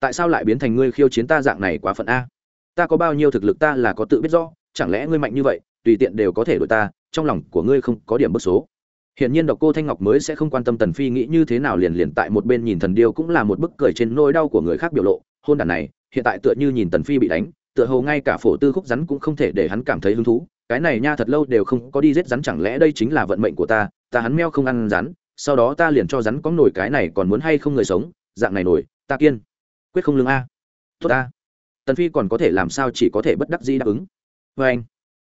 Tại sao lại biến thành ngươi khiêu chiến ta dạng này quá phận a? Ta có bao nhiêu thực lực ta là có tự biết rõ, chẳng lẽ ngươi mạnh như vậy, tùy tiện đều có thể đổi ta, trong lòng của ngươi không có điểm bức số. Hiển nhiên độc cô Thanh Ngọc mới sẽ không quan tâm Tần Phi nghĩ như thế nào liền liền tại một bên nhìn thần điêu cũng là một bức cười trên nỗi đau của người khác biểu lộ, hôn đàn này, hiện tại tựa như nhìn Tần Phi bị đánh, tựa hồ ngay cả phổ tư khúc rắn cũng không thể để hắn cảm thấy hứng thú, cái này nha thật lâu đều không có đi giết rắn chẳng lẽ đây chính là vận mệnh của ta, ta hắn meo không ăn rắn, sau đó ta liền cho rắn có nổi cái này còn muốn hay không người sống, dạng này nổi, ta kiên, quyết không lương a. Tốt a. Tần Phi còn có thể làm sao chỉ có thể bất đắc dĩ đáp ứng. Và anh,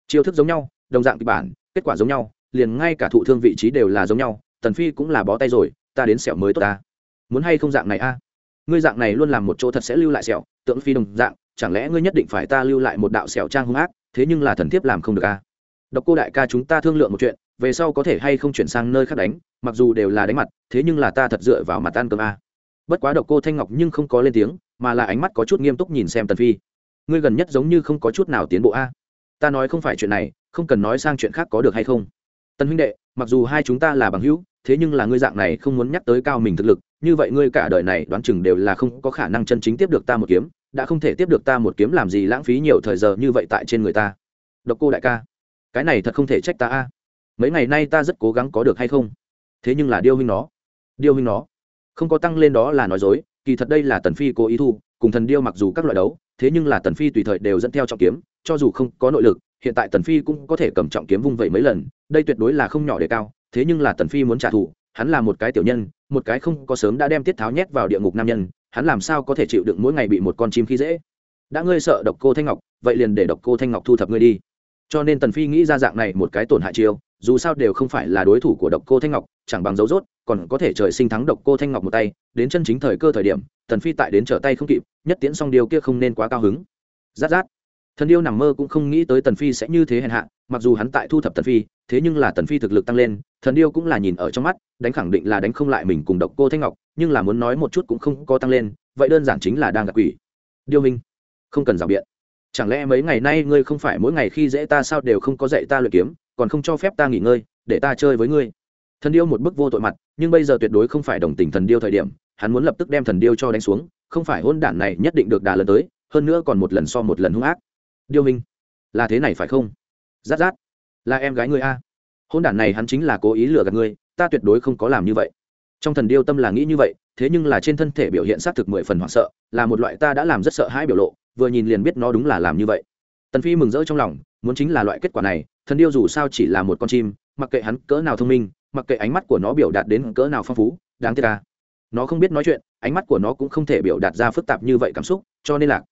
chiêu thức giống nhau, đồng dạng kịch bản, kết quả giống nhau, liền ngay cả thụ thương vị trí đều là giống nhau, tần phi cũng là bó tay rồi, ta đến sẹo mới tốt ta. Muốn hay không dạng này a? À? Ngươi dạng này luôn làm một chỗ thật sẽ lưu lại sẹo, tượng phi đồng dạng, chẳng lẽ ngươi nhất định phải ta lưu lại một đạo sẹo trang hung ác, thế nhưng là thần thiếp làm không được a? À? độc cô đại ca chúng ta thương lượng một chuyện, về sau có thể hay không chuyển sang nơi khác đánh, mặc dù đều là đánh mặt, thế nhưng là ta thật dựa vào mặt ăn cơm a. À. bất quá độc cô thanh ngọc nhưng không có lên tiếng, mà là ánh mắt có chút nghiêm túc nhìn xem tần phi. Ngươi gần nhất giống như không có chút nào tiến bộ a. À. ta nói không phải chuyện này, không cần nói sang chuyện khác có được hay không tần huynh đệ, mặc dù hai chúng ta là bằng hữu, thế nhưng là ngươi dạng này không muốn nhắc tới cao mình thực lực, như vậy ngươi cả đời này đoán chừng đều là không có khả năng chân chính tiếp được ta một kiếm, đã không thể tiếp được ta một kiếm làm gì lãng phí nhiều thời giờ như vậy tại trên người ta. Độc cô đại ca, cái này thật không thể trách ta a. Mấy ngày nay ta rất cố gắng có được hay không? Thế nhưng là điêu huynh nó, điêu huynh nó, không có tăng lên đó là nói dối, kỳ thật đây là tần phi cố ý thu, cùng thần điêu mặc dù các loại đấu, thế nhưng là tần phi tùy thời đều dẫn theo trọng kiếm, cho dù không có nội lực hiện tại tần phi cũng có thể cầm trọng kiếm vung vậy mấy lần, đây tuyệt đối là không nhỏ đề cao, thế nhưng là tần phi muốn trả thù, hắn là một cái tiểu nhân, một cái không có sớm đã đem tiết tháo nhét vào địa ngục nam nhân, hắn làm sao có thể chịu đựng mỗi ngày bị một con chim khi dễ? Đã ngươi sợ độc cô thanh ngọc, vậy liền để độc cô thanh ngọc thu thập ngươi đi. Cho nên tần phi nghĩ ra dạng này một cái tổn hại chiêu, dù sao đều không phải là đối thủ của độc cô thanh ngọc, chẳng bằng dấu rốt, còn có thể trời sinh thắng độc cô thanh ngọc một tay, đến chân chính thời cơ thời điểm, tần phi tại đến trở tay không kịp, nhất tiễn xong điều kia không nên quá cao hứng. Rát rát thần yêu nằm mơ cũng không nghĩ tới tần phi sẽ như thế hèn hạ, mặc dù hắn tại thu thập tần phi, thế nhưng là tần phi thực lực tăng lên, thần yêu cũng là nhìn ở trong mắt, đánh khẳng định là đánh không lại mình cùng độc cô thanh ngọc, nhưng là muốn nói một chút cũng không có tăng lên, vậy đơn giản chính là đang gặp quỷ. Điêu minh, không cần rào biện. Chẳng lẽ mấy ngày nay ngươi không phải mỗi ngày khi dễ ta sao đều không có dạy ta luyện kiếm, còn không cho phép ta nghỉ ngơi, để ta chơi với ngươi? Thần điêu một bức vô tội mặt, nhưng bây giờ tuyệt đối không phải đồng tình thần điêu thời điểm, hắn muốn lập tức đem thần điêu cho đánh xuống, không phải hôn đản này nhất định được đà lần tới, hơn nữa còn một lần so một lần hung ác điêu minh, là thế này phải không? Rát rát, là em gái ngươi a. Hôn đản này hắn chính là cố ý lừa gạt ngươi, ta tuyệt đối không có làm như vậy. Trong thần điêu tâm là nghĩ như vậy, thế nhưng là trên thân thể biểu hiện xác thực mười phần hoảng sợ, là một loại ta đã làm rất sợ hãi biểu lộ, vừa nhìn liền biết nó đúng là làm như vậy. Tần phi mừng rỡ trong lòng, muốn chính là loại kết quả này, thần điêu dù sao chỉ là một con chim, mặc kệ hắn cỡ nào thông minh, mặc kệ ánh mắt của nó biểu đạt đến cỡ nào phong phú, đáng tiếc ta. Nó không biết nói chuyện, ánh mắt của nó cũng không thể biểu đạt ra phức tạp như vậy cảm xúc, cho nên là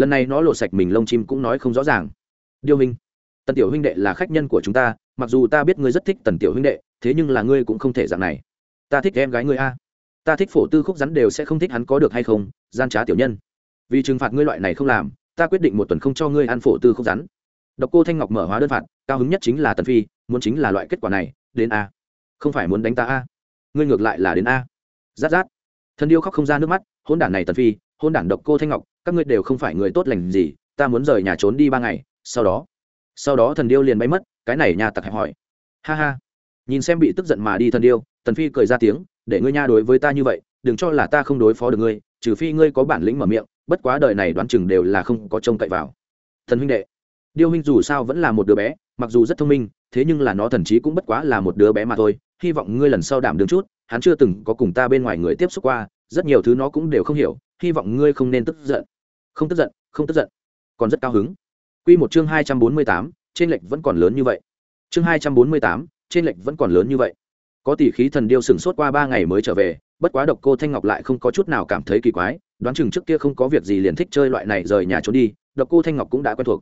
lần này nó lộ sạch mình lông chim cũng nói không rõ ràng. Điêu minh, tần tiểu huynh đệ là khách nhân của chúng ta, mặc dù ta biết ngươi rất thích tần tiểu huynh đệ, thế nhưng là ngươi cũng không thể dạng này. Ta thích em gái ngươi a. Ta thích phổ tư khúc rắn đều sẽ không thích hắn có được hay không, gian trá tiểu nhân. Vì trừng phạt ngươi loại này không làm, ta quyết định một tuần không cho ngươi ăn phổ tư khúc rắn. Độc cô thanh ngọc mở hóa đơn phạt, cao hứng nhất chính là tần phi, muốn chính là loại kết quả này, đến a. Không phải muốn đánh ta a. Ngươi ngược lại là đến a. Rát rát. Thân điêu khóc không ra nước mắt hôn đản này tần phi hôn đản độc cô thanh ngọc các ngươi đều không phải người tốt lành gì, ta muốn rời nhà trốn đi ba ngày, sau đó sau đó thần điêu liền bay mất, cái này nhà tặc hẹp hỏi ha ha. Nhìn xem bị tức giận mà đi thần điêu, tần phi cười ra tiếng, để ngươi nha đối với ta như vậy, đừng cho là ta không đối phó được ngươi, trừ phi ngươi có bản lĩnh mở miệng, bất quá đời này đoán chừng đều là không có trông cậy vào. Thần huynh đệ, điêu huynh dù sao vẫn là một đứa bé, mặc dù rất thông minh, thế nhưng là nó thần chí cũng bất quá là một đứa bé mà thôi, hy vọng ngươi lần sau đảm đứng chút, hắn chưa từng có cùng ta bên ngoài người tiếp xúc qua, rất nhiều thứ nó cũng đều không hiểu hy vọng ngươi không nên tức giận không tức giận không tức giận còn rất cao hứng Quy một chương hai trăm bốn mươi tám, trên lệch vẫn còn lớn như vậy. Chương hai trăm bốn mươi tám, trên lệch vẫn còn lớn như vậy. Có tỷ khí thần điêu sừng sốt qua ba ngày mới trở về, bất quá độc cô Thanh Ngọc lại không có chút nào cảm thấy kỳ quái, đoán chừng trước kia không có việc gì liền thích chơi loại này rời nhà trốn đi, độc cô Thanh Ngọc cũng đã quen thuộc.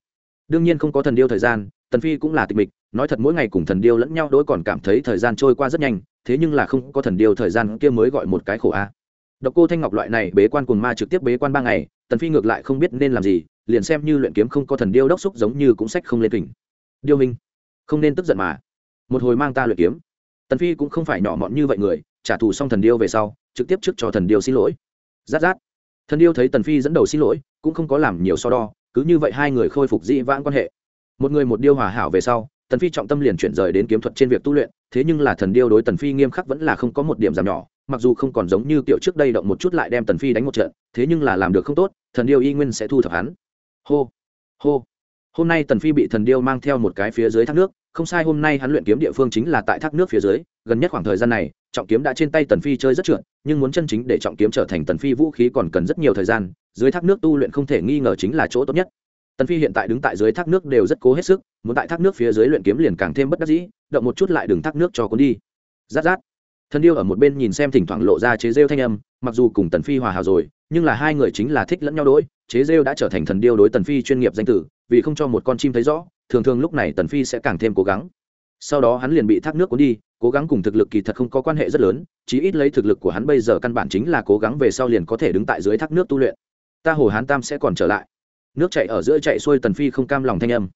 Đương nhiên không có thần điêu thời gian, Tần Phi cũng là tịch mịch, nói thật mỗi ngày cùng thần điêu lẫn nhau đối còn cảm thấy thời gian trôi qua rất nhanh, thế nhưng là không có thần điêu thời gian kia mới gọi một cái khổ a. Độc cô Thanh Ngọc loại này bế quan cùng ma trực tiếp bế quan ba ngày, Tần Phi ngược lại không biết nên làm gì, liền xem như luyện kiếm không có thần điêu đốc xúc giống như cũng sách không lên đỉnh điêu minh không nên tức giận mà. Một hồi mang ta luyện kiếm. Tần phi cũng không phải nhỏ mọn như vậy người trả thù xong thần điêu về sau trực tiếp trước cho thần điêu xin lỗi. Rát rát. Thần điêu thấy tần phi dẫn đầu xin lỗi cũng không có làm nhiều so đo cứ như vậy hai người khôi phục dị vãng quan hệ. Một người một điêu hòa hảo về sau tần phi trọng tâm liền chuyển rời đến kiếm thuật trên việc tu luyện thế nhưng là thần điêu đối tần phi nghiêm khắc vẫn là không có một điểm giảm nhỏ mặc dù không còn giống như kiểu trước đây động một chút lại đem tần phi đánh một trận, thế nhưng là làm được không tốt, thần điêu y nguyên sẽ thu thập hắn. Hô hô. Hôm nay tần phi bị thần điêu mang theo một cái phía dưới thác nước, không sai hôm nay hắn luyện kiếm địa phương chính là tại thác nước phía dưới, gần nhất khoảng thời gian này, trọng kiếm đã trên tay tần phi chơi rất trượt, nhưng muốn chân chính để trọng kiếm trở thành tần phi vũ khí còn cần rất nhiều thời gian, dưới thác nước tu luyện không thể nghi ngờ chính là chỗ tốt nhất. Tần phi hiện tại đứng tại dưới thác nước đều rất cố hết sức, muốn tại thác nước phía dưới luyện kiếm liền càng thêm bất đắc dĩ, động một chút lại đừng thác nước cho cuốn đi. Rát rát thần điêu ở một bên nhìn xem thỉnh thoảng lộ ra chế rêu thanh âm, mặc dù cùng tần phi hòa hảo rồi, nhưng là hai người chính là thích lẫn nhau đỗi chế rêu đã trở thành thần điêu đối tần phi chuyên nghiệp danh tử, vì không cho một con chim thấy rõ, thường thường lúc này tần phi sẽ càng thêm cố gắng. Sau đó hắn liền bị thác nước cuốn đi, cố gắng cùng thực lực kỳ thật không có quan hệ rất lớn, chí ít lấy thực lực của hắn bây giờ căn bản chính là cố gắng về sau liền có thể đứng tại dưới thác nước tu luyện. Ta hồ hán tam sẽ còn trở lại. Nước chạy ở giữa chạy xuôi tần phi không cam lòng thanh âm.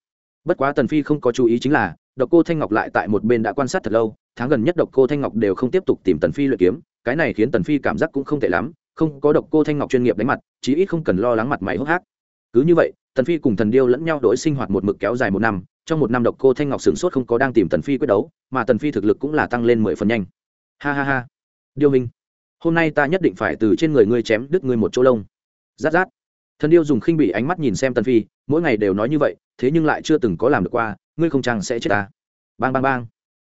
Bất quá tần phi không có chú ý chính là, độc cô thanh ngọc lại tại một bên đã quan sát thật lâu tháng gần nhất độc cô thanh ngọc đều không tiếp tục tìm tần phi luyện kiếm, cái này khiến tần phi cảm giác cũng không tệ lắm, không có độc cô thanh ngọc chuyên nghiệp đánh mặt, chí ít không cần lo lắng mặt mày hốc hác. Cứ như vậy, tần phi cùng thần điêu lẫn nhau đổi sinh hoạt một mực kéo dài một năm, trong một năm độc cô thanh ngọc sửng sốt không có đang tìm tần phi quyết đấu, mà tần phi thực lực cũng là tăng lên mười phần nhanh. Ha ha ha. Điêu minh, hôm nay ta nhất định phải từ trên người ngươi chém đứt ngươi một chỗ lông. Rát rát. Thần điêu dùng khinh bị ánh mắt nhìn xem tần phi, mỗi ngày đều nói như vậy, thế nhưng lại chưa từng có làm được qua, ngươi không chăng sẽ chết ta? Bang bang bang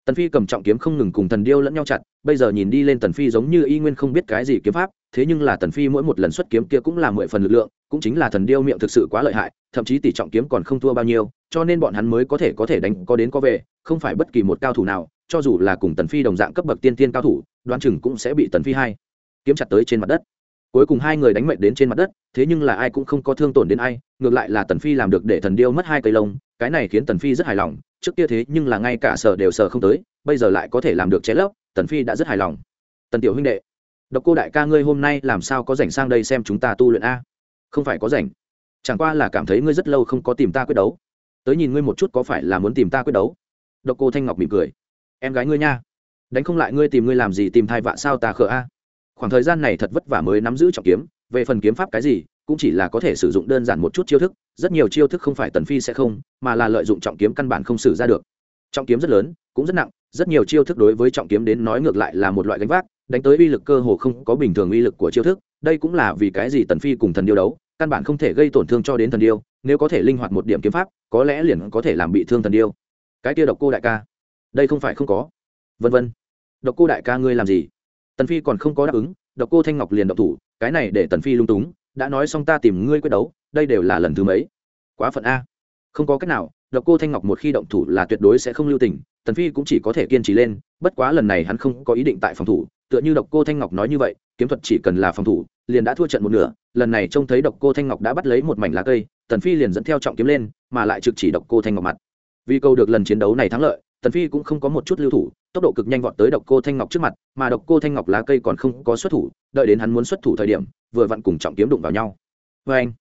tần phi cầm trọng kiếm không ngừng cùng thần điêu lẫn nhau chặt, bây giờ nhìn đi lên tần phi giống như y nguyên không biết cái gì kiếm pháp, thế nhưng là tần phi mỗi một lần xuất kiếm kia cũng là mười phần lực lượng, cũng chính là thần điêu miệng thực sự quá lợi hại, thậm chí tỷ trọng kiếm còn không thua bao nhiêu, cho nên bọn hắn mới có thể có thể đánh, có đến có về, không phải bất kỳ một cao thủ nào, cho dù là cùng tần phi đồng dạng cấp bậc tiên tiên cao thủ, đoán chừng cũng sẽ bị tần phi hai kiếm chặt tới trên mặt đất cuối cùng hai người đánh mệnh đến trên mặt đất, thế nhưng là ai cũng không có thương tổn đến ai, ngược lại là tần phi làm được để thần điêu mất hai cây lông, cái này khiến tần phi rất hài lòng, trước kia thế nhưng là ngay cả sở đều sở không tới, bây giờ lại có thể làm được chế lấp, tần phi đã rất hài lòng. Tần tiểu huynh đệ, độc cô đại ca ngươi hôm nay làm sao có rảnh sang đây xem chúng ta tu luyện a? Không phải có rảnh. Chẳng qua là cảm thấy ngươi rất lâu không có tìm ta quyết đấu. Tới nhìn ngươi một chút có phải là muốn tìm ta quyết đấu? Độc cô thanh ngọc mỉm cười. Em gái ngươi nha. Đánh không lại ngươi tìm ngươi làm gì tìm thai vạ sao ta khờ a? Khoảng thời gian này thật vất vả mới nắm giữ trọng kiếm, về phần kiếm pháp cái gì, cũng chỉ là có thể sử dụng đơn giản một chút chiêu thức, rất nhiều chiêu thức không phải tần phi sẽ không, mà là lợi dụng trọng kiếm căn bản không xử ra được. Trọng kiếm rất lớn, cũng rất nặng, rất nhiều chiêu thức đối với trọng kiếm đến nói ngược lại là một loại gánh vác, đánh tới uy lực cơ hồ không có bình thường uy lực của chiêu thức, đây cũng là vì cái gì tần phi cùng thần điêu đấu, căn bản không thể gây tổn thương cho đến thần điêu, nếu có thể linh hoạt một điểm kiếm pháp, có lẽ liền có thể làm bị thương thần điêu. Cái kia độc cô đại ca, đây không phải không có. Vân vân. Độc cô đại ca ngươi làm gì? Tần phi còn không có đáp ứng, độc cô thanh ngọc liền độc thủ, cái này để tần phi lung túng, đã nói xong ta tìm ngươi quyết đấu, đây đều là lần thứ mấy? Quá phận a. Không có cách nào, độc cô thanh ngọc một khi động thủ là tuyệt đối sẽ không lưu tình, tần phi cũng chỉ có thể kiên trì lên, bất quá lần này hắn không có ý định tại phòng thủ, tựa như độc cô thanh ngọc nói như vậy, kiếm thuật chỉ cần là phòng thủ, liền đã thua trận một nửa, lần này trông thấy độc cô thanh ngọc đã bắt lấy một mảnh lá cây, tần phi liền dẫn theo trọng kiếm lên, mà lại trực chỉ độc cô thanh ngọc mặt. Vì câu được lần chiến đấu này thắng lợi, tần phi cũng không có một chút lưu thủ tốc độ cực nhanh vọt tới độc cô thanh ngọc trước mặt, mà độc cô thanh ngọc lá cây còn không có xuất thủ, đợi đến hắn muốn xuất thủ thời điểm, vừa vặn cùng trọng kiếm đụng vào nhau. Vê anh,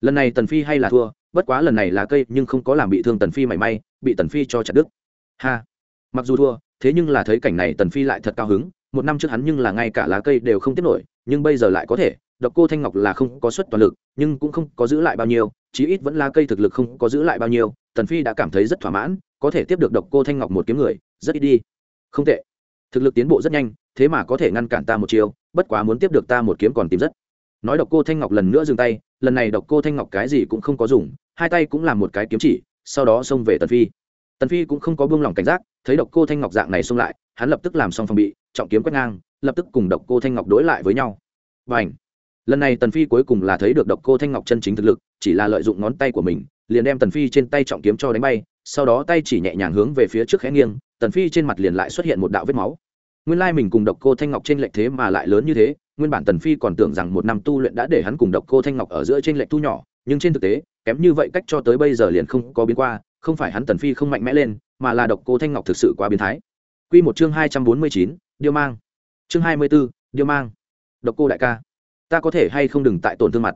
lần này tần phi hay là thua, bất quá lần này lá cây nhưng không có làm bị thương tần phi mảy may, bị tần phi cho chặt đứt. Ha, mặc dù thua, thế nhưng là thấy cảnh này tần phi lại thật cao hứng, một năm trước hắn nhưng là ngay cả lá cây đều không tiếp nổi, nhưng bây giờ lại có thể, độc cô thanh ngọc là không có suất toàn lực, nhưng cũng không có giữ lại bao nhiêu, chí ít vẫn lá cây thực lực không có giữ lại bao nhiêu, tần phi đã cảm thấy rất thỏa mãn, có thể tiếp được độc cô thanh ngọc một kiếm người, rất ít đi không tệ. Thực lực tiến bộ rất nhanh, thế mà có thể ngăn cản ta một chiều bất quá muốn tiếp được ta một kiếm còn tìm rất. Nói độc cô thanh ngọc lần nữa dừng tay, lần này độc cô thanh ngọc cái gì cũng không có dùng, hai tay cũng làm một cái kiếm chỉ, sau đó xông về tần phi. Tần phi cũng không có buông lỏng cảnh giác, thấy độc cô thanh ngọc dạng này xông lại, hắn lập tức làm xong phòng bị, trọng kiếm quét ngang, lập tức cùng độc cô thanh ngọc đối lại với nhau. Và ảnh lần này tần phi cuối cùng là thấy được độc cô thanh ngọc chân chính thực lực, chỉ là lợi dụng ngón tay của mình, liền đem tần phi trên tay trọng kiếm cho đánh bay, sau đó tay chỉ nhẹ nhàng hướng về phía trước khẽ nghiêng tần phi trên mặt liền lại xuất hiện một đạo vết máu. Nguyên lai mình cùng độc cô thanh ngọc trên lệch thế mà lại lớn như thế nguyên bản tần phi còn tưởng rằng một năm tu luyện đã để hắn cùng độc cô thanh ngọc ở giữa trên lệch thu nhỏ nhưng trên thực tế kém như vậy cách cho tới bây giờ liền không có biến qua không phải hắn tần phi không mạnh mẽ lên mà là độc cô thanh ngọc thực sự quá biến thái. Quy một chương hai trăm bốn mươi chín, điêu mang. Chương hai mươi 24, điêu mang. Độc cô đại ca ta có thể hay không đừng tại tổn thương mặt?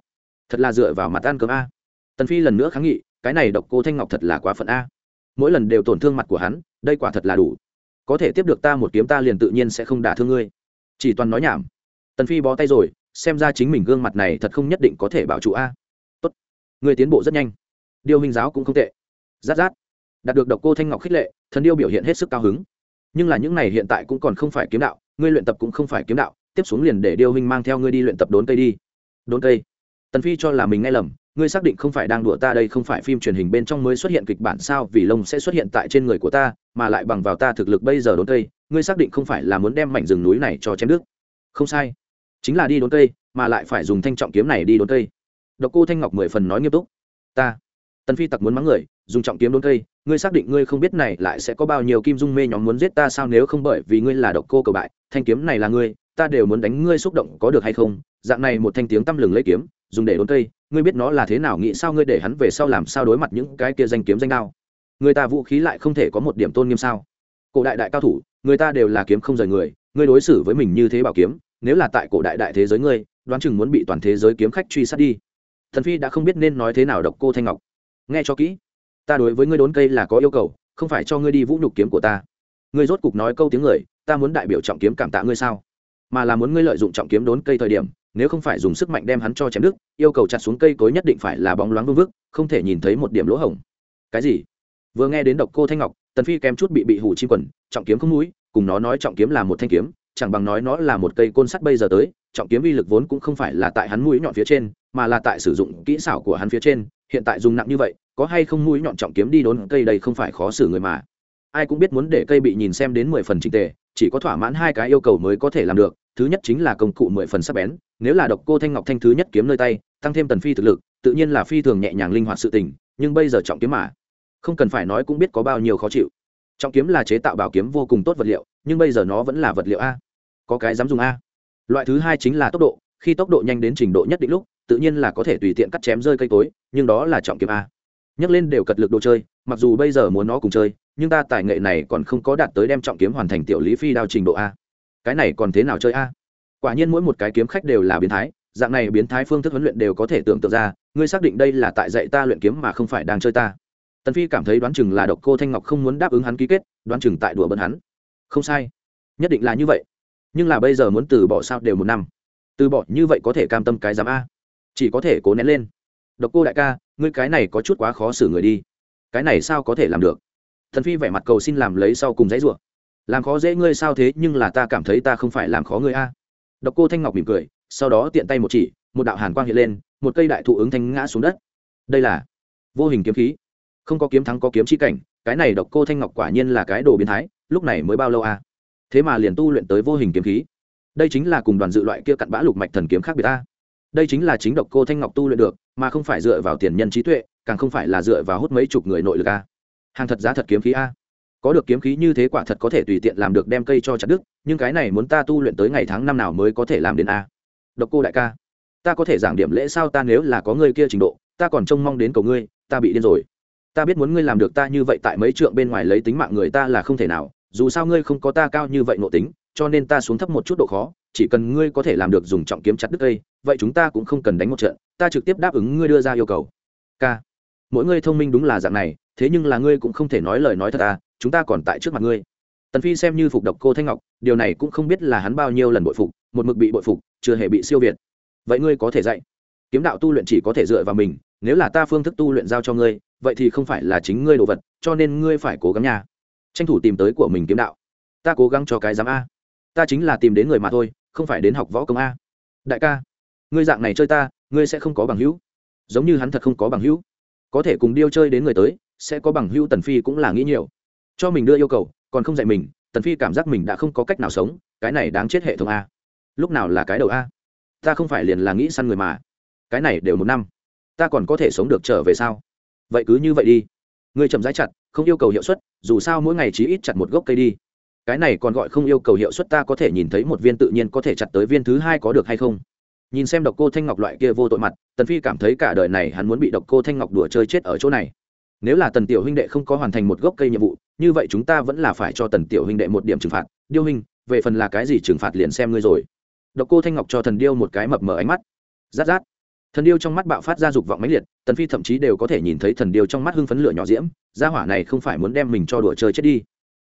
Thật là dựa vào mặt ăn cơm a. Tần phi lần nữa kháng nghị cái này độc cô thanh ngọc thật là quá phận a. Mỗi lần đều tổn thương mặt của hắn đây quả thật là đủ. Có thể tiếp được ta một kiếm ta liền tự nhiên sẽ không đả thương ngươi. Chỉ toàn nói nhảm. Tần phi bó tay rồi, xem ra chính mình gương mặt này thật không nhất định có thể bảo trụ a. Tốt. Người tiến bộ rất nhanh. Điêu hình giáo cũng không tệ. Rát rát. Đạt được độc cô thanh ngọc khích lệ, thần điêu biểu hiện hết sức cao hứng. Nhưng là những này hiện tại cũng còn không phải kiếm đạo, ngươi luyện tập cũng không phải kiếm đạo, tiếp xuống liền để điêu hình mang theo ngươi đi luyện tập đốn cây đi. Đốn cây. Tần phi cho là mình nghe lầm ngươi xác định không phải đang đùa ta đây không phải phim truyền hình bên trong mới xuất hiện kịch bản sao? Vì lông sẽ xuất hiện tại trên người của ta, mà lại bằng vào ta thực lực bây giờ đốn cây, ngươi xác định không phải là muốn đem mảnh rừng núi này cho chém nước không sai. Chính là đi đốn cây, mà lại phải dùng thanh trọng kiếm này đi đốn cây. Độc cô thanh ngọc mười phần nói nghiêm túc. Ta, tần phi tặc muốn mắng người, dùng trọng kiếm đốn cây, ngươi xác định ngươi không biết này lại sẽ có bao nhiêu kim dung mê nhóm muốn giết ta sao nếu không bởi vì ngươi là độc cô cầu bại, thanh kiếm này là ngươi, ta đều muốn đánh ngươi xúc động có được hay không? Dạng này một thanh tiếng tăm lừng lấy kiếm, dùng để đốn cây ngươi biết nó là thế nào, nghĩ sao ngươi để hắn về sau làm sao đối mặt những cái kia danh kiếm danh đao? Người ta vũ khí lại không thể có một điểm tôn nghiêm sao? Cổ đại đại cao thủ, người ta đều là kiếm không rời người, ngươi đối xử với mình như thế bảo kiếm, nếu là tại cổ đại đại thế giới ngươi, đoán chừng muốn bị toàn thế giới kiếm khách truy sát đi. Thần phi đã không biết nên nói thế nào độc cô thanh ngọc. Nghe cho kỹ, ta đối với ngươi đốn cây là có yêu cầu, không phải cho ngươi đi vũ nhục kiếm của ta. Ngươi rốt cục nói câu tiếng người, ta muốn đại biểu trọng kiếm cảm tạ ngươi sao? Mà là muốn ngươi lợi dụng trọng kiếm đốn cây thời điểm nếu không phải dùng sức mạnh đem hắn cho chém đứt, yêu cầu chặt xuống cây cối nhất định phải là bóng loáng vương vức, không thể nhìn thấy một điểm lỗ hổng. Cái gì? Vừa nghe đến độc cô thanh ngọc, tần phi kém chút bị bị hủ chi quần, trọng kiếm không núi cùng nó nói trọng kiếm là một thanh kiếm, chẳng bằng nói nó là một cây côn sắt bây giờ tới, trọng kiếm uy lực vốn cũng không phải là tại hắn mũi nhọn phía trên, mà là tại sử dụng kỹ xảo của hắn phía trên, hiện tại dùng nặng như vậy, có hay không mũi nhọn trọng kiếm đi đốn cây đây không phải khó xử người mà. Ai cũng biết muốn để cây bị nhìn xem đến mười phần trình tề chỉ có thỏa mãn hai cái yêu cầu mới có thể làm được, thứ nhất chính là công cụ mười phần sắc bén, nếu là độc cô thanh ngọc thanh thứ nhất kiếm nơi tay, tăng thêm tần phi thực lực, tự nhiên là phi thường nhẹ nhàng linh hoạt sự tình, nhưng bây giờ trọng kiếm mà, không cần phải nói cũng biết có bao nhiêu khó chịu. Trọng kiếm là chế tạo bảo kiếm vô cùng tốt vật liệu, nhưng bây giờ nó vẫn là vật liệu a. Có cái dám dùng a. Loại thứ hai chính là tốc độ, khi tốc độ nhanh đến trình độ nhất định lúc, tự nhiên là có thể tùy tiện cắt chém rơi cây cối, nhưng đó là trọng kiếm a. Nhắc lên đều cật lực đồ chơi, mặc dù bây giờ muốn nó cùng chơi nhưng ta tài nghệ này còn không có đạt tới đem trọng kiếm hoàn thành tiểu lý phi đao trình độ a. Cái này còn thế nào chơi a? Quả nhiên mỗi một cái kiếm khách đều là biến thái, dạng này biến thái phương thức huấn luyện đều có thể tưởng tượng ra, ngươi xác định đây là tại dạy ta luyện kiếm mà không phải đang chơi ta. Tần phi cảm thấy đoán chừng là độc cô thanh ngọc không muốn đáp ứng hắn ký kết, đoán chừng tại đùa bận hắn. Không sai. Nhất định là như vậy. Nhưng là bây giờ muốn từ bỏ sao đều một năm. Từ bỏ như vậy có thể cam tâm cái giám a? Chỉ có thể cố nén lên. Độc cô đại ca, ngươi cái này có chút quá khó xử người đi. Cái này sao có thể làm được? Thần phi vẻ mặt cầu xin làm lấy sau cùng dãy rủa. Làm khó dễ ngươi sao thế, nhưng là ta cảm thấy ta không phải làm khó ngươi a. Độc cô thanh ngọc mỉm cười, sau đó tiện tay một chỉ, một đạo hàn quang hiện lên, một cây đại thụ ứng thanh ngã xuống đất. Đây là vô hình kiếm khí. Không có kiếm thắng có kiếm chi cảnh, cái này độc cô thanh ngọc quả nhiên là cái đồ biến thái, lúc này mới bao lâu a? Thế mà liền tu luyện tới vô hình kiếm khí. Đây chính là cùng đoàn dự loại kia cặn bã lục mạch thần kiếm khác biệt ta đây chính là chính độc cô thanh ngọc tu luyện được, mà không phải dựa vào tiền nhân trí tuệ, càng không phải là dựa vào hút mấy chục người nội lực a hàng thật giá thật kiếm khí a. Có được kiếm khí như thế quả thật có thể tùy tiện làm được đem cây cho chặt đức nhưng cái này muốn ta tu luyện tới ngày tháng năm nào mới có thể làm đến a? Độc cô đại ca, ta có thể giảng điểm lễ sao ta nếu là có ngươi kia trình độ, ta còn trông mong đến cầu ngươi, ta bị điên rồi. Ta biết muốn ngươi làm được ta như vậy tại mấy trượng bên ngoài lấy tính mạng người ta là không thể nào, dù sao ngươi không có ta cao như vậy nội tính, cho nên ta xuống thấp một chút độ khó, chỉ cần ngươi có thể làm được dùng trọng kiếm chặt đứt cây, vậy chúng ta cũng không cần đánh một trận, ta trực tiếp đáp ứng ngươi đưa ra yêu cầu. K mỗi ngươi thông minh đúng là dạng này, thế nhưng là ngươi cũng không thể nói lời nói thật à chúng ta còn tại trước mặt ngươi. Tần phi xem như phục độc cô thanh ngọc, điều này cũng không biết là hắn bao nhiêu lần bội phục, một mực bị bội phục, chưa hề bị siêu việt. Vậy ngươi có thể dạy? Kiếm đạo tu luyện chỉ có thể dựa vào mình, nếu là ta phương thức tu luyện giao cho ngươi, vậy thì không phải là chính ngươi đồ vật, cho nên ngươi phải cố gắng nha. Tranh thủ tìm tới của mình kiếm đạo. Ta cố gắng cho cái dám a. Ta chính là tìm đến người mà thôi, không phải đến học võ công a. Đại ca, ngươi dạng này chơi ta, ngươi sẽ không có bằng hữu. Giống như hắn thật không có bằng hữu có thể cùng điêu chơi đến người tới, sẽ có bằng hữu tần phi cũng là nghĩ nhiều. Cho mình đưa yêu cầu, còn không dạy mình, tần phi cảm giác mình đã không có cách nào sống, cái này đáng chết hệ thống a. Lúc nào là cái đầu a? Ta không phải liền là nghĩ săn người mà. Cái này đều một năm. Ta còn có thể sống được trở về sao? Vậy cứ như vậy đi. Ngươi chậm rãi chặt, không yêu cầu hiệu suất, dù sao mỗi ngày chỉ ít chặt một gốc cây đi. Cái này còn gọi không yêu cầu hiệu suất, ta có thể nhìn thấy một viên tự nhiên có thể chặt tới viên thứ hai có được hay không? Nhìn xem độc cô thanh ngọc loại kia vô tội mặt, tần phi cảm thấy cả đời này hắn muốn bị độc cô thanh ngọc đùa chơi chết ở chỗ này. Nếu là tần tiểu huynh đệ không có hoàn thành một gốc cây nhiệm vụ, như vậy chúng ta vẫn là phải cho tần tiểu huynh đệ một điểm trừng phạt. Điêu huynh, về phần là cái gì trừng phạt liền xem ngươi rồi. Độc cô thanh ngọc cho thần điêu một cái mập mờ ánh mắt. Rát rát. Thần điêu trong mắt bạo phát ra dục vọng mãnh liệt, tần phi thậm chí đều có thể nhìn thấy thần điêu trong mắt hưng phấn lửa nhỏ diễm, gia hỏa này không phải muốn đem mình cho đùa chơi chết đi.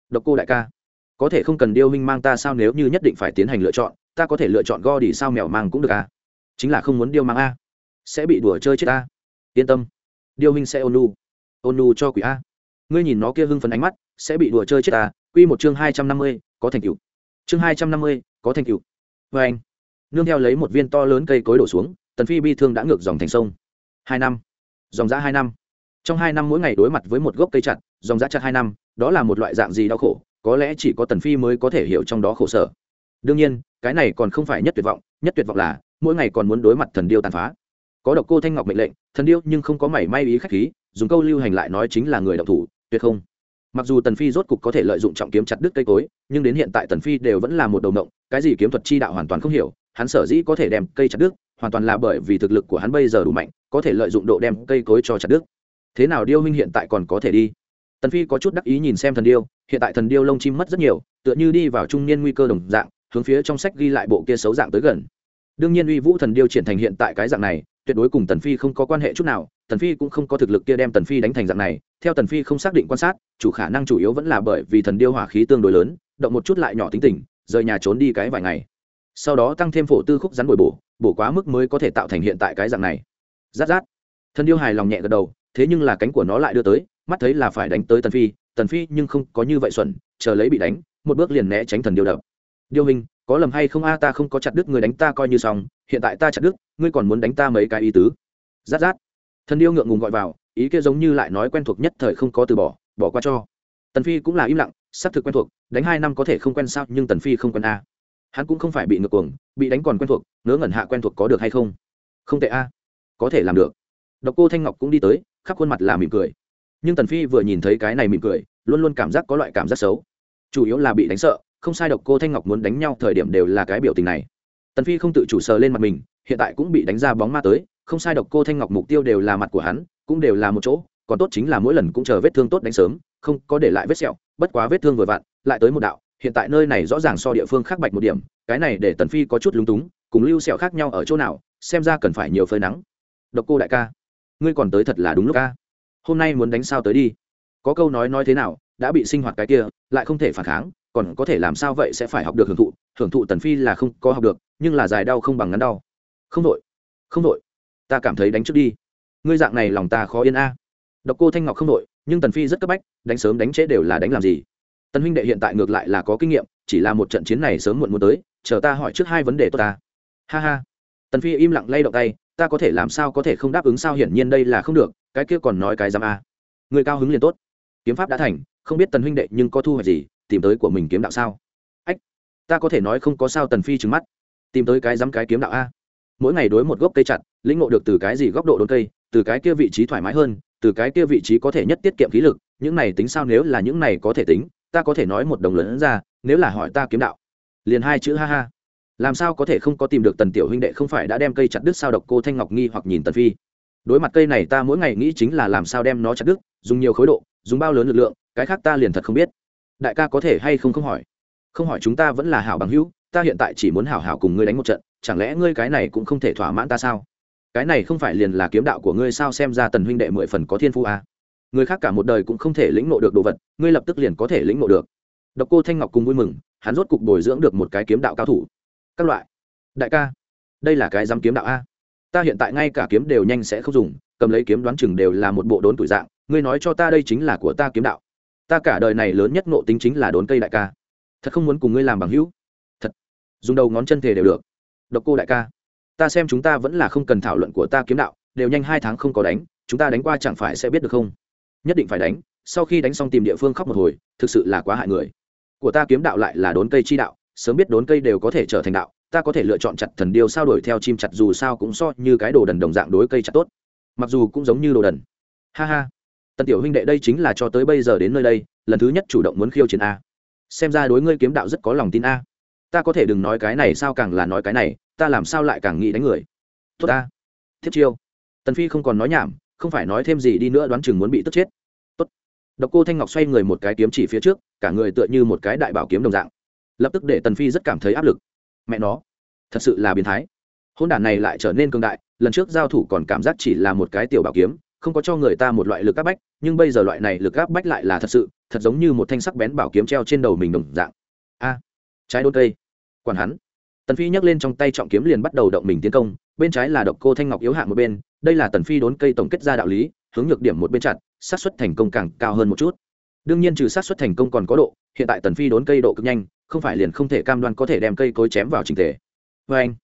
Độc cô đại ca, có thể không cần điêu minh mang ta sao nếu như nhất định phải tiến hành lựa chọn, ta có thể lựa chọn go đi sao mèo mang cũng được à? Chính là không muốn điêu mang a. Sẽ bị đùa chơi chết ta yên tâm. Điêu minh sẽ ôn nu ôn nu cho quỷ a. Ngươi nhìn nó kia hưng phấn ánh mắt, sẽ bị đùa chơi chết ta quy một chương hai trăm năm mươi, có thành tựu. Chương hai trăm năm mươi, có thành tựu. Vê anh, nương theo lấy một viên to lớn cây cối đổ xuống, tần phi bi thương đã ngược dòng thành sông. Hai năm. Dòng giã hai năm. Trong hai năm mỗi ngày đối mặt với một gốc cây chặt, dòng giã chặt hai năm, đó là một loại dạng gì đau khổ, có lẽ chỉ có tần phi mới có thể hiểu trong đó khổ sở. Đương nhiên, cái này còn không phải nhất tuyệt vọng nhất tuyệt vọng là, mỗi ngày còn muốn đối mặt thần điêu tàn phá. Có độc cô thanh ngọc mệnh lệnh, thần điêu nhưng không có mảy may ý khách khí, dùng câu lưu hành lại nói chính là người độc thủ, tuyệt không. Mặc dù tần phi rốt cục có thể lợi dụng trọng kiếm chặt đứt cây cối, nhưng đến hiện tại tần phi đều vẫn là một đầu động cái gì kiếm thuật chi đạo hoàn toàn không hiểu, hắn sở dĩ có thể đem cây chặt đứt, hoàn toàn là bởi vì thực lực của hắn bây giờ đủ mạnh, có thể lợi dụng độ đem cây cối cho chặt đứt. Thế nào điêu huynh hiện tại còn có thể đi? Tần phi có chút đắc ý nhìn xem thần điêu, hiện tại thần điêu lông chim mất rất nhiều, tựa như đi vào trung niên nguy cơ đồng dạng hướng phía trong sách ghi lại bộ kia xấu dạng tới gần. Đương nhiên uy vũ thần điêu triển thành hiện tại cái dạng này, tuyệt đối cùng tần phi không có quan hệ chút nào, tần phi cũng không có thực lực kia đem tần phi đánh thành dạng này, theo tần phi không xác định quan sát, chủ khả năng chủ yếu vẫn là bởi vì thần điêu hỏa khí tương đối lớn, động một chút lại nhỏ tính tình, rời nhà trốn đi cái vài ngày. Sau đó tăng thêm phổ tư khúc rắn bồi bổ bổ quá mức mới có thể tạo thành hiện tại cái dạng này. Rát rát. Thần điêu hài lòng nhẹ gật đầu, thế nhưng là cánh của nó lại đưa tới, mắt thấy là phải đánh tới tần phi tần phi nhưng không có như vậy xuẩn, chờ lấy bị đánh, một bước liền né tránh thần điêu đập điêu hình, có lầm hay không a, ta không có chặt đứt người đánh ta coi như xong, hiện tại ta chặt đứt, ngươi còn muốn đánh ta mấy cái ý tứ? Rát rát. Thần điêu ngượng ngùng gọi vào, ý kia giống như lại nói quen thuộc nhất thời không có từ bỏ bỏ qua cho. Tần phi cũng là im lặng, xác thực quen thuộc, đánh hai năm có thể không quen sao, nhưng tần phi không quen a. Hắn cũng không phải bị ngược cuồng, bị đánh còn quen thuộc, ngớ ngẩn hạ quen thuộc có được hay không? Không tệ a. Có thể làm được. Độc cô thanh ngọc cũng đi tới, khắp khuôn mặt là mỉm cười. Nhưng tần phi vừa nhìn thấy cái này mỉm cười, luôn luôn cảm giác có loại cảm giác xấu. Chủ yếu là bị đánh sợ không sai độc cô thanh ngọc muốn đánh nhau thời điểm đều là cái biểu tình này. Tần phi không tự chủ sờ lên mặt mình, hiện tại cũng bị đánh ra bóng ma tới, không sai độc cô thanh ngọc mục tiêu đều là mặt của hắn, cũng đều là một chỗ, còn tốt chính là mỗi lần cũng chờ vết thương tốt đánh sớm, không có để lại vết sẹo, bất quá vết thương vừa vặn, lại tới một đạo, hiện tại nơi này rõ ràng so địa phương khác bạch một điểm, cái này để tần phi có chút lúng túng, cùng lưu sẹo khác nhau ở chỗ nào, xem ra cần phải nhiều phơi nắng. Độc cô đại ca, ngươi còn tới thật là đúng lúc ca hôm nay muốn đánh sao tới đi. Có câu nói nói thế nào, đã bị sinh hoạt cái kia, lại không thể phản kháng còn có thể làm sao vậy sẽ phải học được hưởng thụ hưởng thụ tần phi là không có học được, nhưng là dài đau không bằng ngắn đau. Không đội không đội, ta cảm thấy đánh trước đi. Ngươi dạng này lòng ta khó yên a. Độc cô thanh ngọc không đội, nhưng tần phi rất cấp bách, đánh sớm đánh trễ đều là đánh làm gì? Tần huynh đệ hiện tại ngược lại là có kinh nghiệm, chỉ là một trận chiến này sớm muộn muốn tới, chờ ta hỏi trước hai vấn đề tốt ta. Ha ha. Tần phi im lặng lay động tay, ta có thể làm sao có thể không đáp ứng sao hiển nhiên đây là không được, cái kia còn nói cái dám a. Người cao hứng liền tốt. Kiếm pháp đã thành, không biết tần huynh đệ nhưng có thu hoạch gì tìm tới của mình kiếm đạo sao? Ách, ta có thể nói không có sao tần phi trừng mắt. Tìm tới cái dám cái kiếm đạo a? Mỗi ngày đối một gốc cây chặt, lĩnh ngộ được từ cái gì góc độ đốn cây, từ cái kia vị trí thoải mái hơn, từ cái kia vị trí có thể nhất tiết kiệm khí lực, những này tính sao nếu là những này có thể tính, ta có thể nói một đồng lớn ra, nếu là hỏi ta kiếm đạo. Liền hai chữ ha ha. Làm sao có thể không có tìm được tần tiểu huynh đệ không phải đã đem cây chặt đứt sao độc cô thanh ngọc nghi hoặc nhìn tần phi. Đối mặt cây này ta mỗi ngày nghĩ chính là làm sao đem nó chặt đứt, dùng nhiều khối độ, dùng bao lớn lực lượng, cái khác ta liền thật không biết đại ca có thể hay không không hỏi? Không hỏi chúng ta vẫn là hảo bằng hữu, ta hiện tại chỉ muốn hảo hảo cùng ngươi đánh một trận, chẳng lẽ ngươi cái này cũng không thể thỏa mãn ta sao? Cái này không phải liền là kiếm đạo của ngươi sao xem ra tần huynh đệ mười phần có thiên phu à. người khác cả một đời cũng không thể lĩnh nộ được đồ vật, ngươi lập tức liền có thể lĩnh nộ được. Độc cô thanh ngọc cùng vui mừng, hắn rốt cục bồi dưỡng được một cái kiếm đạo cao thủ. Các loại. Đại ca, đây là cái dám kiếm đạo a. Ta hiện tại ngay cả kiếm đều nhanh sẽ không dùng, cầm lấy kiếm đoán chừng đều là một bộ đốn tuổi dạng, ngươi nói cho ta đây chính là của ta kiếm đạo ta cả đời này lớn nhất nộ tính chính là đốn cây đại ca. Thật không muốn cùng ngươi làm bằng hữu. Thật. Dùng đầu ngón chân thể đều được. Độc cô đại ca. Ta xem chúng ta vẫn là không cần thảo luận của ta kiếm đạo, đều nhanh hai tháng không có đánh, chúng ta đánh qua chẳng phải sẽ biết được không? Nhất định phải đánh, sau khi đánh xong tìm địa phương khóc một hồi, thực sự là quá hại người. Của ta kiếm đạo lại là đốn cây chi đạo, sớm biết đốn cây đều có thể trở thành đạo, ta có thể lựa chọn chặt thần điêu sao đổi theo chim chặt dù sao cũng so như cái đồ đần đồng dạng đối cây chặt tốt. Mặc dù cũng giống như đồ đần. Ha ha tần tiểu huynh đệ đây chính là cho tới bây giờ đến nơi đây, lần thứ nhất chủ động muốn khiêu chiến a. Xem ra đối ngươi kiếm đạo rất có lòng tin a. Ta có thể đừng nói cái này sao càng là nói cái này, ta làm sao lại càng nghĩ đánh người. Tốt ta thiết chiêu. Tần phi không còn nói nhảm, không phải nói thêm gì đi nữa đoán chừng muốn bị tức chết. Tốt. Độc cô thanh ngọc xoay người một cái kiếm chỉ phía trước, cả người tựa như một cái đại bảo kiếm đồng dạng. Lập tức để tần phi rất cảm thấy áp lực. Mẹ nó, thật sự là biến thái. Hôn đản này lại trở nên cương đại, lần trước giao thủ còn cảm giác chỉ là một cái tiểu bảo kiếm không có cho người ta một loại lực áp bách, nhưng bây giờ loại này lực áp bách lại là thật sự, thật giống như một thanh sắc bén bảo kiếm treo trên đầu mình đồng dạng. A, trái đốt cây. Quản hắn. Tần phi nhấc lên trong tay trọng kiếm liền bắt đầu động mình tiến công, bên trái là độc cô thanh ngọc yếu hạ một bên, đây là tần phi đốn cây tổng kết ra đạo lý, hướng nhược điểm một bên chặt sát xuất thành công càng cao hơn một chút. Đương nhiên trừ sát xuất thành công còn có độ, hiện tại tần phi đốn cây độ cực nhanh, không phải liền không thể cam đoan có thể đem cây cối chém vào trình thể. Vê anh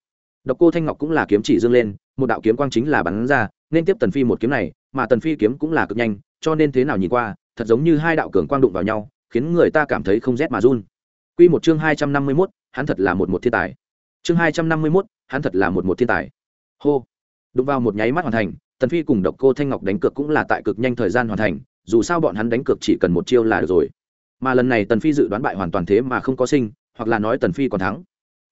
độc cô thanh ngọc cũng là kiếm chỉ dương lên, một đạo kiếm quang chính là bắn ra, nên tiếp tần phi một kiếm này mà tần phi kiếm cũng là cực nhanh, cho nên thế nào nhìn qua, thật giống như hai đạo cường quang đụng vào nhau, khiến người ta cảm thấy không rét mà run. Quy một chương hai trăm năm mươi mốt, hắn thật là một một thiên tài. Chương hai trăm năm mươi mốt, hắn thật là một một thiên tài. Hô. Đụng vào một nháy mắt hoàn thành, tần phi cùng độc cô thanh ngọc đánh cược cũng là tại cực nhanh thời gian hoàn thành, dù sao bọn hắn đánh cược chỉ cần một chiêu là được rồi. Mà lần này tần phi dự đoán bại hoàn toàn thế mà không có sinh, hoặc là nói tần phi còn thắng.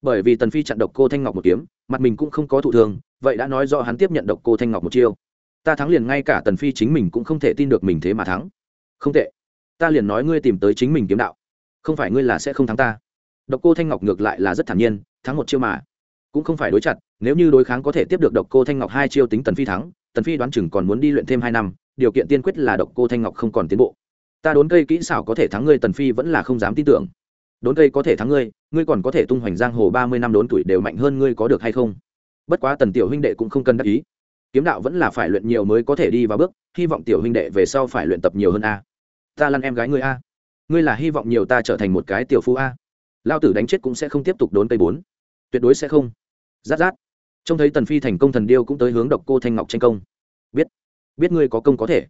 Bởi vì tần phi chặn độc cô thanh ngọc một kiếm, mặt mình cũng không có thụ thương, vậy đã nói do hắn tiếp nhận độc cô thanh ngọc một chiêu ta thắng liền ngay cả tần phi chính mình cũng không thể tin được mình thế mà thắng. Không tệ. Ta liền nói ngươi tìm tới chính mình kiếm đạo. Không phải ngươi là sẽ không thắng ta. Độc cô thanh ngọc ngược lại là rất thản nhiên, thắng một chiêu mà. Cũng không phải đối chặt, nếu như đối kháng có thể tiếp được độc cô thanh ngọc hai chiêu tính tần phi thắng, tần phi đoán chừng còn muốn đi luyện thêm hai năm, điều kiện tiên quyết là độc cô thanh ngọc không còn tiến bộ. Ta đốn cây kỹ xảo có thể thắng ngươi, tần phi vẫn là không dám tin tưởng. Đốn cây có thể thắng ngươi ngươi còn có thể tung hoành giang hồ ba mươi năm đốn tuổi đều mạnh hơn ngươi có được hay không? Bất quá tần tiểu huynh đệ cũng không cần đắc ý kiếm đạo vẫn là phải luyện nhiều mới có thể đi vào bước, hy vọng tiểu huynh đệ về sau phải luyện tập nhiều hơn a. Ta lăn em gái ngươi a. Ngươi là hy vọng nhiều ta trở thành một cái tiểu phu a. Lao tử đánh chết cũng sẽ không tiếp tục đốn cây bốn. Tuyệt đối sẽ không. Rát rát. Trông thấy tần phi thành công thần điêu cũng tới hướng độc cô thanh ngọc tranh công. Biết. Biết ngươi có công có thể.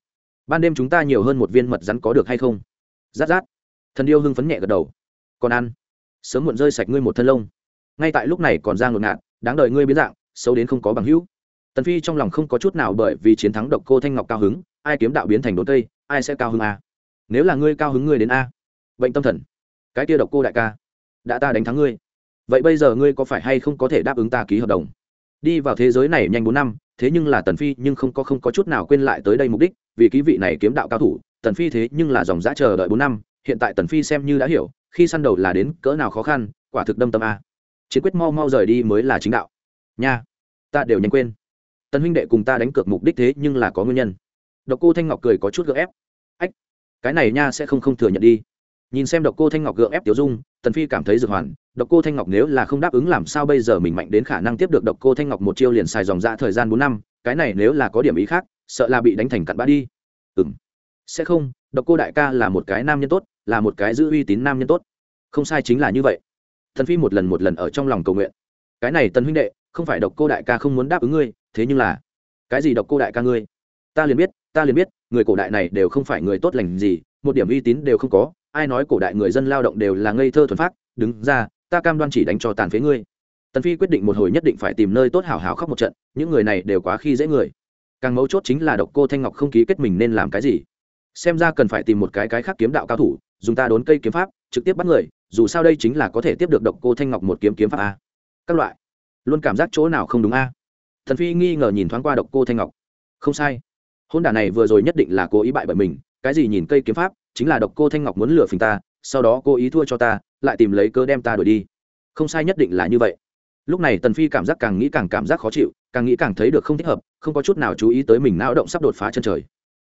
Ban đêm chúng ta nhiều hơn một viên mật rắn có được hay không? Rát rát. Thần điêu hưng phấn nhẹ gật đầu. Còn ăn. Sớm muộn rơi sạch ngươi một thân lông. Ngay tại lúc này còn ra ngột ngạt, đáng đợi ngươi biến dạng, xấu đến không có bằng hữu tần phi trong lòng không có chút nào bởi vì chiến thắng độc cô thanh ngọc cao hứng, ai kiếm đạo biến thành đốn tây, ai sẽ cao hứng a? Nếu là ngươi cao hứng ngươi đến a? Bệnh tâm thần. Cái kia độc cô đại ca, đã ta đánh thắng ngươi. Vậy bây giờ ngươi có phải hay không có thể đáp ứng ta ký hợp đồng? Đi vào thế giới này nhanh bốn năm, thế nhưng là tần phi nhưng không có không có chút nào quên lại tới đây mục đích, vì ký vị này kiếm đạo cao thủ, tần phi thế nhưng là dòng giã chờ đợi bốn năm, hiện tại tần phi xem như đã hiểu, khi săn đầu là đến cỡ nào khó khăn, quả thực đâm tâm a. Chiến quyết mau mau rời đi mới là chính đạo. Nha, ta đều nhanh quên tần huynh đệ cùng ta đánh cược mục đích thế nhưng là có nguyên nhân. Độc cô thanh ngọc cười có chút gượng ép. Ách, cái này nha sẽ không không thừa nhận đi. Nhìn xem độc cô thanh ngọc gượng ép tiểu dung, tần phi cảm thấy dược hoàn. Độc cô thanh ngọc nếu là không đáp ứng làm sao bây giờ mình mạnh đến khả năng tiếp được độc cô thanh ngọc một chiêu liền xài dòng ra thời gian bốn năm, cái này nếu là có điểm ý khác, sợ là bị đánh thành cặn bã đi. Ừm. Sẽ không, độc cô đại ca là một cái nam nhân tốt, là một cái giữ uy tín nam nhân tốt. Không sai chính là như vậy. Thần phi một lần một lần ở trong lòng cầu nguyện. Cái này tần huynh đệ không phải độc cô đại ca không muốn đáp ứng ngươi, thế nhưng là, cái gì độc cô đại ca ngươi? Ta liền biết, ta liền biết, người cổ đại này đều không phải người tốt lành gì, một điểm uy tín đều không có, ai nói cổ đại người dân lao động đều là ngây thơ thuần phát đứng ra, ta cam đoan chỉ đánh cho tàn phế ngươi. Tần phi quyết định một hồi nhất định phải tìm nơi tốt hảo hảo khóc một trận, những người này đều quá khi dễ người. Càng mấu chốt chính là độc cô thanh ngọc không ký kết mình nên làm cái gì. Xem ra cần phải tìm một cái cái khác kiếm đạo cao thủ, dùng ta đốn cây kiếm pháp, trực tiếp bắt người, dù sao đây chính là có thể tiếp được độc cô thanh ngọc một kiếm kiếm pháp a. Các loại luôn cảm giác chỗ nào không đúng a? Thần phi nghi ngờ nhìn thoáng qua độc cô thanh ngọc. Không sai. Hôn đả này vừa rồi nhất định là cố ý bại bởi mình, cái gì nhìn cây kiếm pháp, chính là độc cô thanh ngọc muốn lừa phình ta, sau đó cô ý thua cho ta, lại tìm lấy cớ đem ta đuổi đi. Không sai nhất định là như vậy. Lúc này tần phi cảm giác càng nghĩ càng cảm giác khó chịu, càng nghĩ càng thấy được không thích hợp, không có chút nào chú ý tới mình não động sắp đột phá chân trời.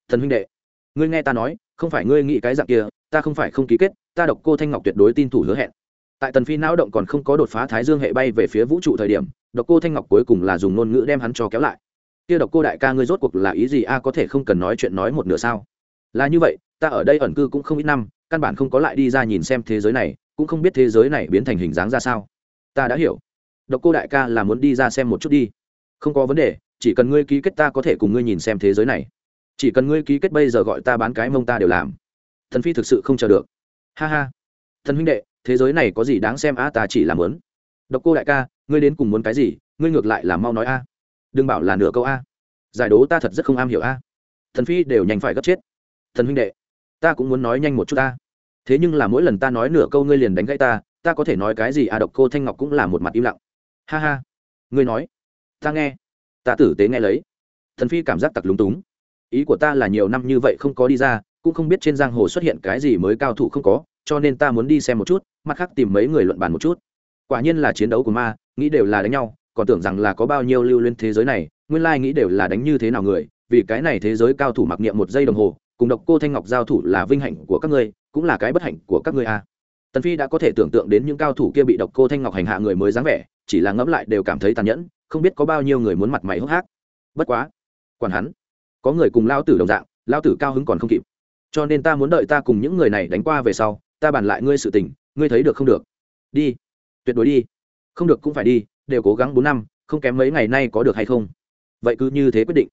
Thần huynh đệ, ngươi nghe ta nói, không phải ngươi nghĩ cái dạng kia, ta không phải không ký kết, ta độc cô thanh ngọc tuyệt đối tin thủ hứa hẹn tại tần phi não động còn không có đột phá thái dương hệ bay về phía vũ trụ thời điểm, độc cô thanh ngọc cuối cùng là dùng ngôn ngữ đem hắn cho kéo lại. Kia độc cô đại ca ngươi rốt cuộc là ý gì? A, có thể không cần nói chuyện nói một nửa sao? Là như vậy, ta ở đây ẩn cư cũng không ít năm, căn bản không có lại đi ra nhìn xem thế giới này, cũng không biết thế giới này biến thành hình dáng ra sao. Ta đã hiểu. Độc cô đại ca là muốn đi ra xem một chút đi. Không có vấn đề, chỉ cần ngươi ký kết ta có thể cùng ngươi nhìn xem thế giới này. Chỉ cần ngươi ký kết bây giờ gọi ta bán cái mông ta đều làm. Thần phi thực sự không chờ được. Ha ha. Thần huynh đệ thế giới này có gì đáng xem a ta chỉ làm lớn độc cô đại ca, ngươi đến cùng muốn cái gì, ngươi ngược lại là mau nói a đừng bảo là nửa câu a giải đố ta thật rất không am hiểu a thần phi đều nhanh phải gấp chết. Thần huynh đệ, ta cũng muốn nói nhanh một chút ta thế nhưng là mỗi lần ta nói nửa câu ngươi liền đánh gãy ta ta có thể nói cái gì a? độc cô thanh ngọc cũng là một mặt im lặng. Ha ha. Ngươi nói. Ta nghe. Ta tử tế nghe lấy. Thần phi cảm giác tặc lúng túng. Ý của ta là nhiều năm như vậy không có đi ra, cũng không biết trên giang hồ xuất hiện cái gì mới cao thủ không có cho nên ta muốn đi xem một chút, mặt khác tìm mấy người luận bàn một chút. Quả nhiên là chiến đấu của ma, nghĩ đều là đánh nhau, còn tưởng rằng là có bao nhiêu lưu lên thế giới này, nguyên lai nghĩ đều là đánh như thế nào người, vì cái này thế giới cao thủ mặc niệm một giây đồng hồ, cùng độc cô thanh ngọc giao thủ là vinh hạnh của các ngươi, cũng là cái bất hạnh của các ngươi a à. tần phi đã có thể tưởng tượng đến những cao thủ kia bị độc cô thanh ngọc hành hạ người mới dáng vẻ, chỉ là ngẫm lại đều cảm thấy tàn nhẫn, không biết có bao nhiêu người muốn mặt mày hốc hác. Bất quá, quản hắn, có người cùng lao tử đồng dạng, lao tử cao hứng còn không kịp. Cho nên ta muốn đợi ta cùng những người này đánh qua về sau ta bàn lại ngươi sự tình ngươi thấy được không được? Đi. Tuyệt đối đi. Không được cũng phải đi đều cố gắng bốn năm không kém mấy ngày nay có được hay không? Vậy cứ như thế quyết định.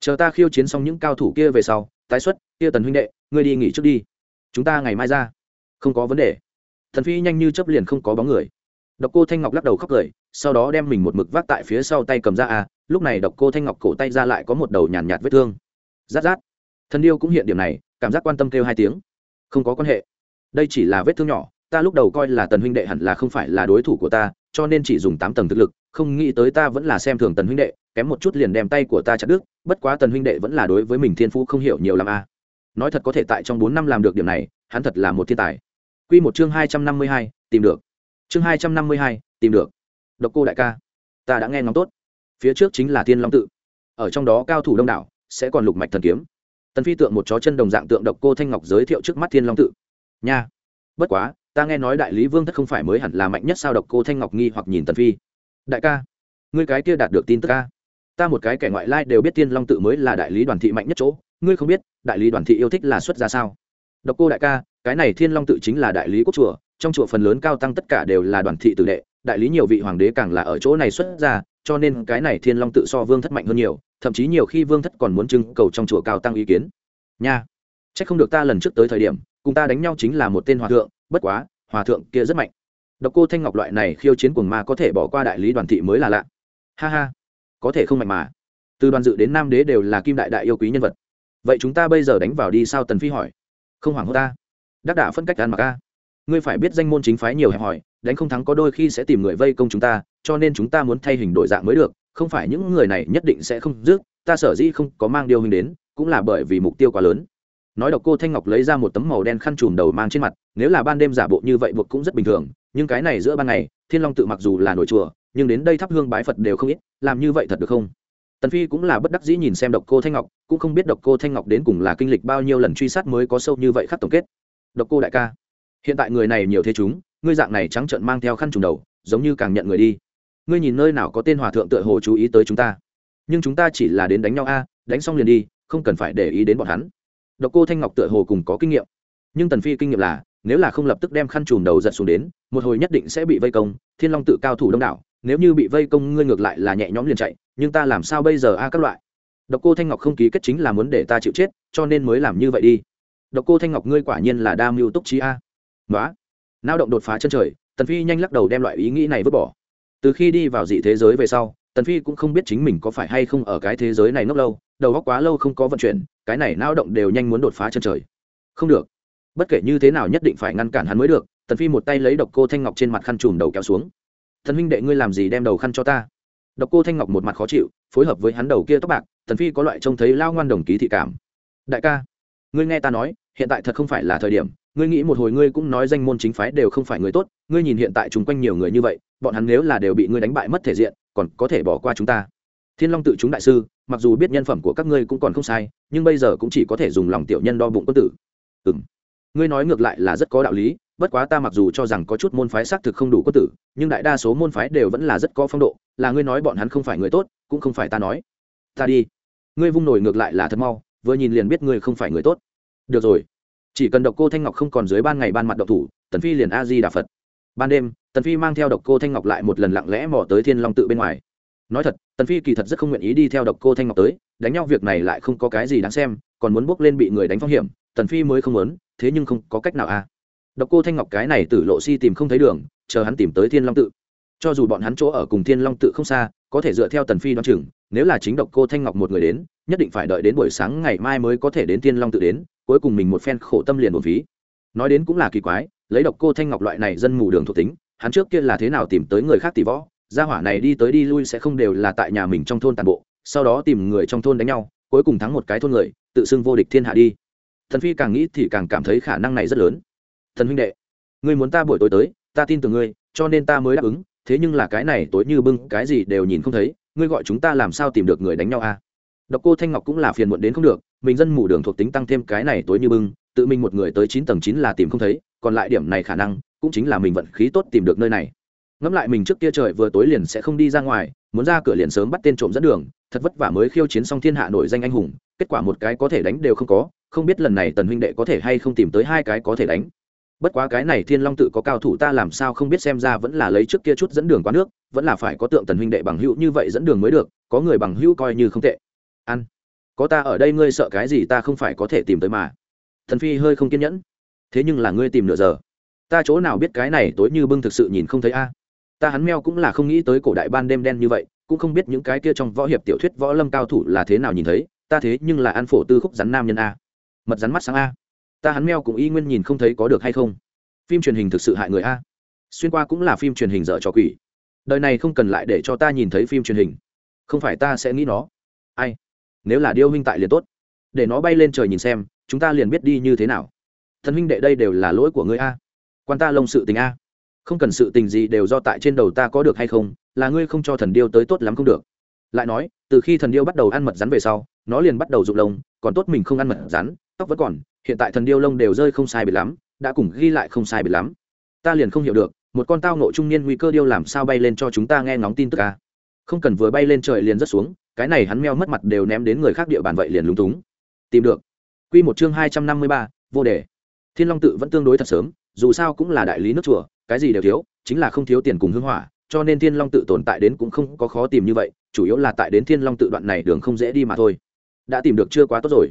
Chờ ta khiêu chiến xong những cao thủ kia về sau tái xuất kia tần huynh đệ ngươi đi nghỉ trước đi. Chúng ta ngày mai ra. Không có vấn đề. Thần phi nhanh như chấp liền không có bóng người. Độc cô thanh ngọc lắc đầu khóc cười sau đó đem mình một mực vác tại phía sau tay cầm ra à lúc này độc cô thanh ngọc cổ tay ra lại có một đầu nhàn nhạt, nhạt vết thương. Rát rát. Thần điêu cũng hiện điểm này cảm giác quan tâm kêu hai tiếng. Không có quan hệ đây chỉ là vết thương nhỏ, ta lúc đầu coi là tần huynh đệ hẳn là không phải là đối thủ của ta, cho nên chỉ dùng tám tầng thực lực, không nghĩ tới ta vẫn là xem thường tần huynh đệ, kém một chút liền đem tay của ta chặt đứt, bất quá tần huynh đệ vẫn là đối với mình thiên phú không hiểu nhiều l à. nói thật có thể tại trong bốn năm làm được điểm này, hắn thật là một thiên tài. Quy một chương hai trăm năm mươi hai, tìm được. Chương hai trăm năm mươi hai, tìm được. Độc cô đại ca, ta đã nghe ngóng tốt. Phía trước chính là thiên long tự. Ở trong đó cao thủ đông đảo, sẽ còn lục mạch thần kiếm. Tần phi tượng một chó chân đồng dạng tượng độc cô thanh ngọc giới thiệu trước mắt thiên long tự nha. Bất quá, ta nghe nói đại lý vương thất không phải mới hẳn là mạnh nhất sao độc cô thanh ngọc nghi hoặc nhìn tần phi. Đại ca, ngươi cái kia đạt được tin tức ca ta một cái kẻ ngoại lai đều biết thiên long tự mới là đại lý đoàn thị mạnh nhất chỗ. Ngươi không biết, đại lý đoàn thị yêu thích là xuất ra sao? Độc cô đại ca, cái này thiên long tự chính là đại lý quốc chùa. Trong chùa phần lớn cao tăng tất cả đều là đoàn thị tử đệ. Đại lý nhiều vị hoàng đế càng là ở chỗ này xuất ra, cho nên cái này thiên long tự so vương thất mạnh hơn nhiều. Thậm chí nhiều khi vương thất còn muốn trưng cầu trong chùa cao tăng ý kiến. Nha. C h ắ c không được ta lần trước tới thời điểm cùng ta đánh nhau chính là một tên hòa thượng, bất quá, hòa thượng kia rất mạnh. Độc cô thanh ngọc loại này khiêu chiến cuồng ma có thể bỏ qua đại lý đoàn thị mới là lạ. Ha ha, có thể không mạnh mà. Từ đoàn dự đến nam đế đều là kim đại đại yêu quý nhân vật. Vậy chúng ta bây giờ đánh vào đi sao tần phi hỏi? Không hoảng hốt ta. Đắc đả phân cách ăn mặc a. Ngươi phải biết danh môn chính phái nhiều hẹp hỏi đánh không thắng có đôi khi sẽ tìm người vây công chúng ta, cho nên chúng ta muốn thay hình đổi dạng mới được, không phải những người này nhất định sẽ không dứt. ta sở dĩ không có mang điều hình đến, cũng là bởi vì mục tiêu quá lớn nói độc cô thanh ngọc lấy ra một tấm màu đen khăn trùm đầu mang trên mặt, nếu là ban đêm giả bộ như vậy buộc cũng rất bình thường, nhưng cái này giữa ban ngày, thiên long tự mặc dù là nổi chùa, nhưng đến đây thắp hương bái phật đều không ít, làm như vậy thật được không? Tần phi cũng là bất đắc dĩ nhìn xem độc cô thanh ngọc, cũng không biết độc cô thanh ngọc đến cùng là kinh lịch bao nhiêu lần truy sát mới có sâu như vậy khắc tổng kết. Độc cô đại ca, hiện tại người này nhiều thế chúng, ngươi dạng này trắng trợn mang theo khăn trùm đầu, giống như càng nhận người đi. Ngươi nhìn nơi nào có tên hòa thượng tựa hồ chú ý tới chúng ta. Nhưng chúng ta chỉ là đến đánh nhau a, đánh xong liền đi, không cần phải để ý đến bọn hắn độc cô thanh ngọc tựa hồ cùng có kinh nghiệm. Nhưng tần phi kinh nghiệm là, nếu là không lập tức đem khăn chùm đầu giật xuống đến, một hồi nhất định sẽ bị vây công, thiên long tự cao thủ đông đảo, nếu như bị vây công ngươi ngược lại là nhẹ nhõm liền chạy, nhưng ta làm sao bây giờ a các loại? Độc cô thanh ngọc không ký kết chính là muốn để ta chịu chết, cho nên mới làm như vậy đi. Độc cô thanh ngọc ngươi quả nhiên là đa mưu túc trí a. Nói nao động đột phá chân trời, tần phi nhanh lắc đầu đem loại ý nghĩ này vứt bỏ. Từ khi đi vào dị thế giới về sau, tần phi cũng không biết chính mình có phải hay không ở cái thế giới này ngốc lâu, đầu óc quá lâu không có vận chuyển cái này lao động đều nhanh muốn đột phá chân trời. Không được. Bất kể như thế nào nhất định phải ngăn cản hắn mới được, tần phi một tay lấy độc cô thanh ngọc trên mặt khăn trùm đầu kéo xuống. Thần huynh đệ ngươi làm gì đem đầu khăn cho ta? Độc cô thanh ngọc một mặt khó chịu, phối hợp với hắn đầu kia tóc bạc, tần phi có loại trông thấy lao ngoan đồng ký thị cảm. Đại ca, ngươi nghe ta nói, hiện tại thật không phải là thời điểm, ngươi nghĩ một hồi ngươi cũng nói danh môn chính phái đều không phải người tốt, ngươi nhìn hiện tại chung quanh nhiều người như vậy, bọn hắn nếu là đều bị ngươi đánh bại mất thể diện, còn có thể bỏ qua chúng ta. Thiên long tự chúng đại sư mặc dù biết nhân phẩm của các ngươi cũng còn không sai, nhưng bây giờ cũng chỉ có thể dùng lòng tiểu nhân đo bụng quân tử. Ừ ngươi nói ngược lại là rất có đạo lý, bất quá ta mặc dù cho rằng có chút môn phái xác thực không đủ quân tử, nhưng đại đa số môn phái đều vẫn là rất có phong độ, là ngươi nói bọn hắn không phải người tốt, cũng không phải ta nói. Ta đi. Ngươi vung nổi ngược lại là thật mau, vừa nhìn liền biết ngươi không phải người tốt. Được rồi. Chỉ cần độc cô thanh ngọc không còn dưới ban ngày ban mặt độc thủ, tần phi liền a di đà phật. Ban đêm, tần phi mang theo độc cô thanh ngọc lại một lần lặng lẽ mò tới thiên long tự bên ngoài nói thật, tần phi kỳ thật rất không nguyện ý đi theo độc cô thanh ngọc tới, đánh nhau việc này lại không có cái gì đáng xem, còn muốn bước lên bị người đánh phong hiểm, tần phi mới không muốn, thế nhưng không có cách nào à. độc cô thanh ngọc cái này tử lộ si tìm không thấy đường, chờ hắn tìm tới thiên long tự cho dù bọn hắn chỗ ở cùng thiên long tự không xa, có thể dựa theo tần phi đoán chừng, nếu là chính độc cô thanh ngọc một người đến, nhất định phải đợi đến buổi sáng ngày mai mới có thể đến thiên long tự đến, cuối cùng mình một phen khổ tâm liền một ví. nói đến cũng là kỳ quái, lấy độc cô thanh ngọc loại này dân mù đường thuộc tính, hắn trước kia là thế nào tìm tới người khác tỷ võ gia hỏa này đi tới đi lui sẽ không đều là tại nhà mình trong thôn tàn bộ, sau đó tìm người trong thôn đánh nhau, cuối cùng thắng một cái thôn người, tự xưng vô địch thiên hạ đi. Thần phi càng nghĩ thì càng cảm thấy khả năng này rất lớn. Thần huynh đệ, ngươi muốn ta buổi tối tới, ta tin tưởng ngươi, cho nên ta mới đáp ứng, thế nhưng là cái này tối như bưng, cái gì đều nhìn không thấy, ngươi gọi chúng ta làm sao tìm được người đánh nhau à? Độc cô thanh ngọc cũng là phiền muộn đến không được, mình dân mù đường thuộc tính tăng thêm cái này tối như bưng, tự mình một người tới chín tầng chín là tìm không thấy, còn lại điểm này khả năng, cũng chính là mình vận khí tốt tìm được nơi này ngẫm lại mình trước kia trời vừa tối liền sẽ không đi ra ngoài, muốn ra cửa liền sớm bắt tên trộm dẫn đường, thật vất vả mới khiêu chiến xong thiên hạ nổi danh anh hùng, kết quả một cái có thể đánh đều không có, không biết lần này tần huynh đệ có thể hay không tìm tới hai cái có thể đánh. Bất quá cái này thiên long tự có cao thủ ta làm sao không biết xem ra vẫn là lấy trước kia chút dẫn đường qua nước, vẫn là phải có tượng tần huynh đệ bằng hữu như vậy dẫn đường mới được, có người bằng hữu coi như không tệ. Ăn có ta ở đây ngươi sợ cái gì ta không phải có thể tìm tới mà. Thần phi hơi không kiên nhẫn. Thế nhưng là ngươi tìm nửa giờ. Ta chỗ nào biết cái này tối như bưng thực sự nhìn không thấy a? Ta hắn meo cũng là không nghĩ tới cổ đại ban đêm đen như vậy, cũng không biết những cái kia trong võ hiệp tiểu thuyết võ lâm cao thủ là thế nào nhìn thấy, ta thế nhưng là ăn phổ tư khúc rắn nam nhân a. Mật rắn mắt sáng a. Ta hắn meo cũng y nguyên nhìn không thấy có được hay không. Phim truyền hình thực sự hại người a. Xuyên qua cũng là phim truyền hình dở trò quỷ. Đời này không cần lại để cho ta nhìn thấy phim truyền hình. Không phải ta sẽ nghĩ nó. Ai? Nếu là điêu huynh tại liền tốt. Để nó bay lên trời nhìn xem, chúng ta liền biết đi như thế nào. Thần huynh đệ đây đều là lỗi của ngươi a. Quan ta lông sự tình a không cần sự tình gì đều do tại trên đầu ta có được hay không, là ngươi không cho thần điêu tới tốt lắm không được. Lại nói, từ khi thần điêu bắt đầu ăn mật rắn về sau, nó liền bắt đầu rụng lông, còn tốt mình không ăn mật rắn, tóc vẫn còn, hiện tại thần điêu lông đều rơi không sai biệt lắm, đã cùng ghi lại không sai biệt lắm. Ta liền không hiểu được, một con tao nộ trung niên nguy cơ điêu làm sao bay lên cho chúng ta nghe ngóng tin tức ca không cần vừa bay lên trời liền rất xuống, cái này hắn meo mất mặt đều ném đến người khác địa bàn vậy liền lúng túng. Tìm được. Q một chương hai trăm năm mươi ba, vô đề. Thiên long tự vẫn tương đối thật sớm dù sao cũng là đại lý nước chùa, cái gì đều thiếu, chính là không thiếu tiền cùng hưng hỏa, cho nên thiên long tự tồn tại đến cũng không có khó tìm như vậy, chủ yếu là tại đến thiên long tự đoạn này đường không dễ đi mà thôi. Đã tìm được chưa quá tốt rồi.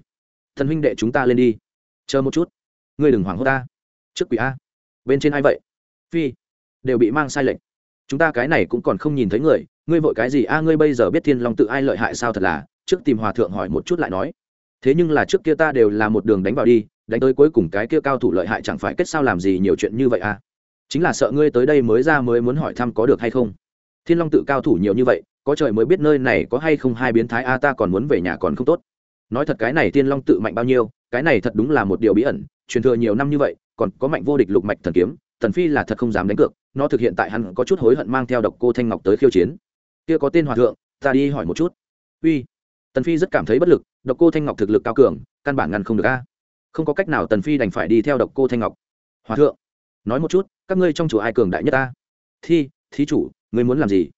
Thần huynh đệ chúng ta lên đi. Chờ một chút. Ngươi đừng hoảng hốt ta. Trước quỷ a. Bên trên ai vậy? Phi. Đều bị mang sai lệch chúng ta cái này cũng còn không nhìn thấy người. Ngươi vội cái gì? A, ngươi bây giờ biết thiên long tự ai lợi hại sao thật là? Trước tìm hòa thượng hỏi một chút lại nói. Thế nhưng là trước kia ta đều là một đường đánh vào đi đánh tới cuối cùng cái kia cao thủ lợi hại chẳng phải kết sao làm gì nhiều chuyện như vậy à? chính là sợ ngươi tới đây mới ra mới muốn hỏi thăm có được hay không? Thiên long tự cao thủ nhiều như vậy, có trời mới biết nơi này có hay không hai biến thái, a, ta còn muốn về nhà còn không tốt. Nói thật cái này thiên long tự mạnh bao nhiêu, cái này thật đúng là một điều bí ẩn, truyền thừa nhiều năm như vậy, còn có mạnh vô địch lục mạch thần kiếm tần phi là thật không dám đánh cược, nó thực hiện tại hắn có chút hối hận mang theo độc cô thanh ngọc tới khiêu chiến. Kia có tên hòa thượng, ta đi hỏi một chút. Uy tần phi rất cảm thấy bất lực, độc cô thanh ngọc thực lực cao cường, căn bản ngăn không được a không có cách nào tần phi đành phải đi theo độc cô thanh ngọc. Hòa thượng, nói một chút, các ngươi trong chùa ai cường đại nhất ta? Thi, thí chủ, ngươi muốn làm gì?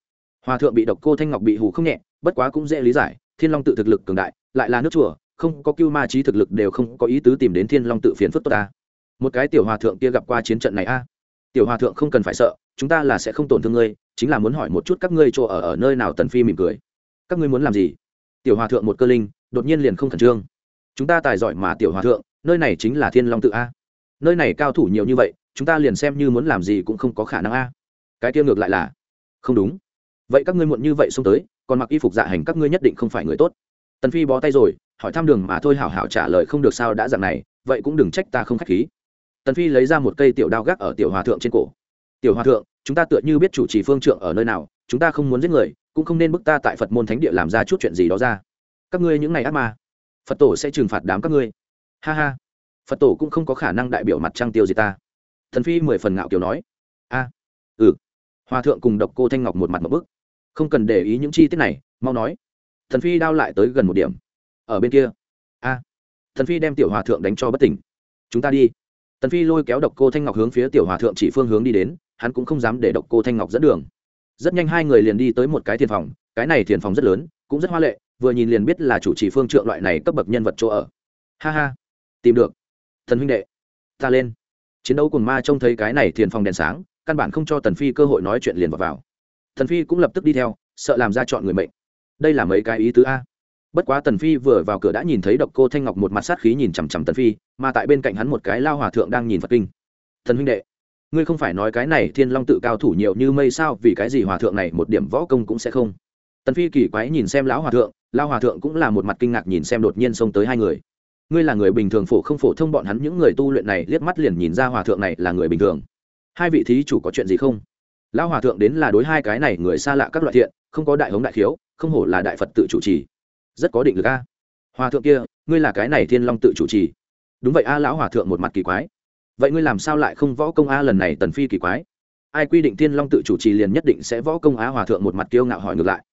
Hòa thượng bị độc cô thanh ngọc bị hù không nhẹ, bất quá cũng dễ lý giải, thiên long tự thực lực cường đại, lại là nước chùa, không có cưu ma trí thực lực đều không có ý tứ tìm đến thiên long tự phiền phức tốt ta. Một cái tiểu hòa thượng kia gặp qua chiến trận này a. Tiểu hòa thượng không cần phải sợ, chúng ta là sẽ không tổn thương ngươi, chính là muốn hỏi một chút các ngươi chỗ ở ở nơi nào tần phi mỉm cười. Các ngươi muốn làm gì? Tiểu hòa thượng một cơ linh, đột nhiên liền không khẩn trương. Chúng ta tài giỏi mà tiểu hòa thượng nơi này chính là thiên long tự a. Nơi này cao thủ nhiều như vậy, chúng ta liền xem như muốn làm gì cũng không có khả năng a. Cái kia ngược lại là, không đúng. Vậy các ngươi muộn như vậy xông tới, còn mặc y phục dạ hành các ngươi nhất định không phải người tốt. Tần phi bó tay rồi, hỏi thăm đường mà thôi hảo hảo trả lời không được sao đã dạng này, vậy cũng đừng trách ta không khách khí. Tần phi lấy ra một cây tiểu đao gác ở tiểu hòa thượng trên cổ. Tiểu hòa thượng, chúng ta tựa như biết chủ trì phương trượng ở nơi nào, chúng ta không muốn giết người, cũng không nên bức ta tại phật môn thánh địa làm ra chút chuyện gì đó ra. Các ngươi những ngày ác ma, phật tổ sẽ trừng phạt đám các ngươi ha ha. Phật tổ cũng không có khả năng đại biểu mặt trăng tiêu gì ta. Thần phi mười phần ngạo kiều nói. A. Ừ. Hòa thượng cùng độc cô thanh ngọc một mặt một bức. Không cần để ý những chi tiết này, mau nói. Thần phi đao lại tới gần một điểm. Ở bên kia. A. Thần phi đem tiểu hòa thượng đánh cho bất tỉnh. Chúng ta đi. Tần phi lôi kéo độc cô thanh ngọc hướng phía tiểu hòa thượng chỉ phương hướng đi đến, hắn cũng không dám để độc cô thanh ngọc dẫn đường. Rất nhanh hai người liền đi tới một cái thiền phòng, cái này thiền phòng rất lớn, cũng rất hoa lệ, vừa nhìn liền biết là chủ trì phương trượng loại này cấp bậc nhân vật chỗ ở. Ha ha tìm được. Thần huynh đệ, ta lên. Chiến đấu cùng ma trông thấy cái này thiền phòng đèn sáng, căn bản không cho tần phi cơ hội nói chuyện liền vào vào. Thần phi cũng lập tức đi theo, sợ làm ra chọn người mệnh. Đây là mấy cái ý tứ a. Bất quá tần phi vừa vào cửa đã nhìn thấy độc cô thanh ngọc một mặt sát khí nhìn chằm chằm tần phi, mà tại bên cạnh hắn một cái lao hòa thượng đang nhìn phật kinh. Thần huynh đệ, ngươi không phải nói cái này thiên long tự cao thủ nhiều như mây sao, vì cái gì hòa thượng này một điểm võ công cũng sẽ không? Tần phi kỳ quái nhìn xem lão hòa thượng, lao hòa thượng cũng là một mặt kinh ngạc nhìn xem đột nhiên xông tới hai người ngươi là người bình thường phổ không phổ thông, bọn hắn những người tu luyện này liếc mắt liền nhìn ra hòa thượng này là người bình thường. Hai vị thí chủ có chuyện gì không? Lão hòa thượng đến là đối hai cái này người xa lạ các loại thiện, không có đại hống đại khiếu, không hổ là đại phật tự chủ trì. Rất có định lực a. Hòa thượng kia, ngươi là cái này thiên long tự chủ trì. Đúng vậy a, lão hòa thượng một mặt kỳ quái. Vậy ngươi làm sao lại không võ công a, lần này tần phi kỳ quái? Ai quy định thiên long tự chủ trì liền nhất định sẽ võ công a, hòa thượng một mặt kiêu ngạo hỏi ngược lại.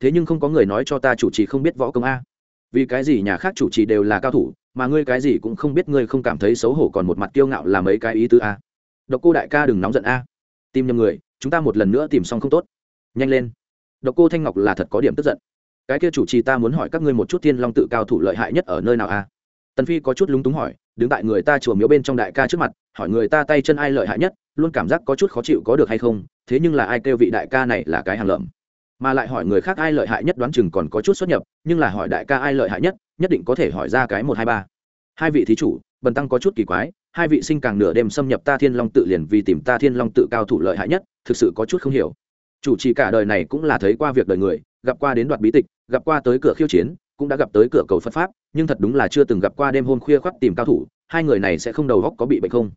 Thế nhưng không có người nói cho ta chủ trì không biết võ công a vì cái gì nhà khác chủ trì đều là cao thủ, mà ngươi cái gì cũng không biết, ngươi không cảm thấy xấu hổ còn một mặt kiêu ngạo là mấy cái ý tứ a? Độc cô đại ca đừng nóng giận a. Tìm nhầm người, chúng ta một lần nữa tìm xong không tốt. Nhanh lên. Độc cô thanh ngọc là thật có điểm tức giận. Cái kia chủ trì ta muốn hỏi các ngươi một chút thiên long tự cao thủ lợi hại nhất ở nơi nào a? Tần phi có chút lúng túng hỏi, đứng tại người ta chùa miếu bên trong đại ca trước mặt, hỏi người ta tay chân ai lợi hại nhất, luôn cảm giác có chút khó chịu có được hay không, thế nhưng là ai kêu vị đại ca này là cái hàng lợm mà lại hỏi người khác ai lợi hại nhất đoán chừng còn có chút xuất nhập, nhưng là hỏi đại ca ai lợi hại nhất nhất định có thể hỏi ra cái một hai ba. Hai vị thí chủ, bần tăng có chút kỳ quái, hai vị sinh càng nửa đêm xâm nhập ta thiên long tự liền vì tìm ta thiên long tự cao thủ lợi hại nhất, thực sự có chút không hiểu. Chủ trì cả đời này cũng là thấy qua việc đời người, gặp qua đến đoạt bí tịch, gặp qua tới cửa khiêu chiến, cũng đã gặp tới cửa cầu phật pháp, nhưng thật đúng là chưa từng gặp qua đêm hôm khuya khoắt tìm cao thủ, hai người này sẽ không đầu góc có bị bệnh không?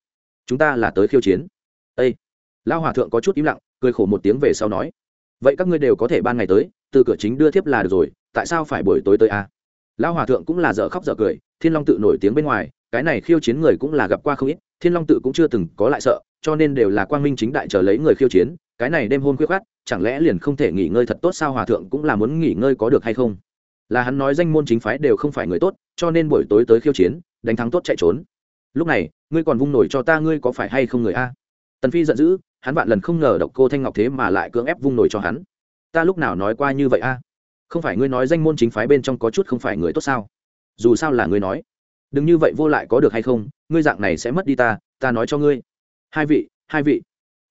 Chúng ta là tới khiêu chiến. Ây lão hòa thượng có chút im lặng, cười khổ một tiếng về sau nói vậy các ngươi đều có thể ban ngày tới, từ cửa chính đưa thiếp là được rồi, tại sao phải buổi tối tới a à? lão hòa thượng cũng là dở khóc dở cười, thiên long tự nổi tiếng bên ngoài, cái này khiêu chiến người cũng là gặp qua không ít, thiên long tự cũng chưa từng có lại sợ, cho nên đều là quang minh chính đại chờ lấy người khiêu chiến, cái này đêm hôn khuyết khát chẳng lẽ liền không thể nghỉ ngơi thật tốt sao? Hòa thượng cũng là muốn nghỉ ngơi có được hay không? Là hắn nói danh môn chính phái đều không phải người tốt, cho nên buổi tối tới khiêu chiến, đánh thắng tốt chạy trốn. Lúc này, ngươi còn vung nổi cho ta, ngươi có phải hay không người a? Tần phi giận dữ hắn vạn lần không ngờ độc cô thanh ngọc thế mà lại cưỡng ép vung nổi cho hắn. Ta lúc nào nói qua như vậy a? Không phải ngươi nói danh môn chính phái bên trong có chút không phải người tốt sao? Dù sao là ngươi nói. Đừng như vậy vô lại có được hay không? Ngươi dạng này sẽ mất đi ta ta nói cho ngươi. Hai vị hai vị.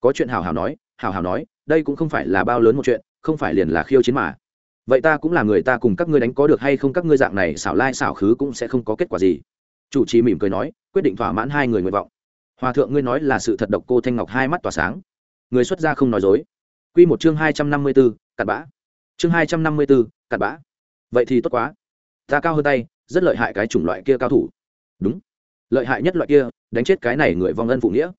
Có chuyện hào hào nói hào hào nói, đây cũng không phải là bao lớn một chuyện, không phải liền là khiêu chiến mà. Vậy ta cũng là người ta cùng các ngươi đánh có được hay không các ngươi dạng này xảo lai xảo khứ cũng sẽ không có kết quả gì. Chủ trì mỉm cười nói, quyết định thỏa mãn hai người nguyện vọng hòa thượng ngươi nói là sự thật độc cô thanh ngọc hai mắt tỏa sáng. Người xuất gia không nói dối. Q một chương hai trăm năm mươi b ố cặn bã. Chương hai trăm năm mươi b ố cặn bã. Vậy thì tốt quá. Ta cao hơn tay, rất lợi hại cái chủng loại kia cao thủ. Đúng. Lợi hại nhất loại kia, đánh chết cái này người vong ân phụ nghĩa.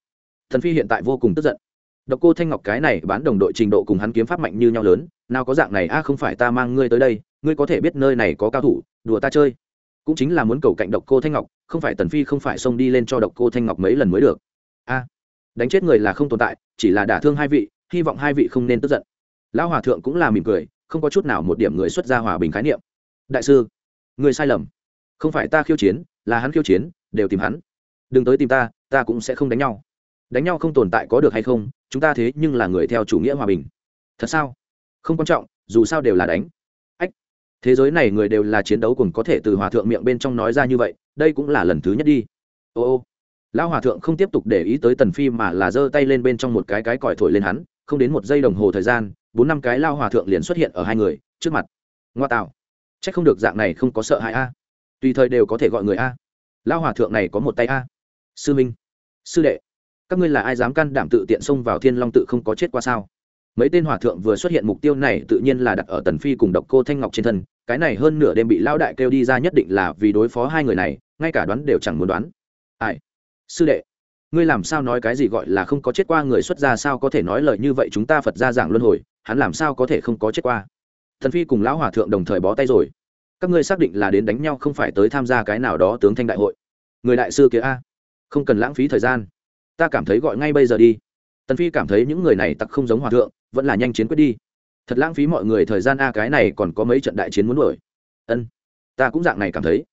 Thần phi hiện tại vô cùng tức giận. Độc cô thanh ngọc cái này bán đồng đội trình độ cùng hắn kiếm pháp mạnh như nhau lớn, nào có dạng này, a, không phải ta mang ngươi tới đây, ngươi có thể biết nơi này có cao thủ, đùa ta chơi. Cũng chính là muốn cầu cạnh độc cô thanh ngọc không phải tần phi không phải xông đi lên cho độc cô thanh ngọc mấy lần mới được. A, đánh chết người là không tồn tại, chỉ là đả thương hai vị, hy vọng hai vị không nên tức giận. Lão hòa thượng cũng là mỉm cười, không có chút nào một điểm người xuất ra hòa bình khái niệm. Đại sư, người sai lầm. Không phải ta khiêu chiến, là hắn khiêu chiến, đều tìm hắn. Đừng tới tìm ta ta cũng sẽ không đánh nhau. Đánh nhau không tồn tại có được hay không, chúng ta thế nhưng là người theo chủ nghĩa hòa bình. Thật sao? Không quan trọng, dù sao đều là đánh. Ách, thế giới này người đều là chiến đấu cùng có thể từ hòa thượng miệng bên trong nói ra như vậy đây cũng là lần thứ nhất đi. Ô ô. Lão hòa thượng không tiếp tục để ý tới tần phi mà là giơ tay lên bên trong một cái cái còi thổi lên hắn, không đến một giây đồng hồ thời gian, bốn năm cái lao hòa thượng liền xuất hiện ở hai người, trước mặt. Ngoa tạo. C h ắ c không được dạng này không có sợ hãi a. Tùy thời đều có thể gọi người a. Lao hòa thượng này có một tay a. Sư minh. Sư đệ. Các ngươi là ai dám can đảm tự tiện xông vào thiên long tự không có chết qua sao? Mấy tên hòa thượng vừa xuất hiện mục tiêu này tự nhiên là đặt ở tần phi cùng độc cô thanh ngọc trên thân, cái này hơn nửa đêm bị lao đại kêu đi ra nhất định là vì đối phó hai người này, ngay cả đoán đều chẳng muốn đoán. Ai? Sư đệ, ngươi làm sao nói cái gì gọi là không có chết qua người xuất gia sao có thể nói lời như vậy chúng ta phật gia giảng luân hồi, hắn làm sao có thể không có chết qua? Thần phi cùng lão hòa thượng đồng thời bó tay rồi. Các ngươi xác định là đến đánh nhau không phải tới tham gia cái nào đó tướng thanh đại hội. Người đại sư kia a, không cần lãng phí thời gian. Ta cảm thấy gọi ngay bây giờ đi. Tần phi cảm thấy những người này tặc không giống hòa thượng vẫn là nhanh chiến quyết đi. Thật lãng phí mọi người thời gian a, cái này còn có mấy trận đại chiến muốn đổi ân, ta cũng dạng này cảm thấy.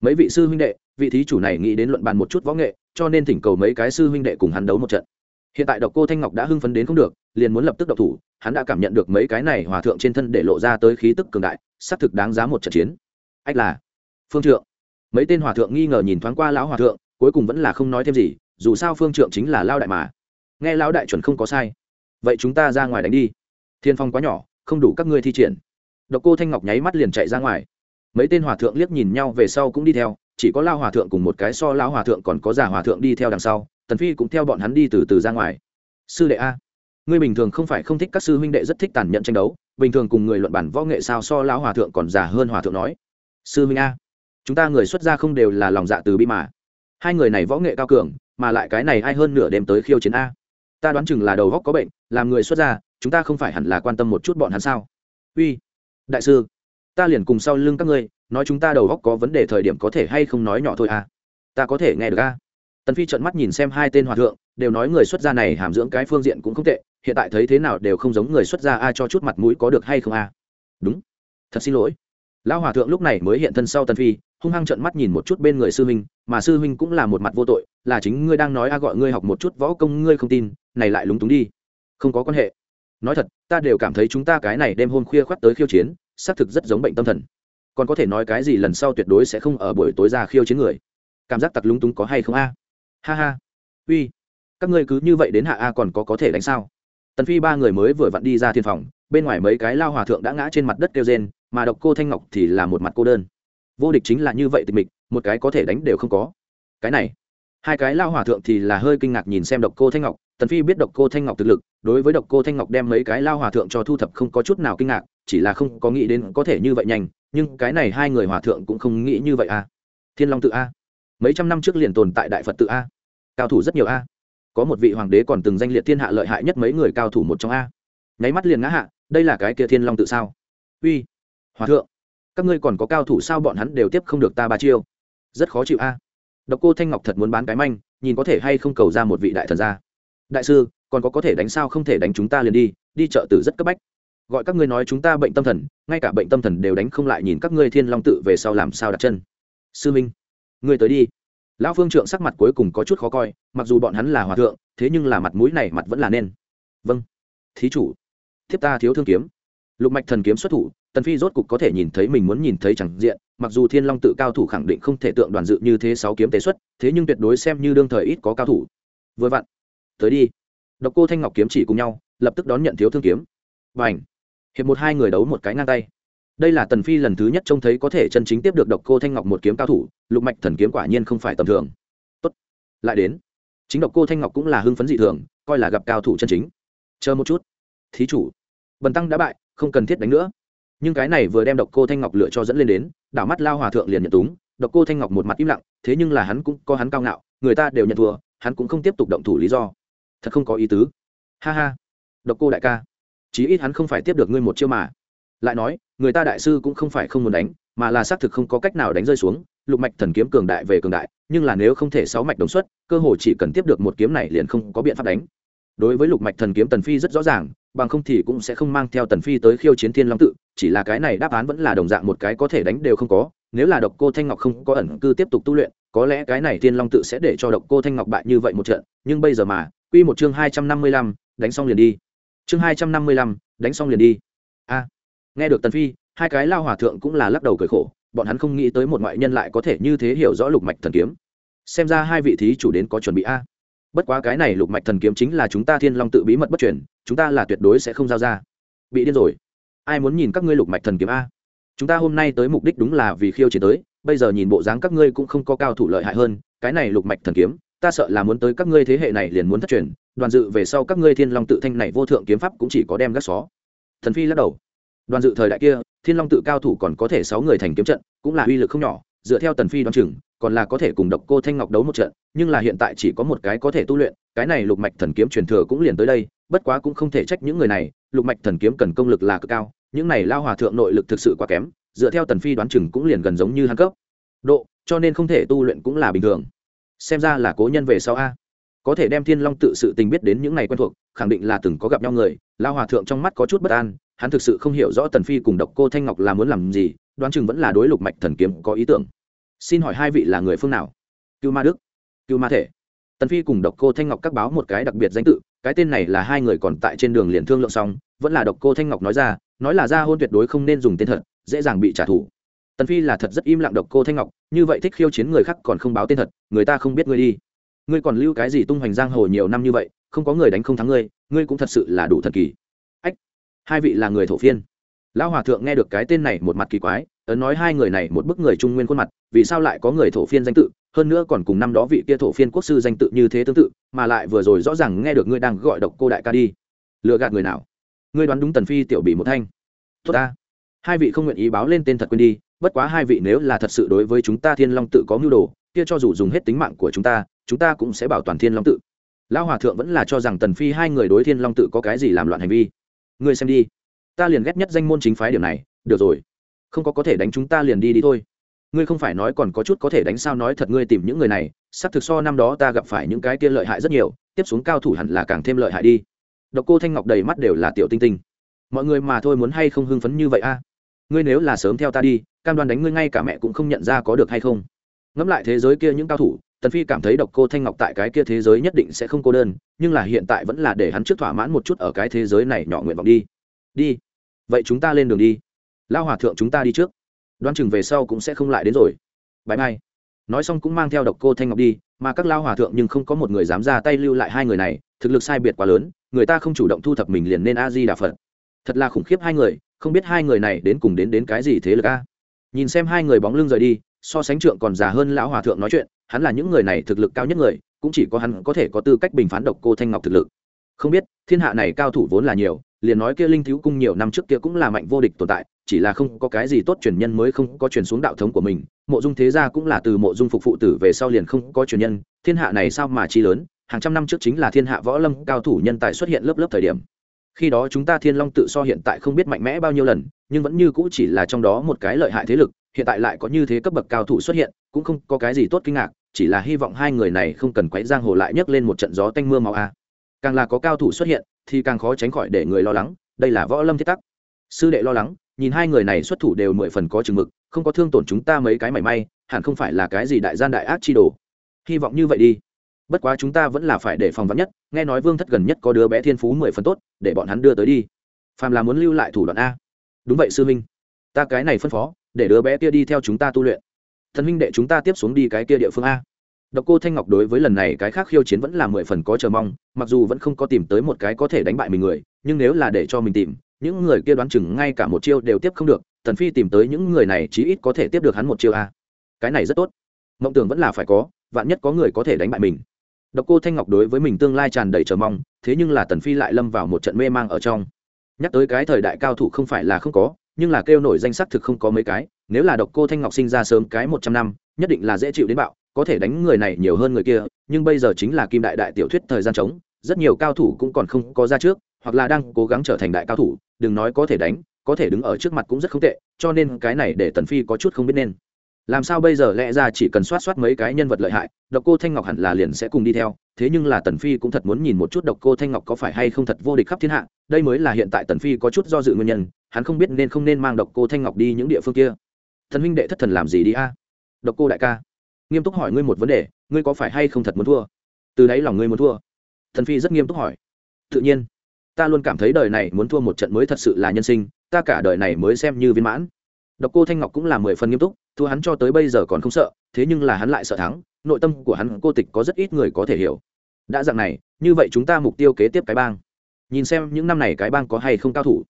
Mấy vị sư huynh đệ, vị thí chủ này nghĩ đến luận bàn một chút võ nghệ, cho nên thỉnh cầu mấy cái sư huynh đệ cùng hắn đấu một trận. Hiện tại độc cô thanh ngọc đã hưng phấn đến không được, liền muốn lập tức độc thủ, hắn đã cảm nhận được mấy cái này hòa thượng trên thân để lộ ra tới khí tức cường đại, xác thực đáng giá một trận chiến. Ách là, phương trượng. Mấy tên hòa thượng nghi ngờ nhìn thoáng qua lão hòa thượng, cuối cùng vẫn là không nói thêm gì, dù sao phương trượng chính là lao đại mà. Nghe lão đại chuẩn không có sai vậy chúng ta ra ngoài đánh đi. Thiên phong quá nhỏ, không đủ các ngươi thi triển. Độc cô thanh ngọc nháy mắt liền chạy ra ngoài. Mấy tên hòa thượng liếc nhìn nhau về sau cũng đi theo, chỉ có lao hòa thượng cùng một cái so lao hòa thượng còn có giả hòa thượng đi theo đằng sau, tần phi cũng theo bọn hắn đi từ từ ra ngoài. Sư đệ a, ngươi bình thường không phải không thích các sư huynh đệ rất thích tàn nhẫn tranh đấu, bình thường cùng người luận bản võ nghệ sao so lão hòa thượng còn già hơn hòa thượng nói. Sư huynh a, chúng ta người xuất gia không đều là lòng dạ từ bi mà. Hai người này võ nghệ cao cường, mà lại cái này ai hơn nửa đêm tới khiêu chiến a? Ta đoán chừng là đầu góc có bệnh, làm người xuất gia, chúng ta không phải hẳn là quan tâm một chút bọn hắn sao? Uy, đại sư, ta liền cùng sau lưng các ngươi, nói chúng ta đầu góc có vấn đề thời điểm có thể hay không nói nhỏ thôi à? Ta có thể nghe được à tần phi trợn mắt nhìn xem hai tên hòa thượng, đều nói người xuất gia này hàm dưỡng cái phương diện cũng không tệ, hiện tại thấy thế nào đều không giống người xuất gia a cho chút mặt mũi có được hay không à đúng. Thật xin lỗi lão hòa thượng lúc này mới hiện thân sau tần phi, hung hăng trợn mắt nhìn một chút bên người sư huynh, mà sư huynh cũng là một mặt vô tội, là chính ngươi đang nói a, gọi ngươi học một chút võ công ngươi không tin, này lại lúng túng đi. Không có quan hệ. Nói thật, ta đều cảm thấy chúng ta cái này đêm hôm khuya khoắt tới khiêu chiến, xác thực rất giống bệnh tâm thần. Còn có thể nói cái gì lần sau tuyệt đối sẽ không ở buổi tối ra khiêu chiến người. Cảm giác tặc lúng túng có hay không a? Ha ha. Uy, các ngươi cứ như vậy đến hạ a, còn có có thể đánh sao? Tần phi ba người mới vừa vặn đi ra thiên phòng, bên ngoài mấy cái lao hòa thượng đã ngã trên mặt đất kêu rên mà độc cô thanh ngọc thì là một mặt cô đơn. Vô địch chính là như vậy tịch mịch, một cái có thể đánh đều không có. Cái này, hai cái lao hòa thượng thì là hơi kinh ngạc nhìn xem độc cô thanh ngọc, tần phi biết độc cô thanh ngọc thực lực, đối với độc cô thanh ngọc đem mấy cái lao hòa thượng cho thu thập không có chút nào kinh ngạc, chỉ là không có nghĩ đến có thể như vậy nhanh, nhưng cái này hai người hòa thượng cũng không nghĩ như vậy a thiên long tự a. Mấy trăm năm trước liền tồn tại đại phật tự a. Cao thủ rất nhiều a. Có một vị hoàng đế còn từng danh liệt thiên hạ lợi hại nhất mấy người cao thủ một trong a. Nháy mắt liền ngã hạ, đây là cái kia thiên long tự sao? Uy hòa thượng, các ngươi còn có cao thủ sao bọn hắn đều tiếp không được ta ba chiêu? Rất khó chịu a. Độc cô thanh ngọc thật muốn bán cái manh, nhìn có thể hay không cầu ra một vị đại thần ra đại sư, còn có có thể đánh sao không thể đánh chúng ta liền đi đi chợ tử rất cấp bách. Gọi các ngươi nói chúng ta bệnh tâm thần, ngay cả bệnh tâm thần đều đánh không lại nhìn các ngươi thiên long tự về sau làm sao đặt chân. Sư minh, ngươi tới đi. Lão phương trượng sắc mặt cuối cùng có chút khó coi, mặc dù bọn hắn là hòa thượng, thế nhưng là mặt mũi này mặt vẫn là nên vâng thí chủ. Thiếp ta thiếu thương kiếm lục mạch thần kiếm xuất thủ, tần phi rốt cục có thể nhìn thấy mình muốn nhìn thấy chẳng diện, mặc dù thiên long tự cao thủ khẳng định không thể tượng đoàn dự như thế sáu kiếm tế xuất, thế nhưng tuyệt đối xem như đương thời ít có cao thủ. Vừa vặn, tới đi. Độc cô thanh ngọc kiếm chỉ cùng nhau, lập tức đón nhận thiếu thương kiếm. Và ảnh hiệp một hai người đấu một cái ngang tay. Đây là tần phi lần thứ nhất trông thấy có thể chân chính tiếp được độc cô thanh ngọc một kiếm cao thủ, lục mạch thần kiếm quả nhiên không phải tầm thường. Tốt. Lại đến. Chính độc cô thanh ngọc cũng là hưng phấn dị thường, coi là gặp cao thủ chân chính. Chờ một chút. Thí chủ. Bần tăng đã bại không cần thiết đánh nữa. Nhưng cái này vừa đem độc cô thanh ngọc lựa cho dẫn lên đến, đảo mắt lao hòa thượng liền nhận túng. Độc cô thanh ngọc một mặt im lặng, thế nhưng là hắn cũng có hắn cao ngạo, người ta đều nhận thua, hắn cũng không tiếp tục động thủ lý do. Thật không có ý tứ. Ha ha. Độc cô đại ca. Chí ít hắn không phải tiếp được ngươi một chiêu mà. Lại nói, người ta đại sư cũng không phải không muốn đánh, mà là xác thực không có cách nào đánh rơi xuống. Lục mạch thần kiếm cường đại về cường đại, nhưng là nếu không thể sáu mạch đồng xuất, cơ hội chỉ cần tiếp được một kiếm này liền không có biện pháp đánh đối với lục mạch thần kiếm tần phi rất rõ ràng bằng không thì cũng sẽ không mang theo tần phi tới khiêu chiến thiên long tự chỉ là cái này đáp án vẫn là đồng dạng một cái có thể đánh đều không có nếu là độc cô thanh ngọc không có ẩn cư tiếp tục tu luyện có lẽ cái này thiên long tự sẽ để cho độc cô thanh ngọc bại như vậy một trận nhưng bây giờ mà quy một chương hai trăm năm mươi lăm, đánh xong liền đi. Chương hai trăm năm mươi lăm, đánh xong liền đi. A nghe được tần phi hai cái lao hòa thượng cũng là lắc đầu cười khổ bọn hắn không nghĩ tới một ngoại nhân lại có thể như thế hiểu rõ lục mạch thần kiếm. Xem ra hai vị thí chủ đến có chuẩn bị a bất quá cái này lục mạch thần kiếm chính là chúng ta thiên long tự bí mật bất truyền, chúng ta là tuyệt đối sẽ không giao ra. Bị điên rồi. Ai muốn nhìn các ngươi lục mạch thần kiếm a? Chúng ta hôm nay tới mục đích đúng là vì khiêu chiến tới, bây giờ nhìn bộ dáng các ngươi cũng không có cao thủ lợi hại hơn, cái này lục mạch thần kiếm, ta sợ là muốn tới các ngươi thế hệ này liền muốn thất truyền, đoàn dự về sau các ngươi thiên long tự thanh này vô thượng kiếm pháp cũng chỉ có đem gác xó. Thần phi lắc đầu. Đoàn dự thời đại kia, thiên long tự cao thủ còn có thể sáu người thành kiếm trận, cũng là uy lực không nhỏ dựa theo tần phi đoán chừng, còn là có thể cùng độc cô thanh ngọc đấu một trận, nhưng là hiện tại chỉ có một cái có thể tu luyện, cái này lục mạch thần kiếm truyền thừa cũng liền tới đây, bất quá cũng không thể trách những người này, lục mạch thần kiếm cần công lực là cực cao, những này lao hòa thượng nội lực thực sự quá kém, dựa theo tần phi đoán chừng cũng liền gần giống như hăng cấp. Độ, cho nên không thể tu luyện cũng là bình thường. Xem ra là cố nhân về sau a. Có thể đem thiên long tự sự tình biết đến những này quen thuộc, khẳng định là từng có gặp nhau người, lao hòa thượng trong mắt có chút bất an, hắn thực sự không hiểu rõ tần phi cùng độc cô thanh ngọc là muốn làm gì đoán chừng vẫn là đối lục mạch thần kiếm có ý tưởng. Xin hỏi hai vị là người phương nào? Cưu ma đức. Cưu ma thể. Tần phi cùng độc cô thanh ngọc các báo một cái đặc biệt danh tự, cái tên này là hai người còn tại trên đường liền thương lượng xong, vẫn là độc cô thanh ngọc nói ra, nói là ra hôn tuyệt đối không nên dùng tên thật, dễ dàng bị trả thù. Tần phi là thật rất im lặng độc cô thanh ngọc, như vậy thích khiêu chiến người khác còn không báo tên thật, người ta không biết ngươi đi. Ngươi còn lưu cái gì tung hoành giang hồ nhiều năm như vậy, không có người đánh không thắng ngươi ngươi cũng thật sự là đủ thần kỳ. Ách, hai vị là người thổ phiên. Lão hòa thượng nghe được cái tên này một mặt kỳ quái ấn nói hai người này một bức người trung nguyên khuôn mặt, vì sao lại có người thổ phiên danh tự, hơn nữa còn cùng năm đó vị kia thổ phiên quốc sư danh tự như thế tương tự, mà lại vừa rồi rõ ràng nghe được ngươi đang gọi độc cô đại ca đi. Lừa gạt người nào? Ngươi đoán đúng tần phi tiểu bị một thanh. Tốt ta. Hai vị không nguyện ý báo lên tên thật quên đi, bất quá hai vị nếu là thật sự đối với chúng ta thiên long tự có mưu đồ, kia cho dù dùng hết tính mạng của chúng ta chúng ta cũng sẽ bảo toàn thiên long tự. Lão hòa thượng vẫn là cho rằng tần phi hai người đối thiên long tự có cái gì làm loạn hành vi. Ngươi xem đi. Ta liền ghét nhất danh môn chính phái điều này, được rồi không có có thể đánh chúng ta liền đi đi thôi. Ngươi không phải nói còn có chút có thể đánh sao, nói thật ngươi tìm những người này sắp thực so năm đó ta gặp phải những cái kia lợi hại rất nhiều, tiếp xuống cao thủ hẳn là càng thêm lợi hại đi. Độc cô thanh ngọc đầy mắt đều là tiểu tinh tinh. Mọi người mà thôi muốn hay không hưng phấn như vậy a? Ngươi nếu là sớm theo ta đi, cam đoan đánh ngươi ngay cả mẹ cũng không nhận ra có được hay không? Ngẫm lại thế giới kia những cao thủ, tần phi cảm thấy độc cô thanh ngọc tại cái kia thế giới nhất định sẽ không cô đơn, nhưng là hiện tại vẫn là để hắn trước thỏa mãn một chút ở cái thế giới này nhỏ nguyện vọng đi. Đi. Vậy chúng ta lên đường đi lao hòa thượng chúng ta đi trước. Đoan chừng về sau cũng sẽ không lại đến rồi. Bãi mai nói xong cũng mang theo độc cô thanh ngọc đi, mà các lao hòa thượng nhưng không có một người dám ra tay lưu lại hai người này, thực lực sai biệt quá lớn, người ta không chủ động thu thập mình liền nên a di đà phật. Thật là khủng khiếp hai người, không biết hai người này đến cùng đến đến cái gì thế lực a. Nhìn xem hai người bóng lưng rời đi, so sánh trượng còn già hơn lão hòa thượng nói chuyện, hắn là những người này thực lực cao nhất người, cũng chỉ có hắn có thể có tư cách bình phán độc cô thanh ngọc thực lực. Không biết, thiên hạ này cao thủ vốn là nhiều, liền nói kia linh thiếu cung nhiều năm trước kia cũng là mạnh vô địch tồn tại chỉ là không có cái gì tốt truyền nhân mới không có truyền xuống đạo thống của mình, mộ dung thế gia cũng là từ mộ dung phục phụ tử về sau liền không có truyền nhân, thiên hạ này sao mà chi lớn, hàng trăm năm trước chính là thiên hạ võ lâm cao thủ nhân tài xuất hiện lớp lớp thời điểm. Khi đó chúng ta thiên long tự so hiện tại không biết mạnh mẽ bao nhiêu lần, nhưng vẫn như cũ chỉ là trong đó một cái lợi hại thế lực, hiện tại lại có như thế cấp bậc cao thủ xuất hiện, cũng không có cái gì tốt kinh ngạc, chỉ là hy vọng hai người này không cần quấy giang hồ lại nhấc lên một trận gió tanh mưa màu a. Càng là có cao thủ xuất hiện, thì càng khó tránh khỏi để người lo lắng, đây là võ lâm thiết tắc. Sư đệ lo lắng nhìn hai người này xuất thủ đều mười phần có chừng mực, không có thương tổn chúng ta mấy cái mảy may, hẳn không phải là cái gì đại gian đại ác chi đồ. Hy vọng như vậy đi. Bất quá chúng ta vẫn là phải để phòng vắn nhất, nghe nói vương thất gần nhất có đứa bé thiên phú mười phần tốt, để bọn hắn đưa tới đi. Phàm là muốn lưu lại thủ đoạn a. Đúng vậy sư minh ta cái này phân phó, để đứa bé kia đi theo chúng ta tu luyện. Thần huynh đệ chúng ta tiếp xuống đi cái kia địa phương a. Độc cô thanh ngọc đối với lần này cái khác khiêu chiến vẫn là mười phần có chờ mong, mặc dù vẫn không có tìm tới một cái có thể đánh bại mình người, nhưng nếu là để cho mình tìm những người kia đoán chừng ngay cả một chiêu đều tiếp không được, tần phi tìm tới những người này chí ít có thể tiếp được hắn một chiêu a. Cái này rất tốt. Mộng tưởng vẫn là phải có, vạn nhất có người có thể đánh bại mình. Độc cô thanh ngọc đối với mình tương lai tràn đầy chờ mong, thế nhưng là tần phi lại lâm vào một trận mê mang ở trong. Nhắc tới cái thời đại cao thủ không phải là không có, nhưng là kêu nổi danh sắc thực không có mấy cái, nếu là độc cô thanh ngọc sinh ra sớm cái một trăm năm, nhất định là dễ chịu đến bạo, có thể đánh người này nhiều hơn người kia, nhưng bây giờ chính là kim đại đại tiểu thuyết thời gian trống, rất nhiều cao thủ cũng còn không có ra trước hoặc là đang cố gắng trở thành đại cao thủ, đừng nói có thể đánh, có thể đứng ở trước mặt cũng rất không tệ, cho nên cái này để tần phi có chút không biết nên. Làm sao bây giờ lẽ ra chỉ cần soát soát mấy cái nhân vật lợi hại, độc cô thanh ngọc hẳn là liền sẽ cùng đi theo, thế nhưng là tần phi cũng thật muốn nhìn một chút độc cô thanh ngọc có phải hay không thật vô địch khắp thiên hạ, đây mới là hiện tại tần phi có chút do dự nguyên nhân, hắn không biết nên không nên mang độc cô thanh ngọc đi những địa phương kia. Thần huynh đệ thất thần làm gì đi a? Độc cô đại ca, nghiêm túc hỏi ngươi một vấn đề, ngươi có phải hay không thật muốn thua? Từ đấy lòng ngươi muốn thua? Thần phi rất nghiêm túc hỏi. Tự nhiên ta luôn cảm thấy đời này muốn thua một trận mới thật sự là nhân sinh, ta cả đời này mới xem như viên mãn. Độc cô thanh ngọc cũng là mười phần nghiêm túc, thua hắn cho tới bây giờ còn không sợ, thế nhưng là hắn lại sợ thắng, nội tâm của hắn cô tịch có rất ít người có thể hiểu. Đã dạng này, như vậy chúng ta mục tiêu kế tiếp cái bang. Nhìn xem những năm này cái bang có hay không cao thủ.